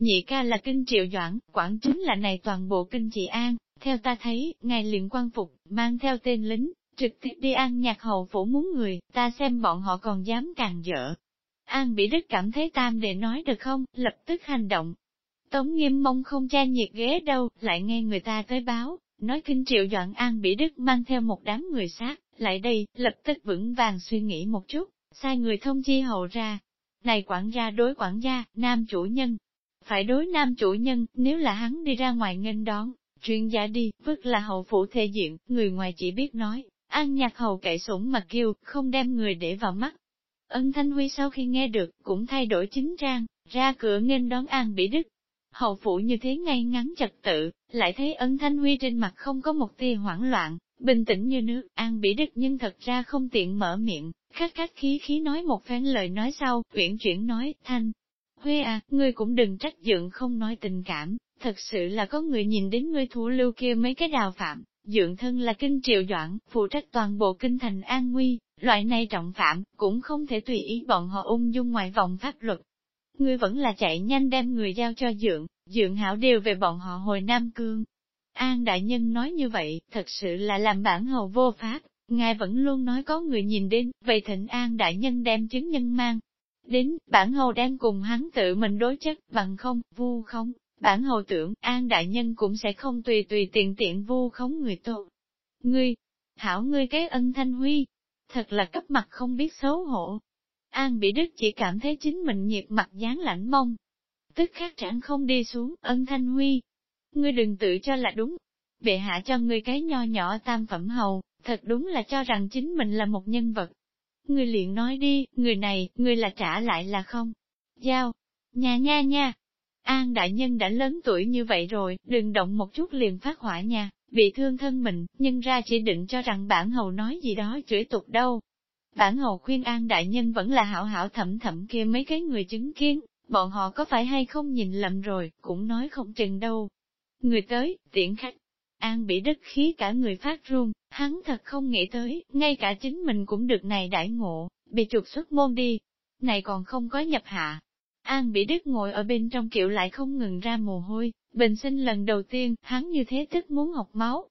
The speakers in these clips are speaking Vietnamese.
nhị ca là kinh triệu doãn, quản chính là này toàn bộ kinh trị an, theo ta thấy, ngài liền quan phục, mang theo tên lính, trực tiếp đi ăn nhạc hầu phủ muốn người, ta xem bọn họ còn dám càng dở. An bị đức cảm thấy tam để nói được không, lập tức hành động. Tống nghiêm mong không che nhiệt ghế đâu, lại nghe người ta tới báo, nói kinh triệu doãn An bị đức mang theo một đám người sát, lại đây, lập tức vững vàng suy nghĩ một chút, sai người thông chi hầu ra. Này quản gia đối quản gia, nam chủ nhân. Phải đối nam chủ nhân, nếu là hắn đi ra ngoài nghênh đón, chuyên gia đi, vứt là hậu phủ thể diện, người ngoài chỉ biết nói, An nhạc hầu cậy sủng mà kêu, không đem người để vào mắt. Ân Thanh Huy sau khi nghe được, cũng thay đổi chính trang, ra cửa nghênh đón An Bỉ Đức. Hậu phủ như thế ngay ngắn trật tự, lại thấy ân Thanh Huy trên mặt không có một tia hoảng loạn, bình tĩnh như nước, An Bỉ Đức nhưng thật ra không tiện mở miệng, khách khách khí khí nói một phen lời nói sau, uyển chuyển nói, Thanh. Huê à, ngươi cũng đừng trách Dượng không nói tình cảm, thật sự là có người nhìn đến ngươi thủ lưu kia mấy cái đào phạm, Dượng thân là kinh triệu doãn, phụ trách toàn bộ kinh thành an nguy, loại này trọng phạm, cũng không thể tùy ý bọn họ ung dung ngoài vòng pháp luật. Ngươi vẫn là chạy nhanh đem người giao cho dượng, dượng hảo đều về bọn họ hồi Nam Cương. An đại nhân nói như vậy, thật sự là làm bản hầu vô pháp, ngài vẫn luôn nói có người nhìn đến, vậy thịnh An đại nhân đem chứng nhân mang. Đến, bản hầu đang cùng hắn tự mình đối chất, bằng không, vu không, Bản hầu tưởng, An Đại Nhân cũng sẽ không tùy tùy tiện tiện vu khống người tốt. Ngươi, hảo ngươi cái ân thanh huy, thật là cấp mặt không biết xấu hổ. An bị đức chỉ cảm thấy chính mình nhiệt mặt dáng lạnh mông. Tức khắc chẳng không đi xuống, ân thanh huy. Ngươi đừng tự cho là đúng. Bệ hạ cho ngươi cái nho nhỏ tam phẩm hầu, thật đúng là cho rằng chính mình là một nhân vật. Người liền nói đi, người này, người là trả lại là không? Giao, nha nha nha, An đại nhân đã lớn tuổi như vậy rồi, đừng động một chút liền phát hỏa nha, bị thương thân mình, nhưng ra chỉ định cho rằng bản hầu nói gì đó chửi tục đâu. Bản hầu khuyên An đại nhân vẫn là hảo hảo thẩm thẩm kia mấy cái người chứng kiến, bọn họ có phải hay không nhìn lầm rồi, cũng nói không chừng đâu. Người tới, tiễn khách. An bị đất khí cả người phát run, hắn thật không nghĩ tới, ngay cả chính mình cũng được này đãi ngộ, bị trục xuất môn đi. Này còn không có nhập hạ, An bị Đức ngồi ở bên trong kiệu lại không ngừng ra mồ hôi, bình sinh lần đầu tiên, hắn như thế tức muốn học máu.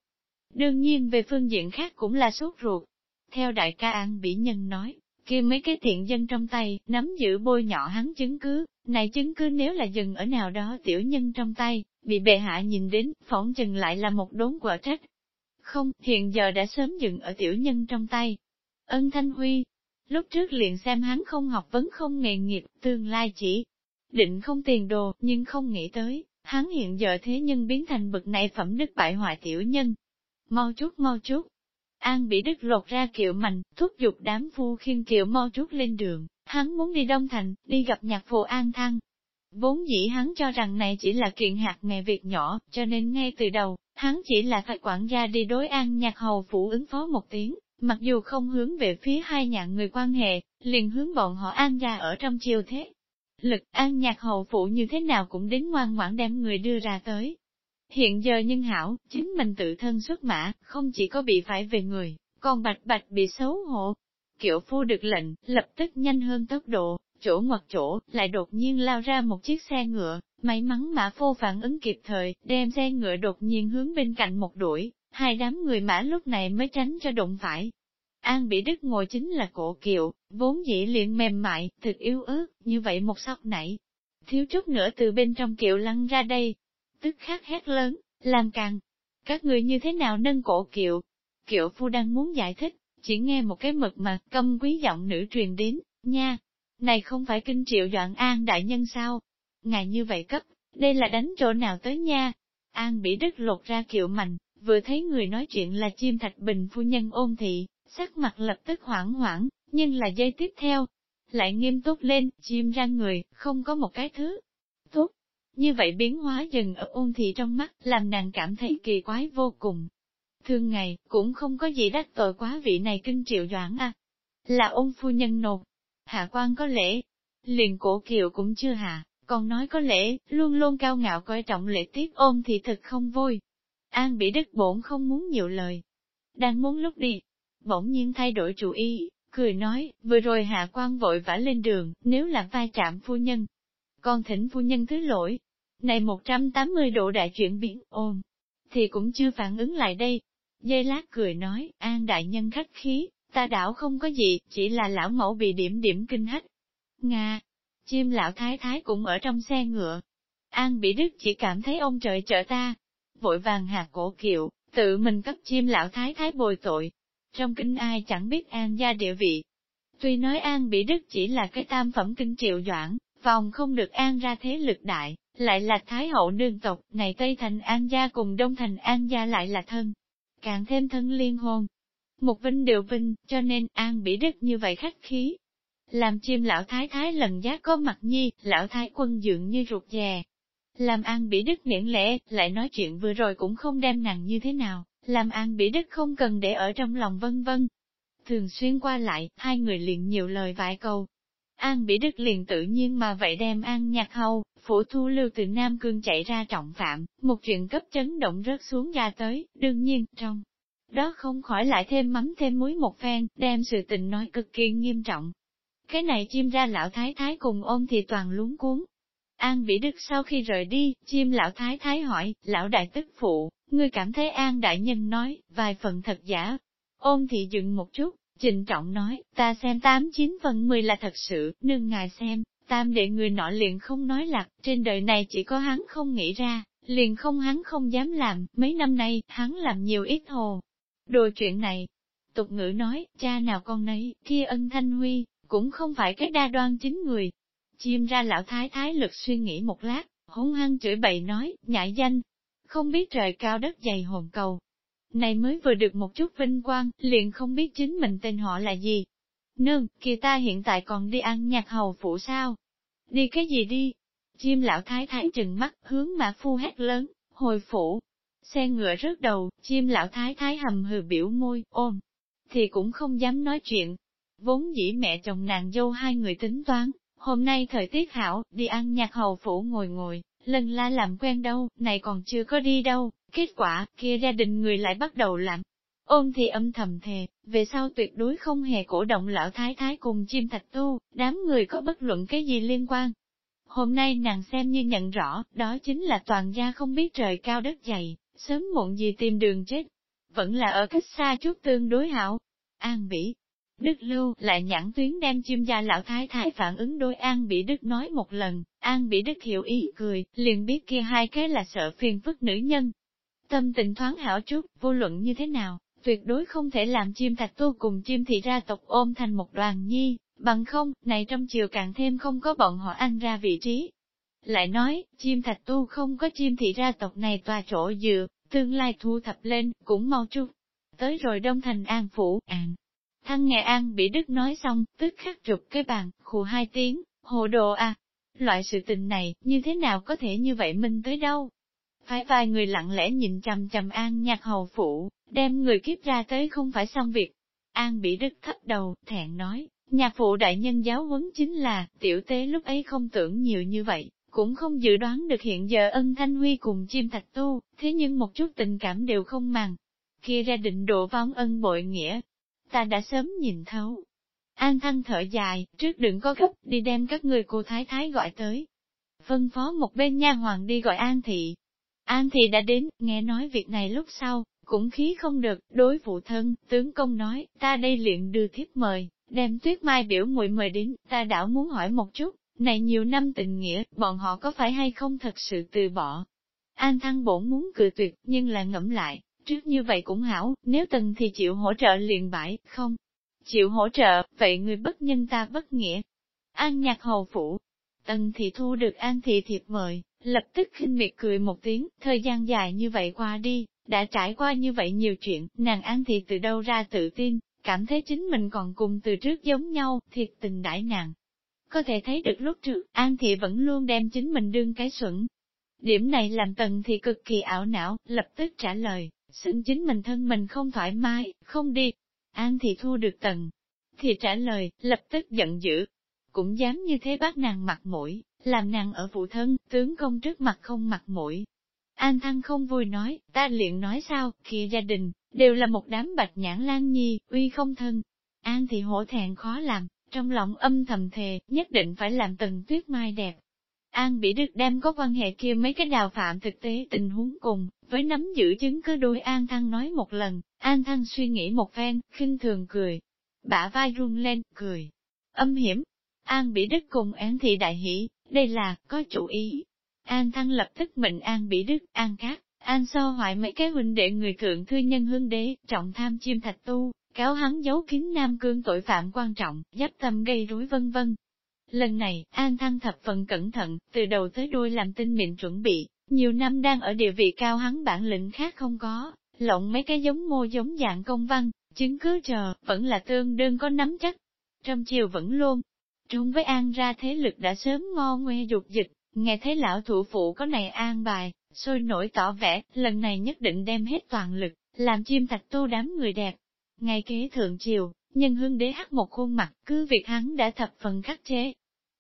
Đương nhiên về phương diện khác cũng là sốt ruột. Theo đại ca An bị Nhân nói, kia mấy cái thiện dân trong tay, nắm giữ bôi nhỏ hắn chứng cứ, này chứng cứ nếu là dừng ở nào đó tiểu nhân trong tay, bị bệ hạ nhìn đến, phỏng chừng lại là một đốn quả trách. Không, hiện giờ đã sớm dừng ở tiểu nhân trong tay. Ân Thanh Huy, Lúc trước liền xem hắn không học vấn không nghề nghiệp, tương lai chỉ định không tiền đồ, nhưng không nghĩ tới, hắn hiện giờ thế nhân biến thành bực này phẩm đức bại hoại tiểu nhân. Mau chút mau chút. An bị đức lột ra kiệu mạnh, thúc giục đám phu khiên kiệu mau chút lên đường, hắn muốn đi Đông Thành, đi gặp nhạc phụ An Thăng. Vốn dĩ hắn cho rằng này chỉ là kiện hạt nghề việc nhỏ, cho nên ngay từ đầu, hắn chỉ là phải quản gia đi đối an nhạc hầu phủ ứng phó một tiếng, Mặc dù không hướng về phía hai nhà người quan hệ, liền hướng bọn họ an ra ở trong chiều thế. Lực an nhạc hầu phụ như thế nào cũng đến ngoan ngoãn đem người đưa ra tới. Hiện giờ nhân hảo, chính mình tự thân xuất mã, không chỉ có bị phải về người, còn bạch bạch bị xấu hổ. Kiệu phu được lệnh, lập tức nhanh hơn tốc độ, chỗ ngoặt chỗ, lại đột nhiên lao ra một chiếc xe ngựa, may mắn mã phô phản ứng kịp thời, đem xe ngựa đột nhiên hướng bên cạnh một đuổi, hai đám người mã lúc này mới tránh cho đụng phải. An bị đức ngồi chính là cổ kiệu, vốn dĩ liền mềm mại, thực yếu ớt, như vậy một sóc nảy. Thiếu chút nữa từ bên trong kiệu lăn ra đây, tức khắc hét lớn, làm càng. Các người như thế nào nâng cổ kiệu? Kiệu phu đang muốn giải thích, chỉ nghe một cái mực mà câm quý giọng nữ truyền đến, nha. Này không phải kinh triệu doạn an đại nhân sao? Ngài như vậy cấp, đây là đánh chỗ nào tới nha? An bị đứt lột ra kiệu mạnh, vừa thấy người nói chuyện là chim thạch bình phu nhân ôn thị, sắc mặt lập tức hoảng hoảng, nhưng là giây tiếp theo, lại nghiêm túc lên, chim ra người, không có một cái thứ. Như vậy biến hóa dần ở ôn thị trong mắt, làm nàng cảm thấy kỳ quái vô cùng. Thương ngày, cũng không có gì đắc tội quá vị này kinh triệu doãn à. Là ôn phu nhân nột, hạ quan có lễ, liền cổ kiều cũng chưa hạ, còn nói có lễ, luôn luôn cao ngạo coi trọng lễ tiết ôn thì thật không vui. An bị đức bổn không muốn nhiều lời. Đang muốn lúc đi, bỗng nhiên thay đổi chủ ý, cười nói, vừa rồi hạ quan vội vã lên đường, nếu là vai chạm phu nhân. Con thỉnh phu nhân thứ lỗi, này 180 độ đại chuyển biến, ồn thì cũng chưa phản ứng lại đây. Dây lát cười nói, an đại nhân khách khí, ta đảo không có gì, chỉ là lão mẫu bị điểm điểm kinh hách. Nga, chim lão thái thái cũng ở trong xe ngựa. An bị đức chỉ cảm thấy ông trời trợ ta. Vội vàng hạt cổ kiệu, tự mình cấp chim lão thái thái bồi tội. Trong kinh ai chẳng biết an gia địa vị. Tuy nói an bị đức chỉ là cái tam phẩm kinh triệu doãn, vòng không được an ra thế lực đại, lại là thái hậu nương tộc, này Tây Thành An gia cùng Đông Thành An gia lại là thân. Càng thêm thân liên hôn. Một vinh đều vinh, cho nên An bị đức như vậy khách khí. Làm chim lão thái thái lần giá có mặt nhi, lão thái quân dượng như ruột dè. Làm An bị đức miễn lẽ, lại nói chuyện vừa rồi cũng không đem nàng như thế nào, làm An bị đức không cần để ở trong lòng vân vân. Thường xuyên qua lại, hai người liền nhiều lời vài câu, An Bỉ Đức liền tự nhiên mà vậy đem An Nhạc Hầu, phủ thu lưu từ Nam Cương chạy ra trọng phạm, một chuyện cấp chấn động rớt xuống ra tới, đương nhiên, trong đó không khỏi lại thêm mắm thêm muối một phen, đem sự tình nói cực kỳ nghiêm trọng. Cái này chim ra lão thái thái cùng ôm thì toàn luống cuốn. An Bỉ Đức sau khi rời đi, chim lão thái thái hỏi, lão đại tức phụ, ngươi cảm thấy An đại nhân nói, vài phần thật giả. Ôm thì dừng một chút, Trịnh trọng nói, ta xem tám chín phần mười là thật sự, nương ngài xem, tam đệ người nọ liền không nói lạc, trên đời này chỉ có hắn không nghĩ ra, liền không hắn không dám làm, mấy năm nay, hắn làm nhiều ít hồ. Đồ chuyện này, tục ngữ nói, cha nào con nấy, kia ân thanh huy, cũng không phải cái đa đoan chính người. Chim ra lão thái thái lực suy nghĩ một lát, hống hăng chửi bậy nói, nhại danh, không biết trời cao đất dày hồn cầu, này mới vừa được một chút vinh quang, liền không biết chính mình tên họ là gì. Nương, kìa ta hiện tại còn đi ăn nhạc hầu phủ sao? Đi cái gì đi? Chim lão thái thái trừng mắt, hướng mã phu hét lớn, hồi phủ. Xe ngựa rớt đầu, chim lão thái thái hầm hừ biểu môi, ôm. Thì cũng không dám nói chuyện. Vốn dĩ mẹ chồng nàng dâu hai người tính toán, hôm nay thời tiết hảo, đi ăn nhạc hầu phủ ngồi ngồi, lần la làm quen đâu, này còn chưa có đi đâu, Kết quả, kia gia đình người lại bắt đầu làm. Ôn thì âm thầm thề, về sau tuyệt đối không hề cổ động lão thái thái cùng chim thạch tu, đám người có bất luận cái gì liên quan. Hôm nay nàng xem như nhận rõ, đó chính là toàn gia không biết trời cao đất dày, sớm muộn gì tìm đường chết. Vẫn là ở cách xa chút tương đối hảo. An Bỉ, Đức Lưu lại nhãn tuyến đem chim gia lão thái thái phản ứng đôi An Bỉ Đức nói một lần, An Bỉ Đức hiểu ý cười, liền biết kia hai cái là sợ phiền phức nữ nhân, Tâm tình thoáng hảo chút, vô luận như thế nào, tuyệt đối không thể làm chim thạch tu cùng chim thị ra tộc ôm thành một đoàn nhi, bằng không, này trong chiều càng thêm không có bọn họ ăn ra vị trí. Lại nói, chim thạch tu không có chim thị ra tộc này tòa chỗ dựa, tương lai thu thập lên, cũng mau chút. Tới rồi đông thành an phủ, an. Thăng nghe an bị đức nói xong, tức khắc rụt cái bàn, khù hai tiếng, hồ đồ à. Loại sự tình này, như thế nào có thể như vậy minh tới đâu? Phải vài người lặng lẽ nhìn chằm chằm An nhạc hầu phụ, đem người kiếp ra tới không phải xong việc. An bị đức thấp đầu, thẹn nói, nhạc phụ đại nhân giáo huấn chính là, tiểu tế lúc ấy không tưởng nhiều như vậy, cũng không dự đoán được hiện giờ ân thanh huy cùng chim thạch tu, thế nhưng một chút tình cảm đều không màng. Kia ra định độ vong ân bội nghĩa, ta đã sớm nhìn thấu. An thăng thở dài, trước đừng có gấp, đi đem các người cô thái thái gọi tới. Phân phó một bên nha hoàng đi gọi An thị, An thị đã đến, nghe nói việc này lúc sau, cũng khí không được, đối phụ thân, tướng công nói, ta đây luyện đưa thiếp mời, đem tuyết mai biểu muội mời đến, ta đảo muốn hỏi một chút, này nhiều năm tình nghĩa, bọn họ có phải hay không thật sự từ bỏ. An thăng bổn muốn cười tuyệt, nhưng là ngẫm lại, trước như vậy cũng hảo, nếu tần thì chịu hỗ trợ liền bãi, không. Chịu hỗ trợ, vậy người bất nhân ta bất nghĩa. An nhạc hầu phủ, tần thì thu được an thị thiệp mời, lập tức khinh miệt cười một tiếng, thời gian dài như vậy qua đi, đã trải qua như vậy nhiều chuyện, nàng An Thị từ đâu ra tự tin, cảm thấy chính mình còn cùng từ trước giống nhau, thiệt tình đãi nàng. Có thể thấy được lúc trước, An Thị vẫn luôn đem chính mình đương cái xuẩn. Điểm này làm tần thị cực kỳ ảo não, lập tức trả lời, xứng chính mình thân mình không thoải mái, không đi. An thì thu được tần, thì trả lời, lập tức giận dữ, cũng dám như thế bác nàng mặt mũi, làm nàng ở phụ thân, tướng công trước mặt không mặt mũi. An Thăng không vui nói, ta liền nói sao, kia gia đình, đều là một đám bạch nhãn lan nhi, uy không thân. An thì hổ thẹn khó làm, trong lòng âm thầm thề, nhất định phải làm tần tuyết mai đẹp. An Bỉ Đức đem có quan hệ kia mấy cái đào phạm thực tế tình huống cùng, với nắm giữ chứng cứ đôi An Thăng nói một lần, An Thăng suy nghĩ một phen, khinh thường cười. Bả vai run lên, cười. Âm hiểm. An Bỉ Đức cùng án thị đại hỷ, đây là, có chủ ý. An Thăng lập tức mệnh An Bỉ Đức, An Cát, An so hoại mấy cái huynh đệ người thượng thư nhân hương đế, trọng tham chim thạch tu, cáo hắn giấu kín Nam Cương tội phạm quan trọng, giáp tâm gây rối vân vân. Lần này, An Thăng thập phần cẩn thận, từ đầu tới đuôi làm tinh mịn chuẩn bị, nhiều năm đang ở địa vị cao hắn bản lĩnh khác không có, lộng mấy cái giống mô giống dạng công văn, chứng cứ chờ, vẫn là tương đương có nắm chắc. Trong chiều vẫn luôn, trung với An ra thế lực đã sớm ngo ngoe dục dịch, nghe thấy lão thủ phụ có này an bài, sôi nổi tỏ vẻ, lần này nhất định đem hết toàn lực, làm chim thạch tu đám người đẹp. Ngày kế thượng triều, nhân hương đế hắc một khuôn mặt, cứ việc hắn đã thập phần khắc chế.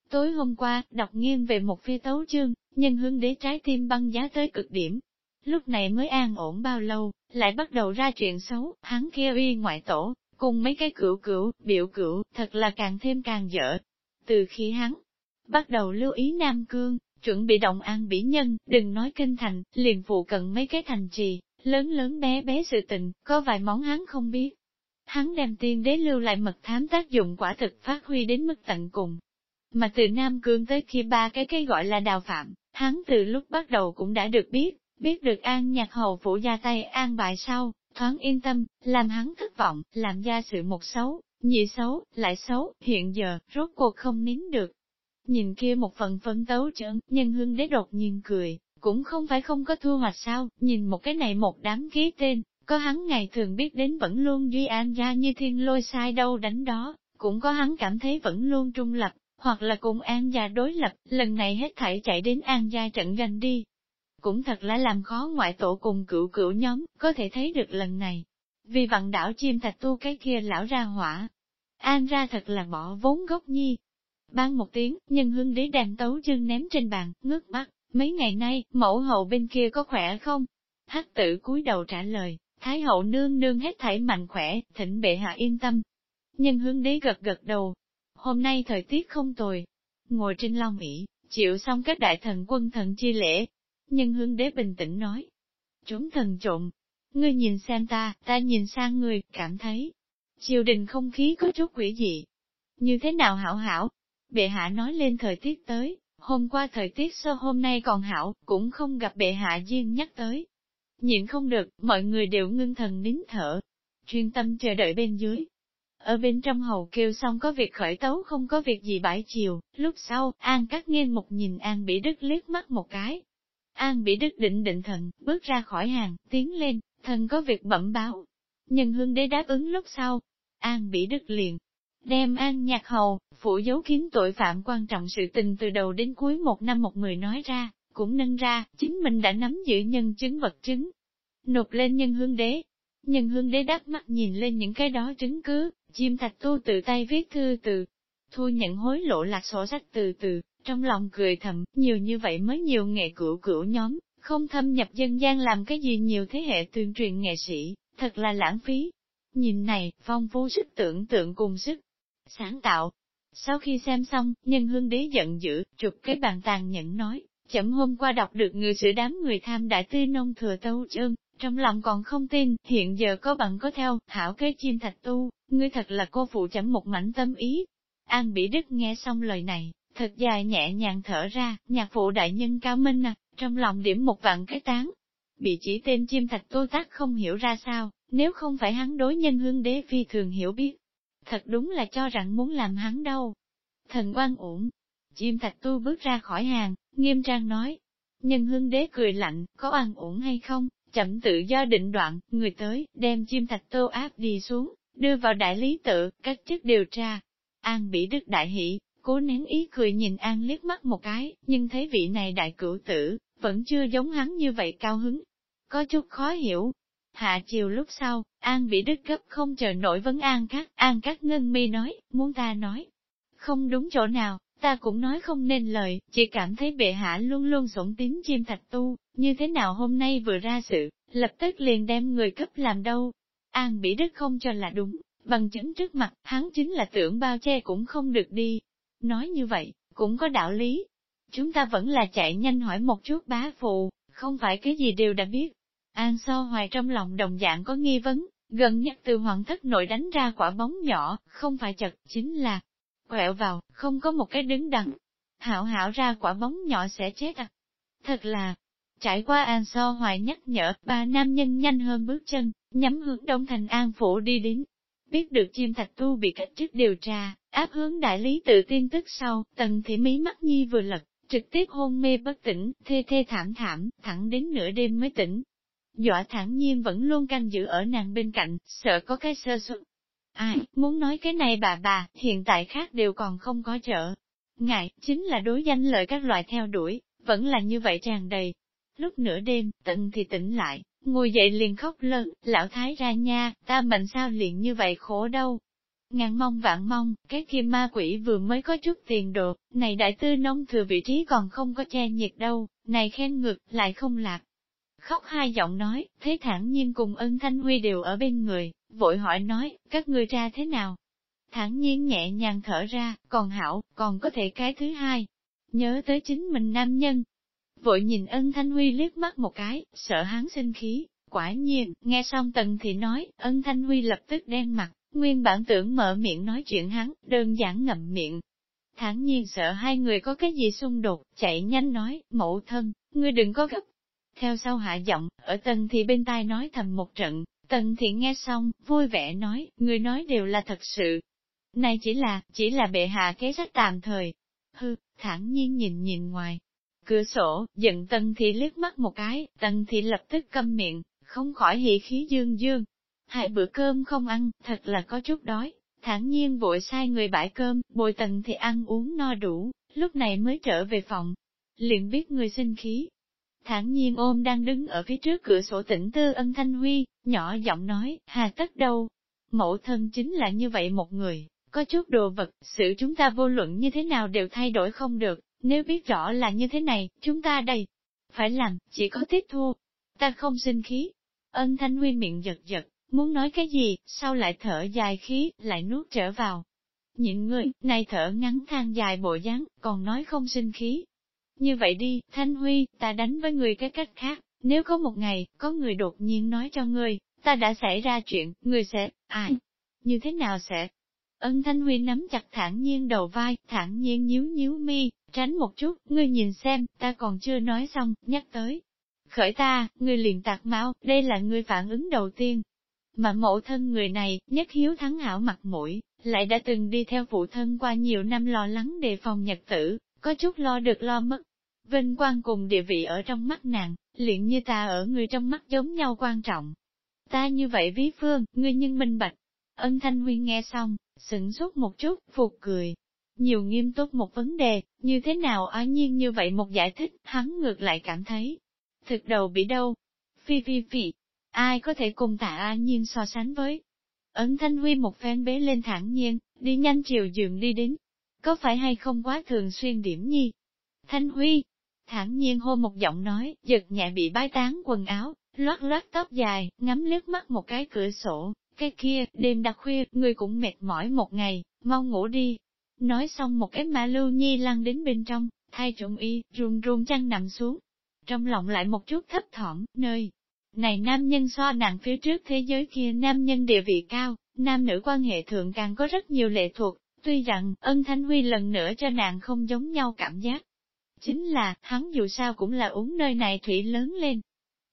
Tối hôm qua, đọc nghiêng về một phi tấu chương, nhân hương đế trái tim băng giá tới cực điểm. Lúc này mới an ổn bao lâu, lại bắt đầu ra chuyện xấu, hắn kia uy ngoại tổ, cùng mấy cái cửu cửu, biểu cửu, thật là càng thêm càng dở. Từ khi hắn bắt đầu lưu ý Nam Cương, chuẩn bị động an bỉ nhân, đừng nói kinh thành, liền phụ cận mấy cái thành trì, lớn lớn bé bé sự tình, có vài món hắn không biết. Hắn đem tiên đế lưu lại mật thám tác dụng quả thực phát huy đến mức tận cùng. Mà từ Nam Cương tới khi ba cái cái gọi là đào phạm, hắn từ lúc bắt đầu cũng đã được biết, biết được an nhạc hầu phủ gia tay an bại sau, thoáng yên tâm, làm hắn thất vọng, làm ra sự một xấu, nhị xấu, lại xấu, hiện giờ, rốt cuộc không nín được, Nhìn kia một phần phấn tấu trơn, nhân hương đế đột nhiên cười, cũng không phải không có thu hoạch sao, nhìn một cái này một đám ký tên, có hắn ngày thường biết đến vẫn luôn duy an ra như thiên lôi sai đâu đánh đó, cũng có hắn cảm thấy vẫn luôn trung lập, hoặc là cùng an gia đối lập, lần này hết thảy chạy đến an gia trận gành đi. Cũng thật là làm khó ngoại tổ cùng cựu cựu nhóm, có thể thấy được lần này. Vì vặn đảo chim thạch tu cái kia lão ra hỏa. An ra thật là bỏ vốn gốc nhi, Ban một tiếng, nhân hương đế đàn tấu chương ném trên bàn, ngước mắt, mấy ngày nay, mẫu hậu bên kia có khỏe không? Hắc tử cúi đầu trả lời, Thái hậu nương nương hết thảy mạnh khỏe, thỉnh bệ hạ yên tâm. Nhân hương đế gật gật đầu. Hôm nay thời tiết không tồi. Ngồi trên long ỷ chịu xong các đại thần quân thần chi lễ. Nhân hương đế bình tĩnh nói. Chúng thần trộn. Ngươi nhìn xem ta, ta nhìn sang ngươi, cảm thấy. Triều đình không khí có chút quỷ dị. Như thế nào hảo hảo, Bệ hạ nói lên thời tiết tới, hôm qua thời tiết so hôm nay còn hảo, cũng không gặp bệ hạ duyên nhắc tới. Nhịn không được, mọi người đều ngưng thần nín thở, chuyên tâm chờ đợi bên dưới. Ở bên trong hầu kêu xong có việc khởi tấu không có việc gì bãi chiều, lúc sau, An cắt nghiêng một nhìn An bị Đức liếc mắt một cái. An bị Đức định định thần, bước ra khỏi hàng, tiến lên, thần có việc bẩm báo. Nhân hương đế đáp ứng lúc sau, An bị Đức liền, đem an nhạc hầu, phủ dấu kiến tội phạm quan trọng sự tình từ đầu đến cuối một năm một người nói ra, cũng nâng ra, chính mình đã nắm giữ nhân chứng vật chứng. Nộp lên nhân hương đế. Nhân hương đế đắc mắt nhìn lên những cái đó chứng cứ, chim thạch tu tự tay viết thư từ, thu nhận hối lộ lạc sổ sách từ từ, trong lòng cười thầm, nhiều như vậy mới nhiều nghệ cửu cửu nhóm, không thâm nhập dân gian làm cái gì nhiều thế hệ tuyên truyền nghệ sĩ, thật là lãng phí. Nhìn này, phong phú sức tưởng tượng cùng sức sáng tạo. Sau khi xem xong, nhân hương đế giận dữ, chụp cái bàn tàn nhẫn nói, chậm hôm qua đọc được người giữa đám người tham đại tư nông thừa tâu chân, trong lòng còn không tin, hiện giờ có bằng có theo, hảo kế chim thạch tu, ngươi thật là cô phụ chậm một mảnh tâm ý. An Bỉ Đức nghe xong lời này, thật dài nhẹ nhàng thở ra, nhạc phụ đại nhân cao minh à, trong lòng điểm một vạn cái tán. Bị chỉ tên chim thạch tu tác không hiểu ra sao, nếu không phải hắn đối nhân hương đế phi thường hiểu biết, thật đúng là cho rằng muốn làm hắn đâu. Thần quan ổn, chim thạch tu bước ra khỏi hàng, nghiêm trang nói. Nhân hương đế cười lạnh, có ăn ổn hay không, chậm tự do định đoạn, người tới, đem chim thạch tô áp đi xuống, đưa vào đại lý tự, các chức điều tra. An bị đức đại hỷ, cố nén ý cười nhìn An liếc mắt một cái, nhưng thấy vị này đại cửu tử, vẫn chưa giống hắn như vậy cao hứng. Có chút khó hiểu, Hạ chiều lúc sau, An bị Đức gấp không chờ nổi vấn An các, An các ngân mi nói, muốn ta nói. Không đúng chỗ nào, ta cũng nói không nên lời, chỉ cảm thấy bệ hạ luôn luôn sủng tín chim thạch tu, như thế nào hôm nay vừa ra sự, lập tức liền đem người cấp làm đâu. An bị đứt không cho là đúng, bằng chứng trước mặt, hắn chính là tưởng bao che cũng không được đi. Nói như vậy, cũng có đạo lý. chúng ta vẫn là chạy nhanh hỏi một chút bá phụ, không phải cái gì đều đã biết. An so hoài trong lòng đồng dạng có nghi vấn, gần nhất từ hoàng thất nội đánh ra quả bóng nhỏ, không phải chật, chính là quẹo vào, không có một cái đứng đắn. Hảo hảo ra quả bóng nhỏ sẽ chết à. Thật là, trải qua an so hoài nhắc nhở, ba nam nhân nhanh hơn bước chân, nhắm hướng đông thành an phủ đi đến. Biết được chim thạch tu bị cách chức điều tra, áp hướng đại lý tự tin tức sau, tần thị mí mắt nhi vừa lật, trực tiếp hôn mê bất tỉnh, thê thê thảm thảm, thẳng đến nửa đêm mới tỉnh. Dọa thẳng nhiên vẫn luôn canh giữ ở nàng bên cạnh, sợ có cái sơ suất. Ai, muốn nói cái này bà bà, hiện tại khác đều còn không có chợ. Ngại, chính là đối danh lợi các loại theo đuổi, vẫn là như vậy tràn đầy. Lúc nửa đêm, tận thì tỉnh lại, ngồi dậy liền khóc lớn, lão thái ra nha, ta mệnh sao liền như vậy khổ đâu. Ngàn mong vạn mong, cái kia ma quỷ vừa mới có chút tiền đồ, này đại tư nông thừa vị trí còn không có che nhiệt đâu, này khen ngược, lại không lạc. Khóc hai giọng nói, thế thản nhiên cùng ân thanh huy đều ở bên người, vội hỏi nói, các ngươi ra thế nào? Thẳng nhiên nhẹ nhàng thở ra, còn hảo, còn có thể cái thứ hai. Nhớ tới chính mình nam nhân. Vội nhìn ân thanh huy liếc mắt một cái, sợ hắn sinh khí, quả nhiên, nghe xong tần thì nói, ân thanh huy lập tức đen mặt, nguyên bản tưởng mở miệng nói chuyện hắn, đơn giản ngậm miệng. Thẳng nhiên sợ hai người có cái gì xung đột, chạy nhanh nói, mẫu thân, ngươi đừng có gấp. Theo sau hạ giọng, ở tần thì bên tai nói thầm một trận, tần thiện nghe xong, vui vẻ nói, người nói đều là thật sự. Này chỉ là, chỉ là bệ hạ kế sách tạm thời. Hư, thản nhiên nhìn nhìn ngoài. Cửa sổ, giận tần thị liếc mắt một cái, tần thị lập tức câm miệng, không khỏi hỉ khí dương dương, Hai bữa cơm không ăn, thật là có chút đói. Thản nhiên vội sai người bãi cơm, bồi tần thì ăn uống no đủ, lúc này mới trở về phòng. Liền biết người sinh khí. Thản nhiên ôm đang đứng ở phía trước cửa sổ tỉnh tư ân thanh huy, nhỏ giọng nói, hà tất đâu. Mẫu thân chính là như vậy một người, có chút đồ vật, sự chúng ta vô luận như thế nào đều thay đổi không được, nếu biết rõ là như thế này, chúng ta đây, phải làm, chỉ có tiếp thu. Ta không sinh khí. Ân thanh huy miệng giật giật, Muốn nói cái gì, sao lại thở dài khí, lại nuốt trở vào. Những người, này thở ngắn than dài bộ dáng, còn nói không sinh khí. Như vậy đi, Thanh Huy, ta đánh với người cái cách khác, nếu có một ngày, có người đột nhiên nói cho ngươi, ta đã xảy ra chuyện, người sẽ, ai? Như thế nào sẽ? Ân Thanh Huy nắm chặt thản nhiên đầu vai, thản nhiên nhíu nhíu mi, tránh một chút, ngươi nhìn xem, ta còn chưa nói xong, nhắc tới. Khởi ta, ngươi liền tạc máu, đây là ngươi phản ứng đầu tiên, mà mẫu thân người này, nhất hiếu thắng hảo mặt mũi, lại đã từng đi theo phụ thân qua nhiều năm lo lắng đề phòng nhật tử, có chút lo được lo mất. Vinh quang cùng địa vị ở trong mắt nàng, liền như ta ở người trong mắt giống nhau quan trọng. Ta như vậy ví phương, ngươi nhân minh bạch. Ân Thanh Huy nghe xong, sửng sốt một chút, phục cười. Nhiều nghiêm túc một vấn đề, như thế nào á nhiên như vậy một giải thích, hắn ngược lại cảm thấy. Thực đầu bị đâu? Phi phi phi, ai có thể cùng tạ A Nhiên so sánh với. Ấn Thanh Huy một phen bế lên thẳng nhiên, đi nhanh chiều giường đi đến. Có phải hay không quá thường xuyên điểm nhi? Thanh Huy, thản nhiên hô một giọng nói, giật nhẹ bị bái tán quần áo, loát loát tóc dài, ngắm liếc mắt một cái cửa sổ, cái kia, đêm đặc khuya, người cũng mệt mỏi một ngày, mau ngủ đi. Nói xong một cái mã lưu nhi lăn đến bên trong, thay trộm y, run run chăn nằm xuống. Trong lòng lại một chút thấp thỏm, nơi này nam nhân so nặng phía trước thế giới kia nam nhân địa vị cao, nam nữ quan hệ thượng càng có rất nhiều lệ thuộc, tuy rằng ân thanh huy lần nữa cho nàng không giống nhau cảm giác. Chính là, hắn dù sao cũng là uống nơi này thủy lớn lên.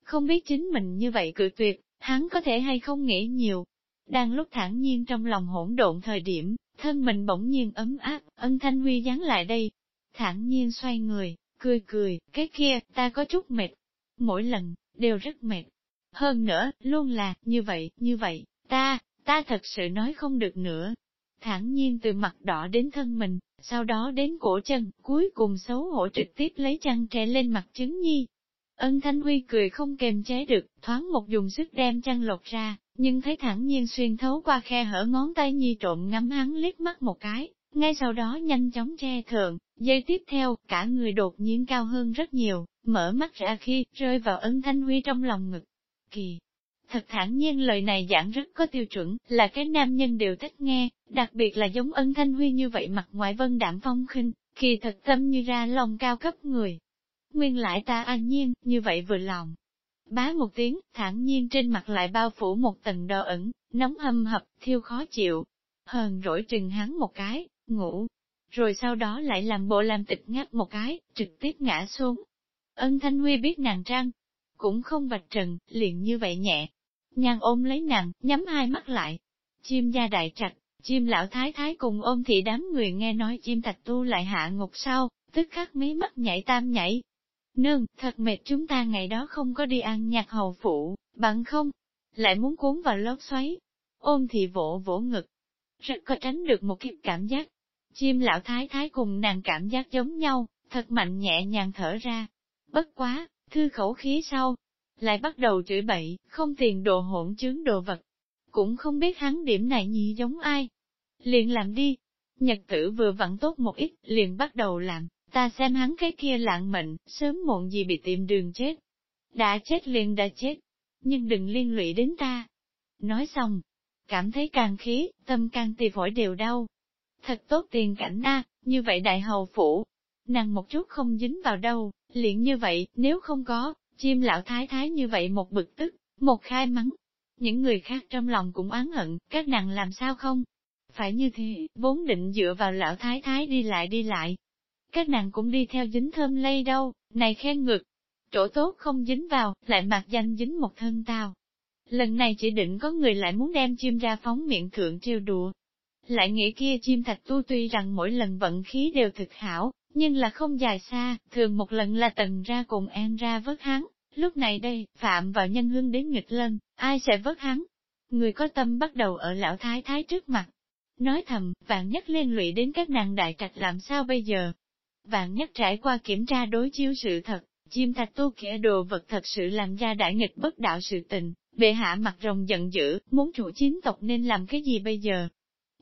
Không biết chính mình như vậy cự tuyệt, hắn có thể hay không nghĩ nhiều. Đang lúc thản nhiên trong lòng hỗn độn thời điểm, thân mình bỗng nhiên ấm áp, ân thanh huy dán lại đây. Thản nhiên xoay người, cười cười, cái kia, ta có chút mệt. Mỗi lần, đều rất mệt. Hơn nữa, luôn là, như vậy, như vậy, ta, ta thật sự nói không được nữa thản nhiên từ mặt đỏ đến thân mình, sau đó đến cổ chân, cuối cùng xấu hổ trực tiếp lấy chăn trẻ lên mặt trứng nhi. Ân Thanh Huy cười không kềm chế được, thoáng một dùng sức đem chăn lột ra, nhưng thấy thẳng nhiên xuyên thấu qua khe hở ngón tay nhi trộm ngắm hắn liếc mắt một cái, ngay sau đó nhanh chóng che thượng, dây tiếp theo, cả người đột nhiên cao hơn rất nhiều, mở mắt ra khi rơi vào ân Thanh Huy trong lòng ngực kỳ. Thật thản nhiên lời này giảng rất có tiêu chuẩn, là cái nam nhân đều thích nghe, đặc biệt là giống ân thanh huy như vậy mặt ngoại vân đạm phong khinh, kỳ thật tâm như ra lòng cao cấp người. Nguyên lại ta an nhiên, như vậy vừa lòng. Bá một tiếng, thản nhiên trên mặt lại bao phủ một tầng đo ẩn, nóng hâm hập, thiêu khó chịu. Hờn rỗi trừng hắn một cái, ngủ. Rồi sau đó lại làm bộ làm tịch ngáp một cái, trực tiếp ngã xuống. Ân Thanh Huy biết nàng trang, cũng không vạch trần, liền như vậy nhẹ nhan ôm lấy nàng, nhắm hai mắt lại. Chim gia đại trạch, chim lão thái thái cùng ôm thị đám người nghe nói chim thạch tu lại hạ ngục sau, tức khắc mí mắt nhảy tam nhảy. Nương, thật mệt chúng ta ngày đó không có đi ăn nhạc hầu phụ, bằng không, lại muốn cuốn vào lốc xoáy. Ôm thị vỗ vỗ ngực, rất có tránh được một kiếp cảm giác. Chim lão thái thái cùng nàng cảm giác giống nhau, thật mạnh nhẹ nhàng thở ra. Bất quá, thư khẩu khí sau, lại bắt đầu chửi bậy, không tiền đồ hỗn chướng đồ vật. Cũng không biết hắn điểm này nhị giống ai. Liền làm đi. Nhật tử vừa vặn tốt một ít, liền bắt đầu làm, ta xem hắn cái kia lạng mệnh, sớm muộn gì bị tìm đường chết. Đã chết liền đã chết, nhưng đừng liên lụy đến ta. Nói xong, cảm thấy càng khí, tâm càng tì phổi đều đau. Thật tốt tiền cảnh a, như vậy đại hầu phủ, nàng một chút không dính vào đâu, liền như vậy, nếu không có, chim lão thái thái như vậy một bực tức, một khai mắng. Những người khác trong lòng cũng oán hận, các nàng làm sao không? Phải như thế, vốn định dựa vào lão thái thái đi lại đi lại. Các nàng cũng đi theo dính thơm lây đâu, này khen ngực. Chỗ tốt không dính vào, lại mặc danh dính một thân tao. Lần này chỉ định có người lại muốn đem chim ra phóng miệng thượng trêu đùa. Lại nghĩ kia chim thạch tu tuy rằng mỗi lần vận khí đều thực hảo, nhưng là không dài xa, thường một lần là tần ra cùng an ra vớt hắn. Lúc này đây, phạm vào nhân hương đến nghịch lân, ai sẽ vớt hắn? Người có tâm bắt đầu ở lão thái thái trước mặt. Nói thầm, vạn nhất liên lụy đến các nàng đại trạch làm sao bây giờ? Vạn nhất trải qua kiểm tra đối chiếu sự thật, chim thạch tu kẻ đồ vật thật sự làm ra đại nghịch bất đạo sự tình, bệ hạ mặt rồng giận dữ, muốn chủ chính tộc nên làm cái gì bây giờ?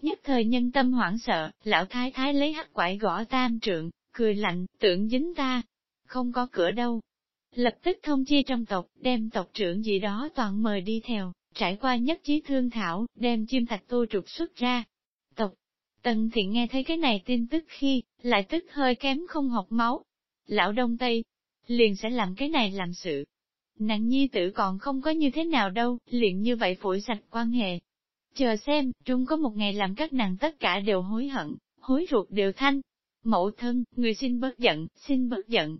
Nhất thời nhân tâm hoảng sợ, lão thái thái lấy hắc quải gõ tam trượng, cười lạnh, tưởng dính ta, không có cửa đâu. Lập tức thông chi trong tộc, đem tộc trưởng gì đó toàn mời đi theo, trải qua nhất trí thương thảo, đem chim thạch tu trục xuất ra. Tộc, tần thiện nghe thấy cái này tin tức khi, lại tức hơi kém không học máu. Lão Đông Tây, liền sẽ làm cái này làm sự. Nàng nhi tử còn không có như thế nào đâu, liền như vậy phủi sạch quan hệ. Chờ xem, trung có một ngày làm các nàng tất cả đều hối hận, hối ruột đều thanh, Mẫu thân, người xin bớt giận, xin bớt giận.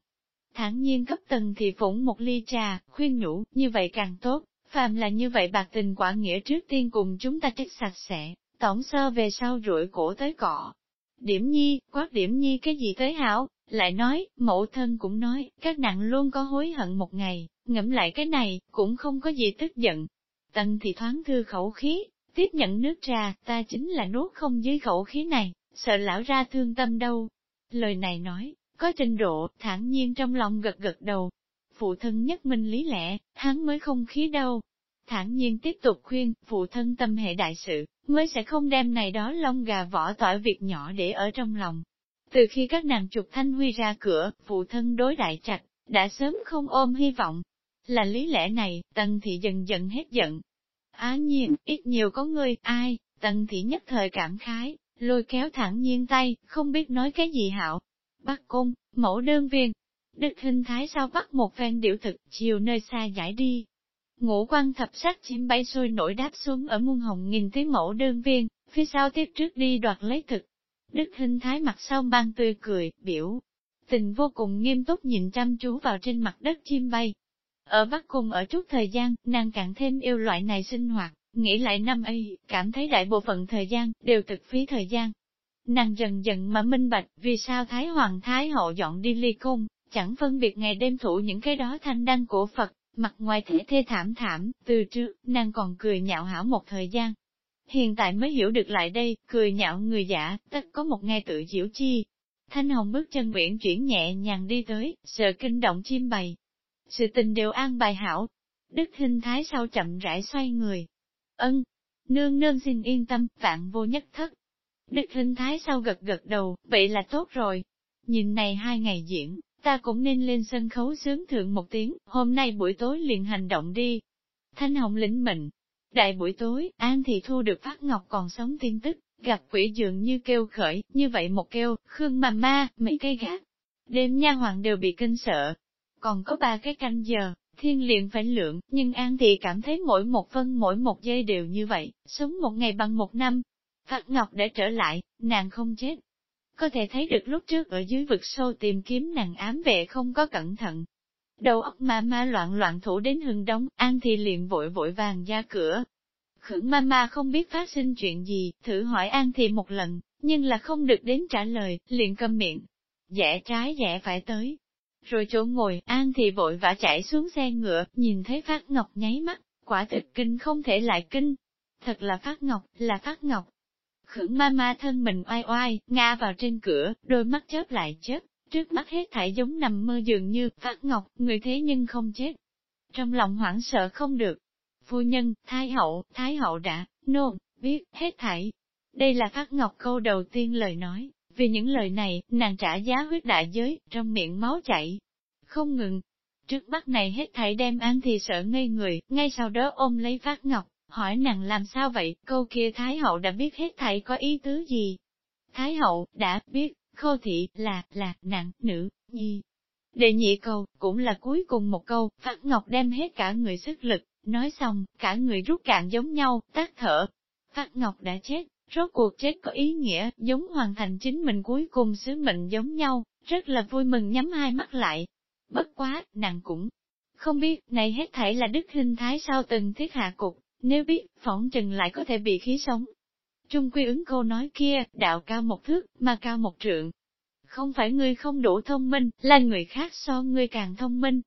Thẳng nhiên cấp tần thì phủng một ly trà, khuyên nhủ, như vậy càng tốt, phàm là như vậy bạc tình quả nghĩa trước tiên cùng chúng ta trách sạch sẽ, tổng sơ về sau rủi cổ tới cọ. Điểm nhi, quát điểm nhi cái gì tới hảo, lại nói, mẫu thân cũng nói, các nặng luôn có hối hận một ngày, ngẫm lại cái này, cũng không có gì tức giận. Tần thì thoáng thư khẩu khí, tiếp nhận nước trà, ta chính là nuốt không dưới khẩu khí này, sợ lão ra thương tâm đâu. Lời này nói, có trình độ, thản nhiên trong lòng gật gật đầu. Phụ thân nhất minh lý lẽ, hắn mới không khí đâu. Thản nhiên tiếp tục khuyên, phụ thân tâm hệ đại sự, mới sẽ không đem này đó lông gà vỏ tỏi việc nhỏ để ở trong lòng. Từ khi các nàng trục thanh huy ra cửa, phụ thân đối đại trạch, đã sớm không ôm hy vọng. Là lý lẽ này, tần thị dần dần hết giận. Á nhiên, ít nhiều có người, ai, tần thị nhất thời cảm khái, lôi kéo thẳng nhiên tay, không biết nói cái gì hảo. Bắt cung, mẫu đơn viên. Đức hình thái sao bắt một phen điệu thực, chiều nơi xa giải đi. Ngũ quan thập sắc chim bay sôi nổi đáp xuống ở muôn hồng nghìn tiếng mẫu đơn viên, phía sau tiếp trước đi đoạt lấy thực. Đức hình thái mặt sau mang tươi cười, biểu. Tình vô cùng nghiêm túc nhìn chăm chú vào trên mặt đất chim bay. Ở Bắc Cung ở chút thời gian, nàng càng thêm yêu loại này sinh hoạt. Nghĩ lại năm ấy, cảm thấy đại bộ phận thời gian, đều thực phí thời gian. Nàng dần dần mà minh bạch, vì sao Thái Hoàng Thái Hậu dọn đi ly cung, chẳng phân biệt ngày đêm thủ những cái đó thanh đăng của Phật, mặt ngoài thể thê thảm thảm, từ trước, nàng còn cười nhạo hảo một thời gian. Hiện tại mới hiểu được lại đây, cười nhạo người giả, tất có một ngày tự diễu chi. Thanh Hồng bước chân quyển chuyển nhẹ nhàng đi tới, sợ kinh động chim bày. Sự tình đều an bài hảo. Đức hình thái sau chậm rãi xoay người, Ân, nương nương xin yên tâm, vạn vô nhất thất. Đức hình thái sau gật gật đầu, vậy là tốt rồi. Nhìn này hai ngày diễn, ta cũng nên lên sân khấu sướng thượng một tiếng, hôm nay buổi tối liền hành động đi. Thanh Hồng lĩnh mệnh. Đại buổi tối, An Thị Thu được phát ngọc còn sống tin tức, gặp quỷ dường như kêu khởi, như vậy một kêu, Khương mà ma, mấy cây gác. Đêm nha hoàng đều bị kinh sợ. Còn có ba cái canh giờ, thiên liền phải lượng, nhưng An thì cảm thấy mỗi một phân mỗi một giây đều như vậy, sống một ngày bằng một năm. Phạt Ngọc để trở lại, nàng không chết. Có thể thấy được lúc trước ở dưới vực sâu tìm kiếm nàng ám vệ không có cẩn thận. Đầu óc ma ma loạn loạn thủ đến hừng đóng, An thì liền vội vội vàng ra cửa. Khưởng ma ma không biết phát sinh chuyện gì, thử hỏi An thì một lần, nhưng là không được đến trả lời, liền câm miệng. Dẻ trái dẻ phải tới, rồi chỗ ngồi, An thì vội vã chạy xuống xe ngựa, nhìn thấy Phát Ngọc nháy mắt, quả thực kinh không thể lại kinh. Thật là Phát Ngọc, là Phát Ngọc. Khưởng ma ma thân mình oai oai, ngã vào trên cửa, đôi mắt chớp lại chớp, trước mắt hết thảy giống nằm mơ dường như, Phát Ngọc, người thế nhưng không chết. Trong lòng hoảng sợ không được. Phu nhân, Thái hậu, Thái hậu đã, nôn, biết, hết thảy. Đây là Phát Ngọc câu đầu tiên lời nói, vì những lời này, nàng trả giá huyết đại giới, trong miệng máu chảy. Không ngừng. Trước mắt này hết thảy đem an thì sợ ngây người, ngay sau đó ôm lấy phát ngọc, hỏi nàng làm sao vậy, câu kia Thái hậu đã biết hết thảy có ý tứ gì. Thái hậu, đã biết, khô thị, là, là, nặng, nữ, nhi. Đệ nhị câu, cũng là cuối cùng một câu, Phát Ngọc đem hết cả người sức lực, nói xong, cả người rút cạn giống nhau, tắt thở. Phát Ngọc đã chết, Rốt cuộc chết có ý nghĩa, giống hoàn thành chính mình cuối cùng sứ mệnh giống nhau, rất là vui mừng nhắm hai mắt lại. Bất quá, nàng cũng không biết, này hết thảy là đức hình thái sau từng thiết hạ cục, nếu biết, phỏng chừng lại có thể bị khí sống. Trung quy ứng câu nói kia, đạo cao một thước, mà cao một trượng. Không phải ngươi không đủ thông minh, là người khác so ngươi càng thông minh.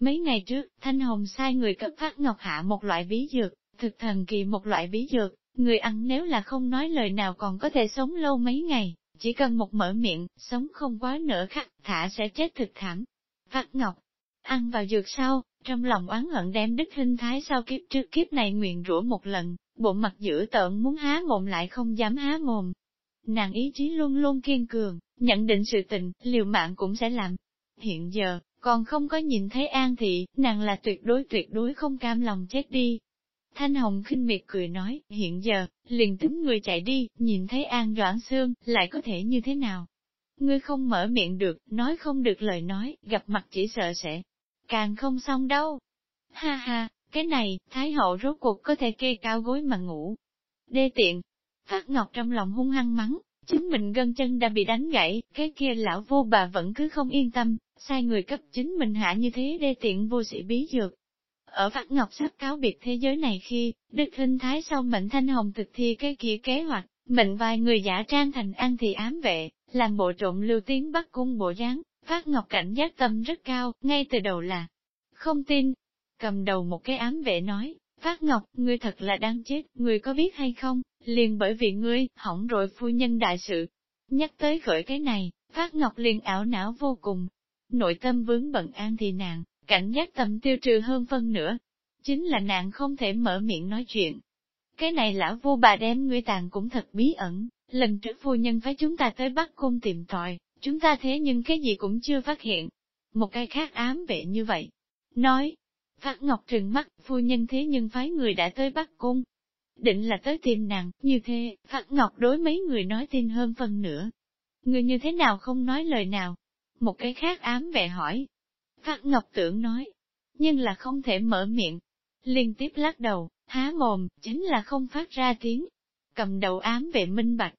Mấy ngày trước, Thanh Hồng sai người cấp phát ngọc hạ một loại bí dược, thực thần kỳ một loại bí dược, Người ăn nếu là không nói lời nào còn có thể sống lâu mấy ngày, chỉ cần một mở miệng, sống không quá nửa khắc, thả sẽ chết thực thảm. Phát Ngọc, ăn vào dược sau, trong lòng oán hận đem đức hình thái sau kiếp trước kiếp này nguyện rủa một lần, bộ mặt dữ tợn muốn há mồm lại không dám há mồm. Nàng ý chí luôn luôn kiên cường, nhận định sự tình, liều mạng cũng sẽ làm. Hiện giờ, còn không có nhìn thấy an thị, nàng là tuyệt đối tuyệt đối không cam lòng chết đi, Thanh Hồng khinh miệt cười nói, hiện giờ, liền tính người chạy đi, nhìn thấy An Doãn Sương, lại có thể như thế nào? Ngươi không mở miệng được, nói không được lời nói, gặp mặt chỉ sợ sẽ, càng không xong đâu. Ha ha, cái này, Thái Hậu rốt cuộc có thể kê cao gối mà ngủ. Đê tiện, Phát Ngọc trong lòng hung hăng mắng, chính mình gân chân đã bị đánh gãy, cái kia lão vô bà vẫn cứ không yên tâm, sai người cấp chính mình hạ như thế đê tiện vô sĩ bí dược, ở Vạn Ngọc sắp cáo biệt thế giới này khi, Đức Hinh Thái sau mệnh Thanh Hồng thực thi cái kia kế hoạch, mệnh vài người giả trang thành an thì ám vệ, làm bộ trộm lưu tiến bắt cung bộ dáng, Phát Ngọc cảnh giác tâm rất cao, ngay từ đầu là không tin. Cầm đầu một cái ám vệ nói, Phát Ngọc, ngươi thật là đang chết, ngươi có biết hay không, liền bởi vì ngươi, hỏng rồi phu nhân đại sự. Nhắc tới khởi cái này, Phát Ngọc liền ảo não vô cùng. Nội tâm vướng bận an thì nàng, Cảnh giác tâm tiêu trừ hơn phân nữa, chính là nàng không thể mở miệng nói chuyện. Cái này lão vua bà đem ngươi tàn cũng thật bí ẩn, lần trước phu nhân phái chúng ta tới Bắc Cung tìm tòi, chúng ta thế nhưng cái gì cũng chưa phát hiện. Một cái khác ám vệ như vậy. Nói, Phát Ngọc trừng mắt, phu nhân thế nhưng phái người đã tới Bắc Cung. Định là tới tìm nàng, như thế, Phát Ngọc đối mấy người nói tin hơn phần nữa. Người như thế nào không nói lời nào? Một cái khác ám vệ hỏi, Phát Ngọc tưởng nói, nhưng là không thể mở miệng. Liên tiếp lắc đầu, há mồm, chính là không phát ra tiếng. Cầm đầu ám vệ minh bạch.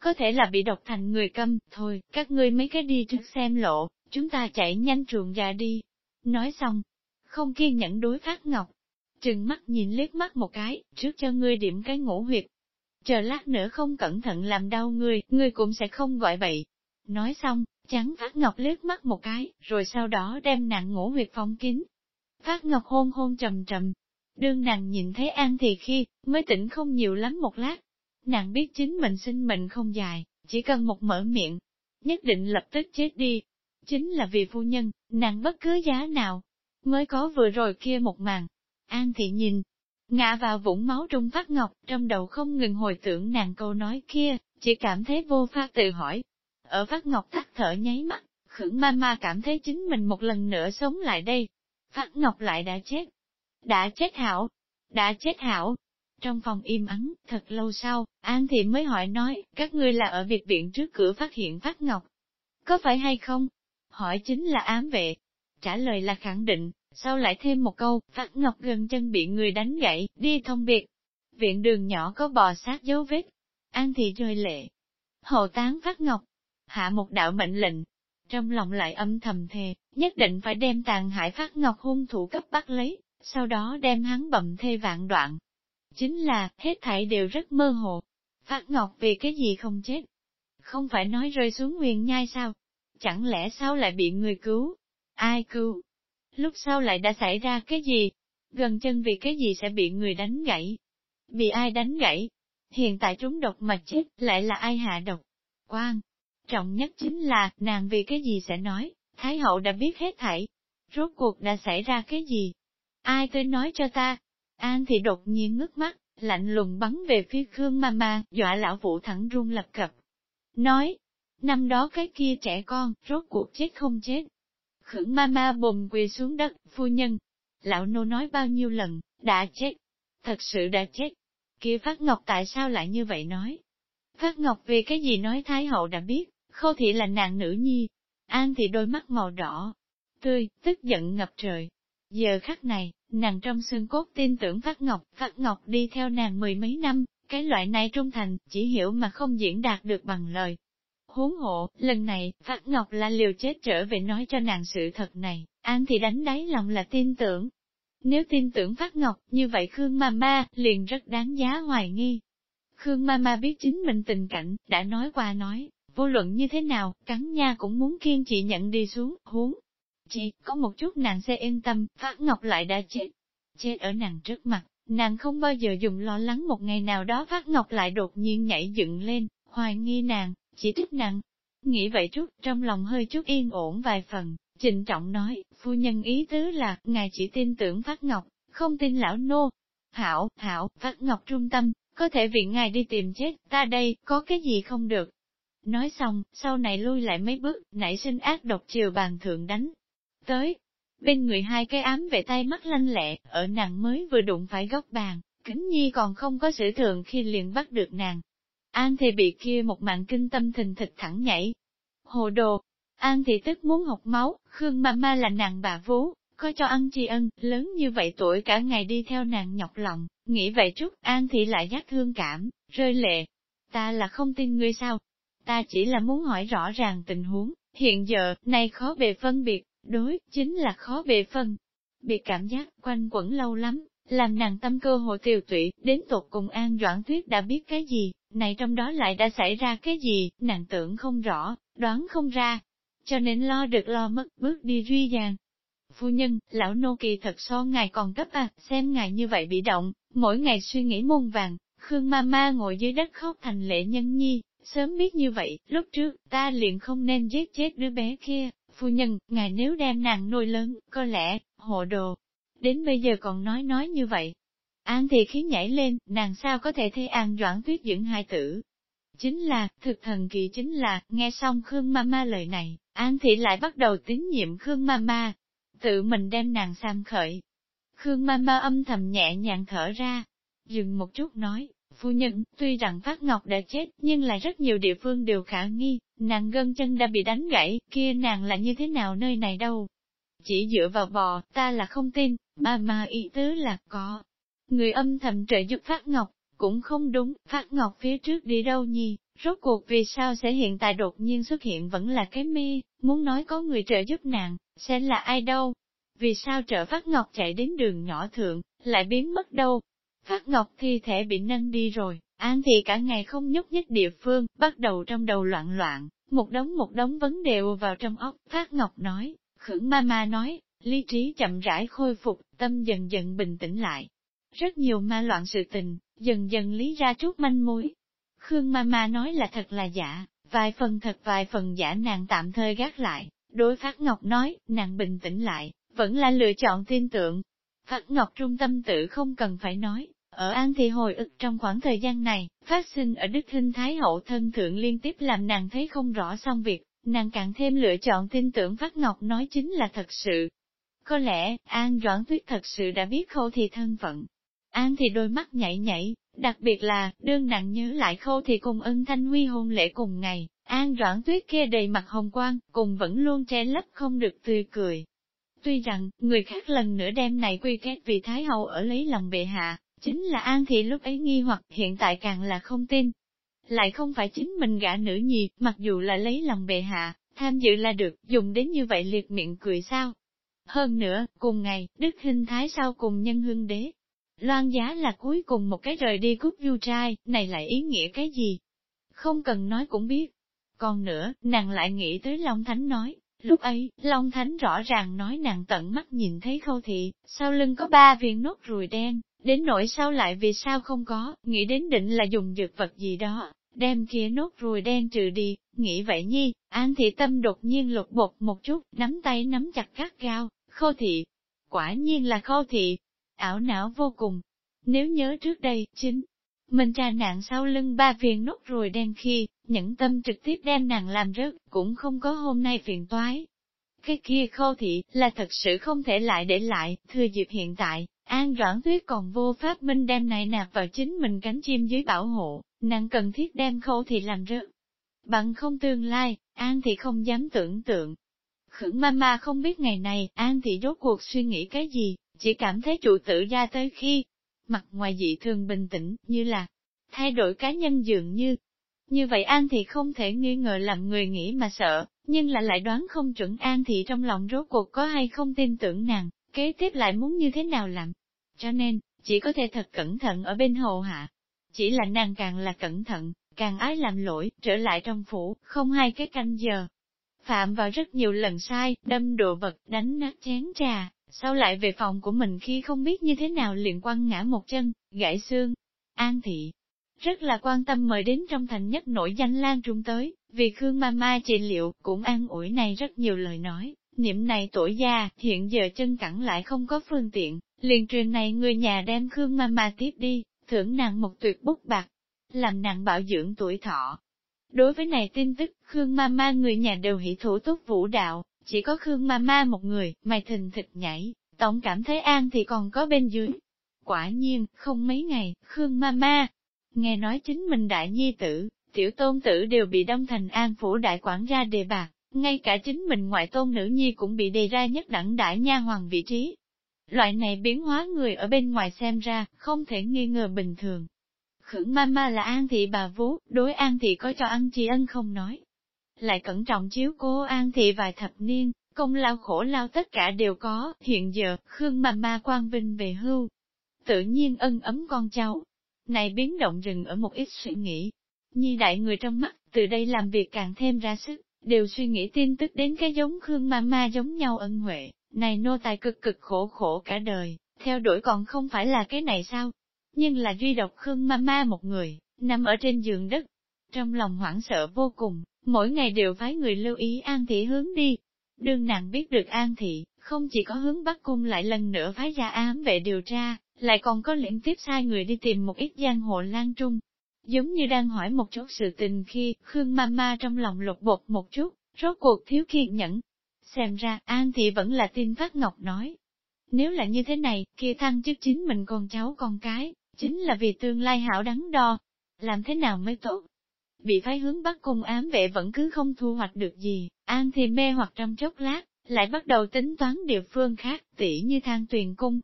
Có thể là bị độc thành người câm, thôi, các ngươi mấy cái đi trước xem lộ, chúng ta chạy nhanh trường ra đi. Nói xong, không kiên nhẫn đối Phát Ngọc. Trừng mắt nhìn liếc mắt một cái, trước cho ngươi điểm cái ngủ huyệt. Chờ lát nữa không cẩn thận làm đau ngươi, ngươi cũng sẽ không gọi bậy. Nói xong, Chắn Phát Ngọc liếc mắt một cái, rồi sau đó đem nàng ngủ huyệt phong kín. Phát Ngọc hôn hôn trầm trầm. Đương nàng nhìn thấy An thì khi, mới tỉnh không nhiều lắm một lát. Nàng biết chính mình sinh mệnh không dài, chỉ cần một mở miệng, nhất định lập tức chết đi. Chính là vì phu nhân, nàng bất cứ giá nào, mới có vừa rồi kia một màn. An thị nhìn, ngã vào vũng máu trung phát ngọc, trong đầu không ngừng hồi tưởng nàng câu nói kia, chỉ cảm thấy vô pháp tự hỏi, ở Phát Ngọc tắt thở nháy mắt, khưởng ma ma cảm thấy chính mình một lần nữa sống lại đây. Phát Ngọc lại đã chết. Đã chết hảo. Đã chết hảo. Trong phòng im ắng, thật lâu sau, An Thị mới hỏi nói, các ngươi là ở biệt viện trước cửa phát hiện Phát Ngọc. Có phải hay không? Hỏi chính là ám vệ. Trả lời là khẳng định, sau lại thêm một câu, Phát Ngọc gần chân bị người đánh gãy, đi thông biệt. Viện đường nhỏ có bò sát dấu vết. An Thị rơi lệ. hậu tán Phát Ngọc. Hạ một đạo mệnh lệnh. Trong lòng lại âm thầm thề, nhất định phải đem tàn hại Phát Ngọc hung thủ cấp bắt lấy, sau đó đem hắn bầm thê vạn đoạn, Chính là, hết thảy đều rất mơ hồ. Phát Ngọc vì cái gì không chết? Không phải nói rơi xuống nguyên nhai sao? Chẳng lẽ sao lại bị người cứu? Ai cứu? Lúc sau lại đã xảy ra cái gì? Gần chân vì cái gì sẽ bị người đánh gãy? Bị ai đánh gãy? Hiện tại trúng độc mà chết, lại là ai hạ độc? quang Trọng nhất chính là, nàng vì cái gì sẽ nói, Thái hậu đã biết hết thảy. Rốt cuộc đã xảy ra cái gì? Ai tới nói cho ta, An thì đột nhiên ngước mắt, lạnh lùng bắn về phía Khương Mama, dọa lão vụ thẳng run lập cập. Nói, năm đó cái kia trẻ con, rốt cuộc chết không chết. Khương Mama bùm quỳ xuống đất, phu nhân. Lão nô nói bao nhiêu lần, đã chết. Thật sự đã chết. Kia Phát Ngọc tại sao lại như vậy nói? Phát Ngọc vì cái gì nói Thái Hậu đã biết, khâu thị là nàng nữ nhi. An thị đôi mắt màu đỏ, tươi, tức giận ngập trời. Giờ khắc này, Nàng trong xương cốt tin tưởng Phát Ngọc, Phát Ngọc đi theo nàng mười mấy năm, cái loại này trung thành, chỉ hiểu mà không diễn đạt được bằng lời. Huống hộ, lần này, Phát Ngọc là liều chết trở về nói cho nàng sự thật này, An thị đánh đáy lòng là tin tưởng. Nếu tin tưởng Phát Ngọc, như vậy Khương Mama liền rất đáng giá hoài nghi. Khương Mama biết chính mình tình cảnh, đã nói qua nói, vô luận như thế nào, cắn nha cũng muốn kiên trì nhận đi xuống, huống chỉ có một chút nàng sẽ yên tâm, Phát Ngọc lại đã chết. Chết ở nàng trước mặt, nàng không bao giờ dùng lo lắng một ngày nào đó Phát Ngọc lại đột nhiên nhảy dựng lên, hoài nghi nàng, chỉ thích nàng. Nghĩ vậy chút, trong lòng hơi chút yên ổn vài phần, trịnh trọng nói, phu nhân ý tứ là, ngài chỉ tin tưởng Phát Ngọc, không tin lão nô. Hảo, hảo, Phát Ngọc trung tâm, có thể viện ngài đi tìm chết, ta đây, có cái gì không được. Nói xong, sau này lui lại mấy bước, nảy sinh ác độc chiều bàn thượng đánh, Tới, bên người hai cái ám về tay mắt lanh lẹ, ở nàng mới vừa đụng phải góc bàn, kính nhi còn không có sử thường khi liền bắt được nàng. An thì bị kia một mạng kinh tâm thình thịch thẳng nhảy. Hồ đồ, An thì tức muốn học máu, Khương Mama là nàng bà vú, có cho ăn tri ân, lớn như vậy tuổi cả ngày đi theo nàng nhọc lòng, nghĩ vậy chút, An thị lại giác thương cảm, rơi lệ. Ta là không tin ngươi sao? Ta chỉ là muốn hỏi rõ ràng tình huống, hiện giờ, này khó bề phân biệt, Đối, chính là khó bề phân. Bị cảm giác quanh quẩn lâu lắm, làm nàng tâm cơ hội tiều tụy, đến tột cùng An Doãn Tuyết đã biết cái gì, này trong đó lại đã xảy ra cái gì, nàng tưởng không rõ, đoán không ra. Cho nên lo được lo mất, bước đi duy dàng. Phu nhân, lão nô kỳ thật so ngài còn cấp à, xem ngài như vậy bị động, mỗi ngày suy nghĩ muôn vàng, Khương ma ma ngồi dưới đất khóc thành lệ nhân nhi, sớm biết như vậy, lúc trước, ta liền không nên giết chết đứa bé kia, Phu nhân, ngài nếu đem nàng nuôi lớn, có lẽ, hộ đồ. Đến bây giờ còn nói nói như vậy. An thì khí nhảy lên, nàng sao có thể thấy an doãn tuyết dưỡng hai tử. Chính là, thực thần kỳ chính là, nghe xong Khương Mama lời này, An thị lại bắt đầu tín nhiệm Khương Mama. Tự mình đem nàng sam khởi. Khương Mama âm thầm nhẹ nhàng thở ra. Dừng một chút nói, Phu nhân, tuy rằng Phát Ngọc đã chết, nhưng lại rất nhiều địa phương đều khả nghi, nàng gân chân đã bị đánh gãy, kia nàng là như thế nào nơi này đâu. Chỉ dựa vào bò, ta là không tin, mà mà ý tứ là có. Người âm thầm trợ giúp Phát Ngọc, cũng không đúng, Phát Ngọc phía trước đi đâu nhỉ? rốt cuộc vì sao sẽ hiện tại đột nhiên xuất hiện vẫn là cái mê, muốn nói có người trợ giúp nàng, sẽ là ai đâu. Vì sao trợ Phát Ngọc chạy đến đường nhỏ thượng, lại biến mất đâu, Phát Ngọc thi thể bị nâng đi rồi, An thì cả ngày không nhúc nhích địa phương, bắt đầu trong đầu loạn loạn, một đống một đống vấn đề vào trong óc. Phát Ngọc nói, khưởng ma ma nói, lý trí chậm rãi khôi phục, tâm dần dần bình tĩnh lại. Rất nhiều ma loạn sự tình, dần dần lý ra chút manh mối. Khương ma ma nói là thật là giả, vài phần thật vài phần giả nàng tạm thời gác lại. Đối Phát Ngọc nói, nàng bình tĩnh lại, vẫn là lựa chọn tin tưởng, Phát Ngọc trung tâm tự không cần phải nói, ở An Thị hồi ức trong khoảng thời gian này, phát sinh ở Đức Hinh Thái Hậu thân thượng liên tiếp làm nàng thấy không rõ xong việc, nàng càng thêm lựa chọn tin tưởng Phát Ngọc nói chính là thật sự. Có lẽ, An Doãn Tuyết thật sự đã biết khâu thì thân phận. An thì đôi mắt nhảy nhảy, Đặc biệt là, đương nặng nhớ lại khâu thì cùng ân thanh huy hôn lễ cùng ngày, An Doãn Tuyết kia đầy mặt hồng quang, cùng vẫn luôn che lấp không được tươi cười. Tuy rằng, người khác lần nữa đem này quy kết vì Thái Hậu ở lấy lòng bệ hạ, chính là An Thị lúc ấy nghi hoặc hiện tại càng là không tin. Lại không phải chính mình gã nữ nhi, mặc dù là lấy lòng bệ hạ, tham dự là được, dùng đến như vậy liệt miệng cười sao. Hơn nữa, cùng ngày, Đức Hình Thái sau cùng nhân hương đế. Loan giá là cuối cùng một cái rời đi cút du trai, này lại ý nghĩa cái gì? Không cần nói cũng biết. Còn nữa, nàng lại nghĩ tới Long Thánh nói, lúc ấy, Long Thánh rõ ràng nói nàng tận mắt nhìn thấy khâu thị, sau lưng có ba viên nốt ruồi đen, đến nỗi sao lại vì sao không có, nghĩ đến định là dùng dược vật gì đó, đem kia nốt ruồi đen trừ đi, nghĩ vậy nhi, An thị tâm đột nhiên lột bột một chút, nắm tay nắm chặt gắt gao, khô thị. Quả nhiên là khô thị, ảo não vô cùng. Nếu nhớ trước đây, chính, mình trà nạn sau lưng ba viên nốt ruồi đen khi, nhẫn tâm trực tiếp đem nàng làm rớt, cũng không có hôm nay phiền toái. Cái kia khô thị, là thật sự không thể lại để lại, thừa dịp hiện tại, An Doãn Tuyết còn vô pháp minh đem này nạp vào chính mình cánh chim dưới bảo hộ, nàng cần thiết đem khâu thì làm rớt. Bằng không tương lai, An thì không dám tưởng tượng. Khửng mama không biết ngày này, An thì rốt cuộc suy nghĩ cái gì, chỉ cảm thấy trụ tử ra tới khi, mặt ngoài dị thường bình tĩnh, như là thay đổi cá nhân dường như. Như vậy An thì không thể nghi ngờ làm người nghĩ mà sợ, nhưng là lại đoán không chuẩn An thì trong lòng rốt cuộc có hay không tin tưởng nàng, kế tiếp lại muốn như thế nào làm. Cho nên, chỉ có thể thật cẩn thận ở bên hầu hạ. Chỉ là nàng càng là cẩn thận, càng ái làm lỗi, trở lại trong phủ, không hai cái canh giờ. Phạm vào rất nhiều lần sai, đâm đồ vật, đánh nát chén trà, sau lại về phòng của mình khi không biết như thế nào liền quăng ngã một chân, gãy xương. An thị, rất là quan tâm mời đến trong thành nhất nổi danh lan trung tới, vì Khương ma ma trị liệu, cũng an ủi này rất nhiều lời nói, niệm này tuổi già, hiện giờ chân cẳng lại không có phương tiện, liền truyền này người nhà đem Khương Mama tiếp đi, thưởng nàng một tuyệt bút bạc, làm nàng bảo dưỡng tuổi thọ. Đối với này tin tức, Khương Mama người nhà đều hỷ thủ tốt vũ đạo, chỉ có Khương Mama một người, mày thình thịt nhảy, tổng cảm thấy an thì còn có bên dưới. Quả nhiên, không mấy ngày, Khương Mama, nghe nói chính mình đại nhi tử, tiểu tôn tử đều bị đông thành an phủ đại quản gia đề bạc, ngay cả chính mình ngoại tôn nữ nhi cũng bị đề ra nhất đẳng đại nha hoàng vị trí. Loại này biến hóa người ở bên ngoài xem ra, không thể nghi ngờ bình thường. Khưởng mama là an thị bà vú, đối an thị có cho ăn chi ân không nói. Lại cẩn trọng chiếu cố an thị vài thập niên, công lao khổ lao tất cả đều có, hiện giờ, Khương mama quang vinh về hưu. Tự nhiên ân ấm con cháu. Này biến động rừng ở một ít suy nghĩ. Nhi đại người trong mắt, từ đây làm việc càng thêm ra sức, đều suy nghĩ tin tức đến cái giống Khương mama giống nhau ân huệ, này nô tài cực cực khổ khổ cả đời, theo đuổi còn không phải là cái này sao? Nhưng là duy độc Khương Mama một người, nằm ở trên giường đất. Trong lòng hoảng sợ vô cùng, mỗi ngày đều phái người lưu ý An Thị hướng đi. Đương nàng biết được An Thị, không chỉ có hướng Bắc Cung lại lần nữa phái ra ám vệ điều tra, lại còn có liên tiếp sai người đi tìm một ít giang hồ lan trung. Giống như đang hỏi một chút sự tình khi, Khương Mama trong lòng lột bột một chút, rốt cuộc thiếu kiên nhẫn. Xem ra, An Thị vẫn là tin Phát Ngọc nói. Nếu là như thế này, kia thăng chức chính mình con cháu con cái, chính là vì tương lai hảo đắn đo. Làm thế nào mới tốt? Bị phái hướng bắt cung ám vệ vẫn cứ không thu hoạch được gì, an thì mê hoặc trong chốc lát, lại bắt đầu tính toán địa phương khác, tỉ như thang tuyền cung.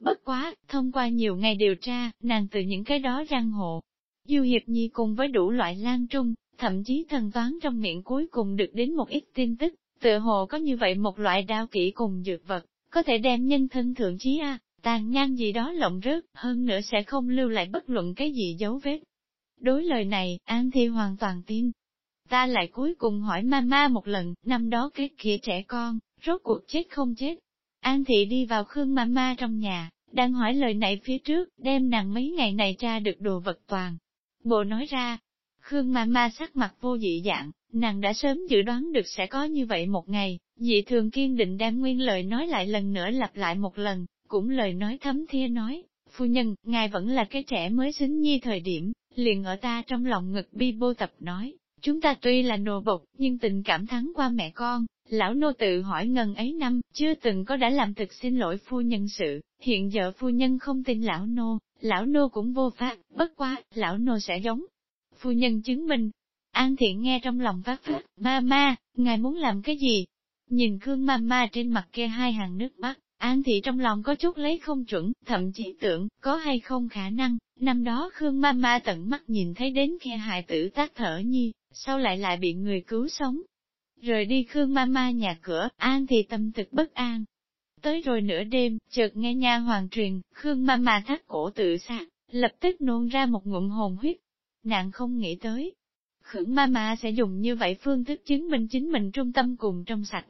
Bất quá, thông qua nhiều ngày điều tra, nàng từ những cái đó răng hộ. Du Hiệp Nhi cùng với đủ loại lan trung, thậm chí thần toán trong miệng cuối cùng được đến một ít tin tức, tựa hồ có như vậy một loại đao kỹ cùng dược vật, có thể đem nhân thân thượng chí A, tàn nhang gì đó lộng rớt, hơn nữa sẽ không lưu lại bất luận cái gì dấu vết. Đối lời này, An Thi hoàn toàn tin. Ta lại cuối cùng hỏi mama một lần, năm đó cái kia trẻ con, rốt cuộc chết không chết. An Thị đi vào Khương mama trong nhà, đang hỏi lời này phía trước, đem nàng mấy ngày này tra được đồ vật toàn. Bộ nói ra, Khương mama sắc mặt vô dị dạng, nàng đã sớm dự đoán được sẽ có như vậy một ngày, dị thường kiên định đem nguyên lời nói lại lần nữa lặp lại một lần, cũng lời nói thấm thia nói, phu nhân, ngài vẫn là cái trẻ mới xứng nhi thời điểm, liền ở ta trong lòng ngực bi bô tập nói, chúng ta tuy là nô bộc, nhưng tình cảm thắng qua mẹ con, lão nô tự hỏi ngần ấy năm, chưa từng có đã làm thực xin lỗi phu nhân sự, hiện giờ phu nhân không tin lão nô, lão nô cũng vô pháp, bất quá, lão nô sẽ giống. Phu nhân chứng minh, An thiện nghe trong lòng phát phát, ma ma, ngài muốn làm cái gì? Nhìn Khương ma ma trên mặt kia hai hàng nước mắt, An thị trong lòng có chút lấy không chuẩn, thậm chí tưởng, có hay không khả năng, năm đó Khương ma ma tận mắt nhìn thấy đến khe hài tử tác thở nhi, sau lại lại bị người cứu sống. Rời đi Khương ma ma nhà cửa, An thị tâm thực bất an. Tới rồi nửa đêm, chợt nghe nha hoàng truyền, Khương ma ma thắt cổ tự sát, lập tức nôn ra một ngụm hồn huyết. Nàng không nghĩ tới, Khưởng ma ma sẽ dùng như vậy phương thức chứng minh chính mình trung tâm cùng trong sạch.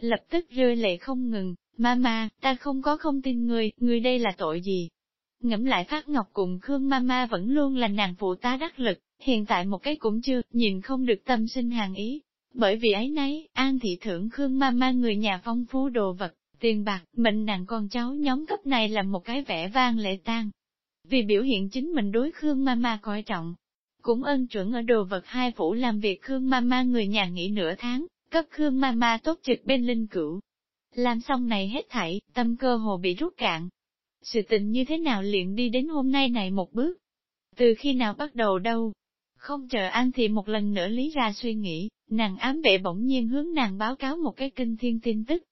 Lập tức rơi lệ không ngừng, ma ma, ta không có không tin người, người đây là tội gì? Ngẫm lại Phát Ngọc cùng Khương ma ma vẫn luôn là nàng phụ tá đắc lực, hiện tại một cái cũng chưa, nhìn không được tâm sinh hàng ý. Bởi vì ấy nấy, An thị thưởng Khương ma ma người nhà phong phú đồ vật, tiền bạc, mệnh nàng con cháu nhóm cấp này là một cái vẻ vang lệ tan. Vì biểu hiện chính mình đối Khương ma ma coi trọng, cũng ân chuẩn ở đồ vật hai phủ làm việc Khương Mama người nhà nghỉ nửa tháng, cấp Khương Mama tốt trực bên linh cửu. Làm xong này hết thảy, tâm cơ hồ bị rút cạn. Sự tình như thế nào liền đi đến hôm nay này một bước? Từ khi nào bắt đầu đâu? Không chờ An thì một lần nữa lý ra suy nghĩ, nàng ám vệ bỗng nhiên hướng nàng báo cáo một cái kinh thiên tin tức.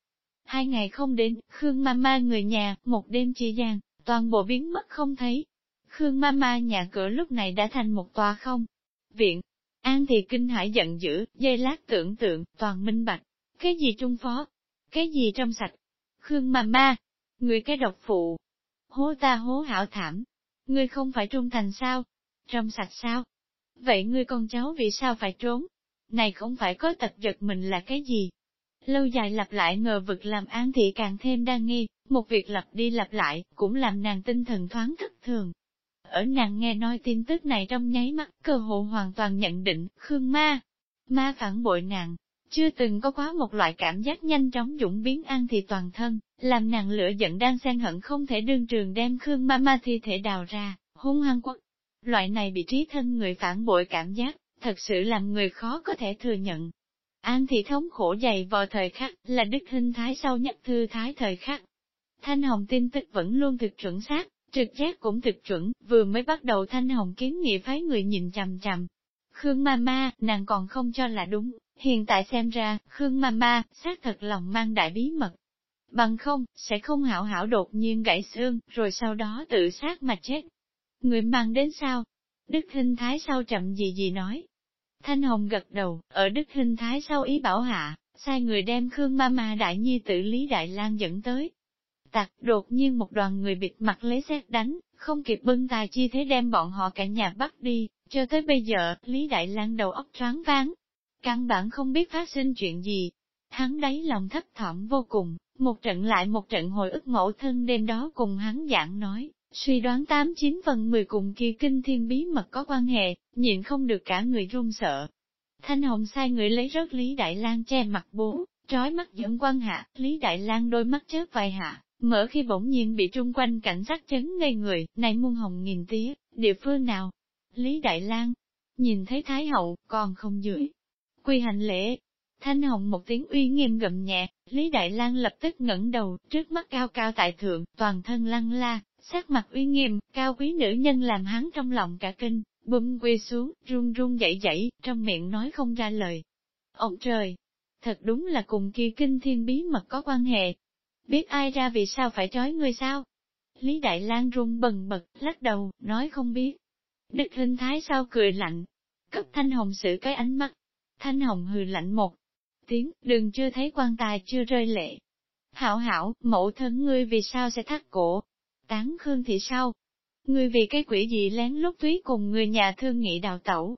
Hai ngày không đến, Khương Mama người nhà, một đêm chia gian, toàn bộ biến mất không thấy, Khương Mama nhà cửa lúc này đã thành một tòa không. Viện, An thì kinh hãi giận dữ, dây lát tưởng tượng, toàn minh bạch. Cái gì trung phó? Cái gì trong sạch? Khương Mama, người cái độc phụ. Hố ta hố hảo thảm. Ngươi không phải trung thành sao? Trong sạch sao? Vậy ngươi con cháu vì sao phải trốn? Này không phải có tật giật mình là cái gì? Lâu dài lặp lại ngờ vực làm an thị càng thêm đa nghi, một việc lặp đi lặp lại, cũng làm nàng tinh thần thoáng thất thường. Ở nàng nghe nói tin tức này trong nháy mắt, cơ hồ hoàn toàn nhận định, Khương Ma, ma phản bội nàng, chưa từng có quá một loại cảm giác nhanh chóng dũng biến an thì toàn thân, làm nàng lửa giận đang xen hận không thể đương trường đem Khương Ma ma thi thể đào ra, hung hăng quất. Loại này bị trí thân người phản bội cảm giác, thật sự làm người khó có thể thừa nhận. An thị thống khổ dày vào thời khắc, là đức hình thái sau nhất thư thái thời khắc. Thanh hồng tin tức vẫn luôn thực chuẩn xác, Trực giác cũng thực chuẩn, vừa mới bắt đầu thanh hồng kiến nghị phái người nhìn chằm chằm. Khương ma ma, nàng còn không cho là đúng, hiện tại xem ra, Khương ma ma, xác thật lòng mang đại bí mật. Bằng không, sẽ không hảo hảo đột nhiên gãy xương, rồi sau đó tự sát mà chết. Người mang đến sao? Đức Hinh Thái sau chậm gì gì nói. Thanh Hồng gật đầu, ở Đức Hinh Thái sau ý bảo hạ, sai người đem Khương Ma Ma Đại Nhi tự Lý Đại lang dẫn tới tạc, đột nhiên một đoàn người bịt mặt lấy xét đánh, không kịp bưng tài chi thế đem bọn họ cả nhà bắt đi, cho tới bây giờ, Lý Đại Lang đầu óc choáng váng. Căn bản không biết phát sinh chuyện gì. Hắn đáy lòng thấp thỏm vô cùng, một trận lại một trận hồi ức mẫu thân đêm đó cùng hắn giảng nói, suy đoán 89 phần 10 cùng kia kinh thiên bí mật có quan hệ, nhịn không được cả người run sợ. Thanh Hồng sai người lấy rớt Lý Đại Lang che mặt bố, trói mắt dẫn quan hạ, Lý Đại Lang đôi mắt chớp vài hạ, Mở khi bỗng nhiên bị trung quanh cảnh sát chấn ngây người, này muôn hồng nghìn tía, địa phương nào? Lý Đại Lang nhìn thấy Thái Hậu, còn không dưới. Quy hành lễ, Thanh Hồng một tiếng uy nghiêm gậm nhẹ, Lý Đại Lang lập tức ngẩng đầu, trước mắt cao cao tại thượng, toàn thân lăng la, sắc mặt uy nghiêm, cao quý nữ nhân làm hắn trong lòng cả kinh, bùm quỳ xuống, run run dậy dậy, trong miệng nói không ra lời. Ông trời! Thật đúng là cùng kia kinh thiên bí mật có quan hệ, biết ai ra vì sao phải trói người sao? Lý Đại Lang run bần bật, lắc đầu, nói không biết. Đức Hinh Thái sao cười lạnh, cấp Thanh Hồng sử cái ánh mắt. Thanh Hồng hừ lạnh một tiếng, đừng chưa thấy quan tài chưa rơi lệ. Hảo hảo, mẫu thân ngươi vì sao sẽ thắt cổ? Tán Khương thì sao? Ngươi vì cái quỷ gì lén lút túy cùng người nhà thương nghị đào tẩu?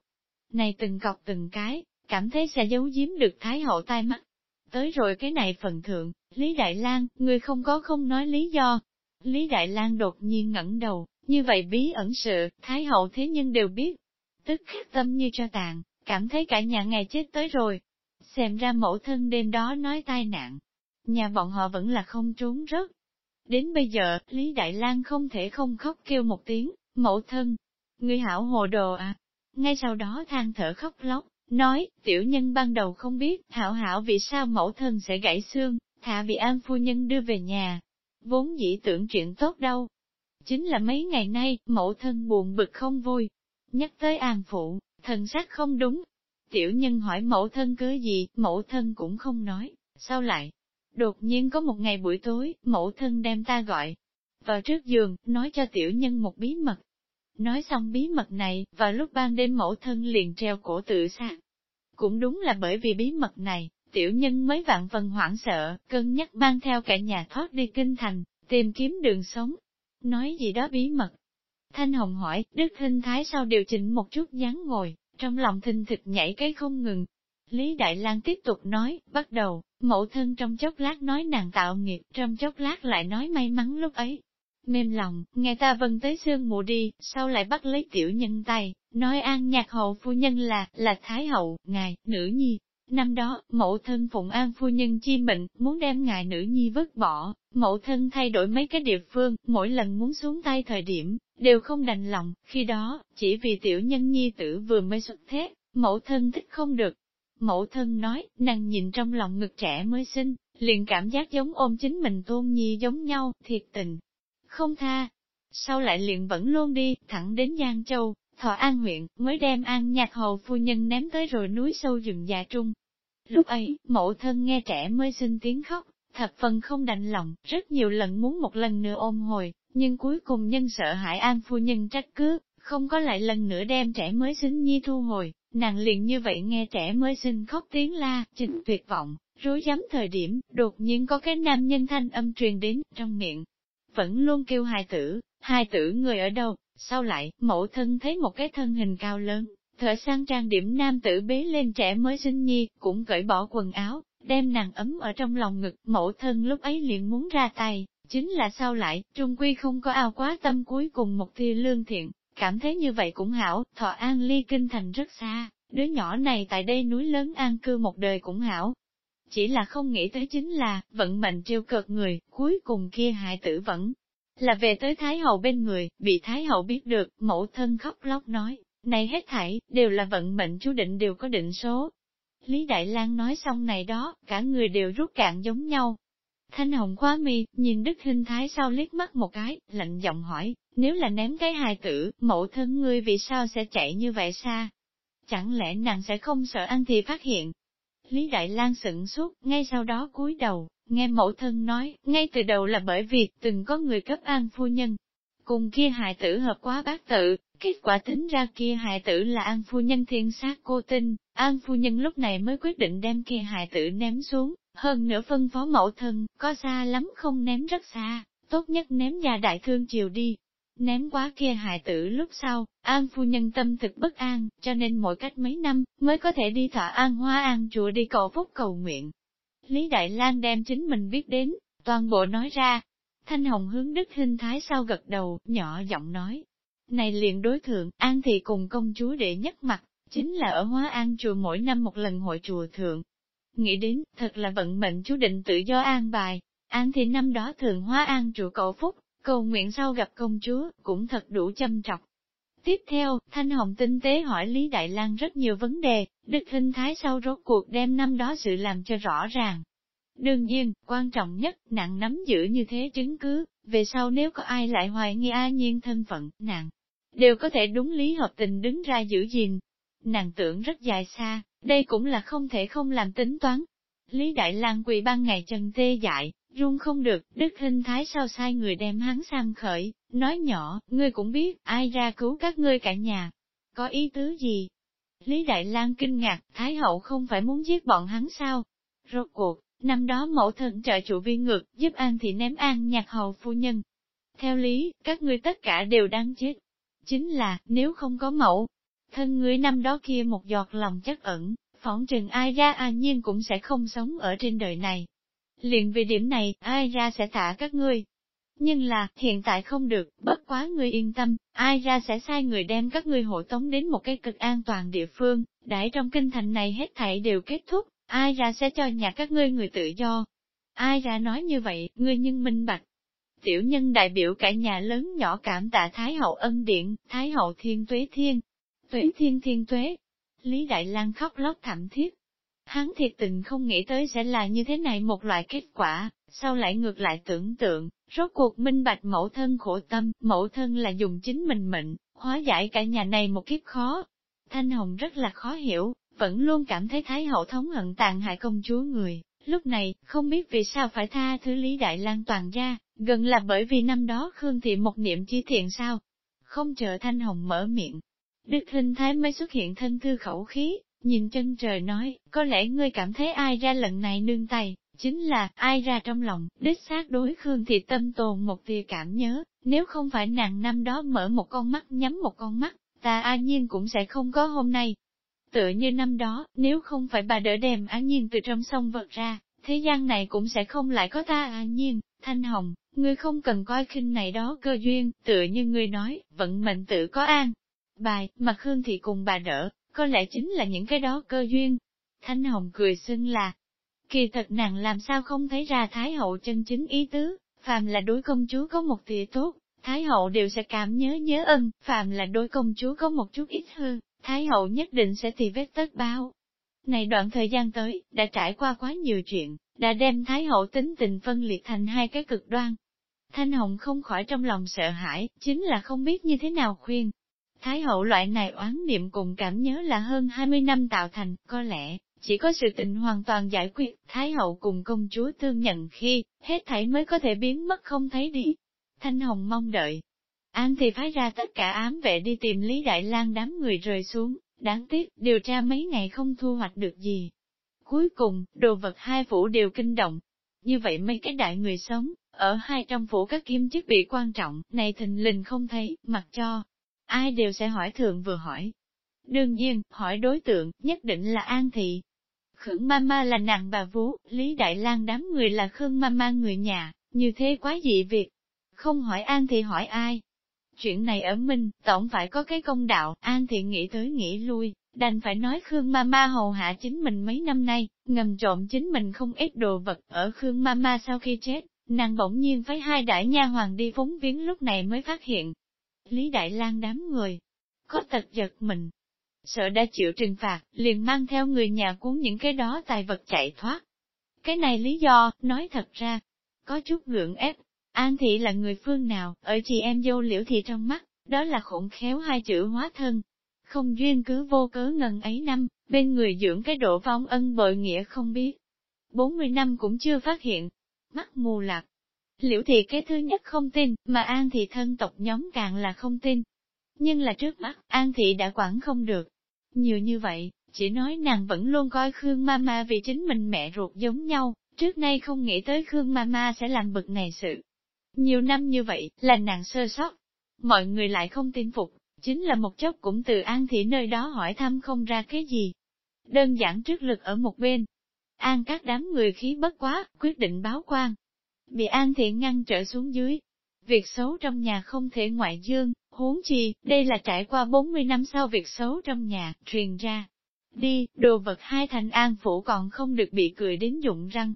Này từng cọc từng cái, cảm thấy sẽ giấu giếm được Thái Hậu tai mắt. Tới rồi cái này phần thượng, Lý Đại Lang, người không có không nói lý do. Lý Đại Lang đột nhiên ngẩng đầu, như vậy bí ẩn sự, Thái hậu thế nhân đều biết. Tức khắc tâm như cho tàn, cảm thấy cả nhà ngày chết tới rồi. Xem ra mẫu thân đêm đó nói tai nạn. Nhà bọn họ vẫn là không trốn rớt. Đến bây giờ, Lý Đại Lang không thể không khóc kêu một tiếng, mẫu thân. Ngươi hảo hồ đồ à. Ngay sau đó than thở khóc lóc, nói, tiểu nhân ban đầu không biết, hảo hảo vì sao mẫu thân sẽ gãy xương, Hạ bị an phu nhân đưa về nhà. Vốn dĩ tưởng chuyện tốt đâu. Chính là mấy ngày nay, mẫu thân buồn bực không vui. Nhắc tới an phụ, thần sắc không đúng. Tiểu nhân hỏi mẫu thân cứ gì, mẫu thân cũng không nói, sao lại? Đột nhiên có một ngày buổi tối, mẫu thân đem ta gọi vào trước giường, nói cho tiểu nhân một bí mật. Nói xong bí mật này, và lúc ban đêm mẫu thân liền treo cổ tự sát. Cũng đúng là bởi vì bí mật này, tiểu nhân mới vạn phần hoảng sợ, cân nhắc mang theo cả nhà thoát đi kinh thành, tìm kiếm đường sống. Nói gì đó bí mật. Thanh Hồng hỏi, Đức Hinh Thái sau điều chỉnh một chút dáng ngồi, trong lòng thình thịt nhảy cái không ngừng. Lý Đại Lang tiếp tục nói, bắt đầu, mẫu thân trong chốc lát nói nàng tạo nghiệp, trong chốc lát lại nói may mắn lúc ấy. Mềm lòng, nghe ta vân tới sương mù đi, sau lại bắt lấy tiểu nhân tay, nói an nhạc hậu phu nhân là, là Thái hậu, ngài, nữ nhi, Năm đó, mẫu thân Phụng An phu nhân chi mệnh, muốn đem ngài nữ nhi vứt bỏ, mẫu thân thay đổi mấy cái địa phương, mỗi lần muốn xuống tay thời điểm, đều không đành lòng, khi đó, chỉ vì tiểu nhân nhi tử vừa mới xuất thế, mẫu thân thích không được. Mẫu thân nói, nàng nhìn trong lòng ngực trẻ mới sinh, liền cảm giác giống ôm chính mình tôn nhi giống nhau, thiệt tình. Không tha. Sau lại liền vẫn luôn đi, thẳng đến Giang Châu, Thọ An huyện, mới đem An Nhạc Hầu phu nhân ném tới rồi núi sâu rừng già trung, Lúc ấy, mẫu thân nghe trẻ mới sinh tiếng khóc, thập phần không đành lòng, rất nhiều lần muốn một lần nữa ôm hồi, nhưng cuối cùng nhân sợ hại an phu nhân trách cứ, không có lại lần nữa đem trẻ mới sinh nhi thu hồi, nàng liền như vậy nghe trẻ mới sinh khóc tiếng la, trình tuyệt vọng, rối rắm thời điểm, đột nhiên có cái nam nhân thanh âm truyền đến, trong miệng, vẫn luôn kêu hài tử, hài tử người ở đâu, sau lại, mẫu thân thấy một cái thân hình cao lớn, Thợ sang trang điểm nam tử bế lên trẻ mới sinh nhi, cũng cởi bỏ quần áo, đem nàng ấm ở trong lòng ngực, mẫu thân lúc ấy liền muốn ra tay, chính là sao lại, trung quy không có ao quá tâm cuối cùng một thi lương thiện, cảm thấy như vậy cũng hảo, thọ an ly kinh thành rất xa, đứa nhỏ này tại đây núi lớn an cư một đời cũng hảo. Chỉ là không nghĩ tới chính là, vận mệnh trêu cợt người, cuối cùng kia hại tử vẫn là về tới Thái Hậu bên người, bị Thái Hậu biết được, mẫu thân khóc lóc nói, này hết thảy, đều là vận mệnh chú định đều có định số. Lý Đại Lang nói xong này đó, cả người đều rút cạn giống nhau. Thanh hồng khóa mi, nhìn Đức Hinh Thái sau liếc mắt một cái, lạnh giọng hỏi, nếu là ném cái hài tử, mẫu thân ngươi vì sao sẽ chạy như vậy xa? Chẳng lẽ nàng sẽ không sợ ăn thì phát hiện? Lý Đại Lang sửng suốt, ngay sau đó cúi đầu, nghe mẫu thân nói, ngay từ đầu là bởi vì từng có người cấp an phu nhân. Cùng kia hài tử hợp quá bác tự, Kết quả tính ra kia hài tử là An Phu Nhân thiên sát cô tinh, An Phu Nhân lúc này mới quyết định đem kia hài tử ném xuống, hơn nữa phân phó mẫu thân, có xa lắm không ném rất xa, tốt nhất ném nhà đại thương chiều đi. Ném quá kia hài tử lúc sau, An Phu Nhân tâm thực bất an, cho nên mỗi cách mấy năm, mới có thể đi thọ An Hoa An chùa đi cầu phúc cầu nguyện. Lý Đại Lang đem chính mình biết đến, toàn bộ nói ra. Thanh Hồng hướng Đức Hinh Thái sau gật đầu, nhỏ giọng nói, này liền đối thượng, An Thị cùng công chúa đệ nhất mặt, chính là ở Hóa An chùa mỗi năm một lần hội chùa thượng. Nghĩ đến, thật là vận mệnh chú định tự do an bài. An Thị năm đó thường Hóa An chùa cầu phúc, cầu nguyện sau gặp công chúa, cũng thật đủ châm trọc. Tiếp theo, Thanh Hồng tinh tế hỏi Lý Đại Lang rất nhiều vấn đề, Đức Hình Thái sau rốt cuộc đem năm đó sự làm cho rõ ràng. Đương nhiên, quan trọng nhất, nặng nắm giữ như thế chứng cứ, về sau nếu có ai lại hoài nghi A Nhiên thân phận, nặng đều có thể đúng lý hợp tình đứng ra giữ gìn. Nàng tưởng rất dài xa, đây cũng là không thể không làm tính toán. Lý Đại Lang quỳ ban ngày chân tê dại, run không được, đức hình thái sao sai người đem hắn sang khởi, nói nhỏ, ngươi cũng biết, ai ra cứu các ngươi cả nhà. Có ý tứ gì? Lý Đại Lang kinh ngạc, Thái Hậu không phải muốn giết bọn hắn sao? Rốt cuộc, năm đó mẫu thân trợ chủ viên ngược, giúp An Thị ném An nhạc hầu phu nhân. Theo lý, các ngươi tất cả đều đang chết, Chính là, nếu không có mẫu, thân người năm đó kia một giọt lòng chất ẩn, phỏng trừng ai ra an nhiên cũng sẽ không sống ở trên đời này. Liền vì điểm này, ai ra sẽ thả các ngươi. Nhưng là, hiện tại không được, bất quá ngươi yên tâm, ai ra sẽ sai người đem các ngươi hộ tống đến một cái cực an toàn địa phương, đãi trong kinh thành này hết thảy đều kết thúc, ai ra sẽ cho nhà các ngươi người tự do. Ai ra nói như vậy, ngươi nhưng minh bạch, Tiểu nhân đại biểu cả nhà lớn nhỏ cảm tạ Thái hậu ân điện, Thái hậu thiên tuế thiên, tuế thiên thiên tuế. Lý Đại Lang khóc lóc thảm thiết. Hắn thiệt tình không nghĩ tới sẽ là như thế này một loại kết quả, Sau lại ngược lại tưởng tượng, rốt cuộc minh bạch mẫu thân khổ tâm, mẫu thân là dùng chính mình mệnh, hóa giải cả nhà này một kiếp khó. Thanh Hồng rất là khó hiểu, vẫn luôn cảm thấy Thái Hậu thống hận tàn hại công chúa người. Lúc này, không biết vì sao phải tha thứ Lý Đại Lang toàn ra, gần là bởi vì năm đó Khương Thị một niệm chi thiện sao. Không chờ Thanh Hồng mở miệng. Đức Hình Thái mới xuất hiện thân thư khẩu khí, nhìn chân trời nói, có lẽ ngươi cảm thấy ai ra lần này nương tay, chính là ai ra trong lòng, đích xác đối Khương Thị tâm tồn một tia cảm nhớ, nếu không phải nàng năm đó mở một con mắt nhắm một con mắt, ta a nhiên cũng sẽ không có hôm nay. Tựa như năm đó, nếu không phải bà đỡ đem A nhiên từ trong sông vật ra, thế gian này cũng sẽ không lại có ta a nhiên, thanh hồng, ngươi không cần coi khinh này đó cơ duyên, tựa như ngươi nói, vận mệnh tự có an. Bài, mà Khương Thị cùng bà đỡ, có lẽ chính là những cái đó cơ duyên. Thanh Hồng cười xưng là, kỳ thật nàng làm sao không thấy ra Thái Hậu chân chính ý tứ, phàm là đối công chúa có một tia tốt, Thái Hậu đều sẽ cảm nhớ nhớ ân, phàm là đối công chúa có một chút ít hư, Thái Hậu nhất định sẽ thì vết tất báo. Này đoạn thời gian tới, đã trải qua quá nhiều chuyện, đã đem Thái Hậu tính tình phân liệt thành hai cái cực đoan. Thanh Hồng không khỏi trong lòng sợ hãi, chính là không biết như thế nào khuyên. Thái Hậu loại này oán niệm cùng cảm nhớ là hơn 20 năm tạo thành, có lẽ, chỉ có sự tình hoàn toàn giải quyết, Thái hậu cùng công chúa tương nhận khi, hết thảy mới có thể biến mất không thấy đi. Thanh Hồng mong đợi. An thì phái ra tất cả ám vệ đi tìm Lý Đại lang đám người rơi xuống, đáng tiếc, điều tra mấy ngày không thu hoạch được gì. Cuối cùng, đồ vật hai phủ đều kinh động. Như vậy mấy cái đại người sống, ở hai trong phủ các kim chức bị quan trọng, này thình lình không thấy, mặc cho. Ai đều sẽ hỏi thượng vừa hỏi. Đương nhiên, hỏi đối tượng, nhất định là An Thị. Khương Mama là nàng bà vú, Lý Đại Lang đám người là Khương Mama người nhà, như thế quá dị việc. Không hỏi An thì hỏi ai? Chuyện này ở Minh, tổng phải có cái công đạo, An thì nghĩ tới nghĩ lui, đành phải nói Khương Mama hầu hạ chính mình mấy năm nay, ngầm trộm chính mình không ít đồ vật ở Khương Mama sau khi chết, nàng bỗng nhiên phái hai đại nha hoàng đi phóng viếng lúc này mới phát hiện. Lý Đại Lang đám người, có tật giật mình, sợ đã chịu trừng phạt, liền mang theo người nhà cuốn những cái đó tài vật chạy thoát. Cái này lý do, nói thật ra, có chút gượng ép. An thị là người phương nào, ở chị em dâu liễu thị trong mắt, đó là khổng khéo hai chữ hóa thân. Không duyên cứ vô cớ ngần ấy năm, bên người dưỡng cái độ vong ân bội nghĩa không biết. 40 năm cũng chưa phát hiện. Mắt mù lạc. Liễu thị cái thứ nhất không tin, mà an thị thân tộc nhóm càng là không tin. Nhưng là trước mắt, An Thị đã quản không được. Nhiều như vậy, chỉ nói nàng vẫn luôn coi Khương Mama vì chính mình mẹ ruột giống nhau, trước nay không nghĩ tới Khương Mama sẽ làm bực này sự. Nhiều năm như vậy, là nàng sơ sót. Mọi người lại không tin phục, chính là một chốc cũng từ An Thị nơi đó hỏi thăm không ra cái gì. Đơn giản trước lực ở một bên. An các đám người khí bất quá, quyết định báo quan. Bị An Thị ngăn trở xuống dưới. Việc xấu trong nhà không thể ngoại dương, Huống chi, đây là trải qua 40 năm sau việc xấu trong nhà, truyền ra. Đi, đồ vật hai thành an phủ còn không được bị cười đến dụng răng.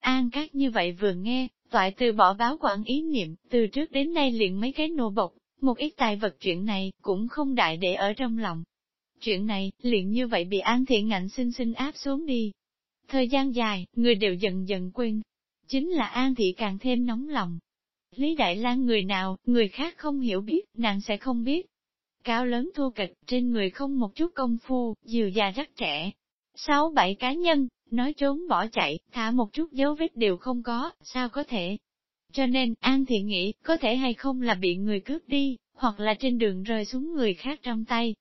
An cát như vậy vừa nghe, toại từ bỏ báo quản ý niệm, từ trước đến nay liền mấy cái nô bộc, một ít tài vật chuyện này, cũng không đại để ở trong lòng. Chuyện này, liền như vậy bị an thiện ngạnh xinh xinh áp xuống đi. Thời gian dài, người đều dần dần quên. Chính là an thị càng thêm nóng lòng, Lý Đại Lang người nào, người khác không hiểu biết, nàng sẽ không biết. Cao lớn thua kịch, trên người không một chút công phu, dìu già rất trẻ. Sáu bảy cá nhân, nói trốn bỏ chạy, thả một chút dấu vết đều không có, sao có thể. Cho nên, An thì nghĩ, có thể hay không là bị người cướp đi, hoặc là trên đường rơi xuống người khác trong tay.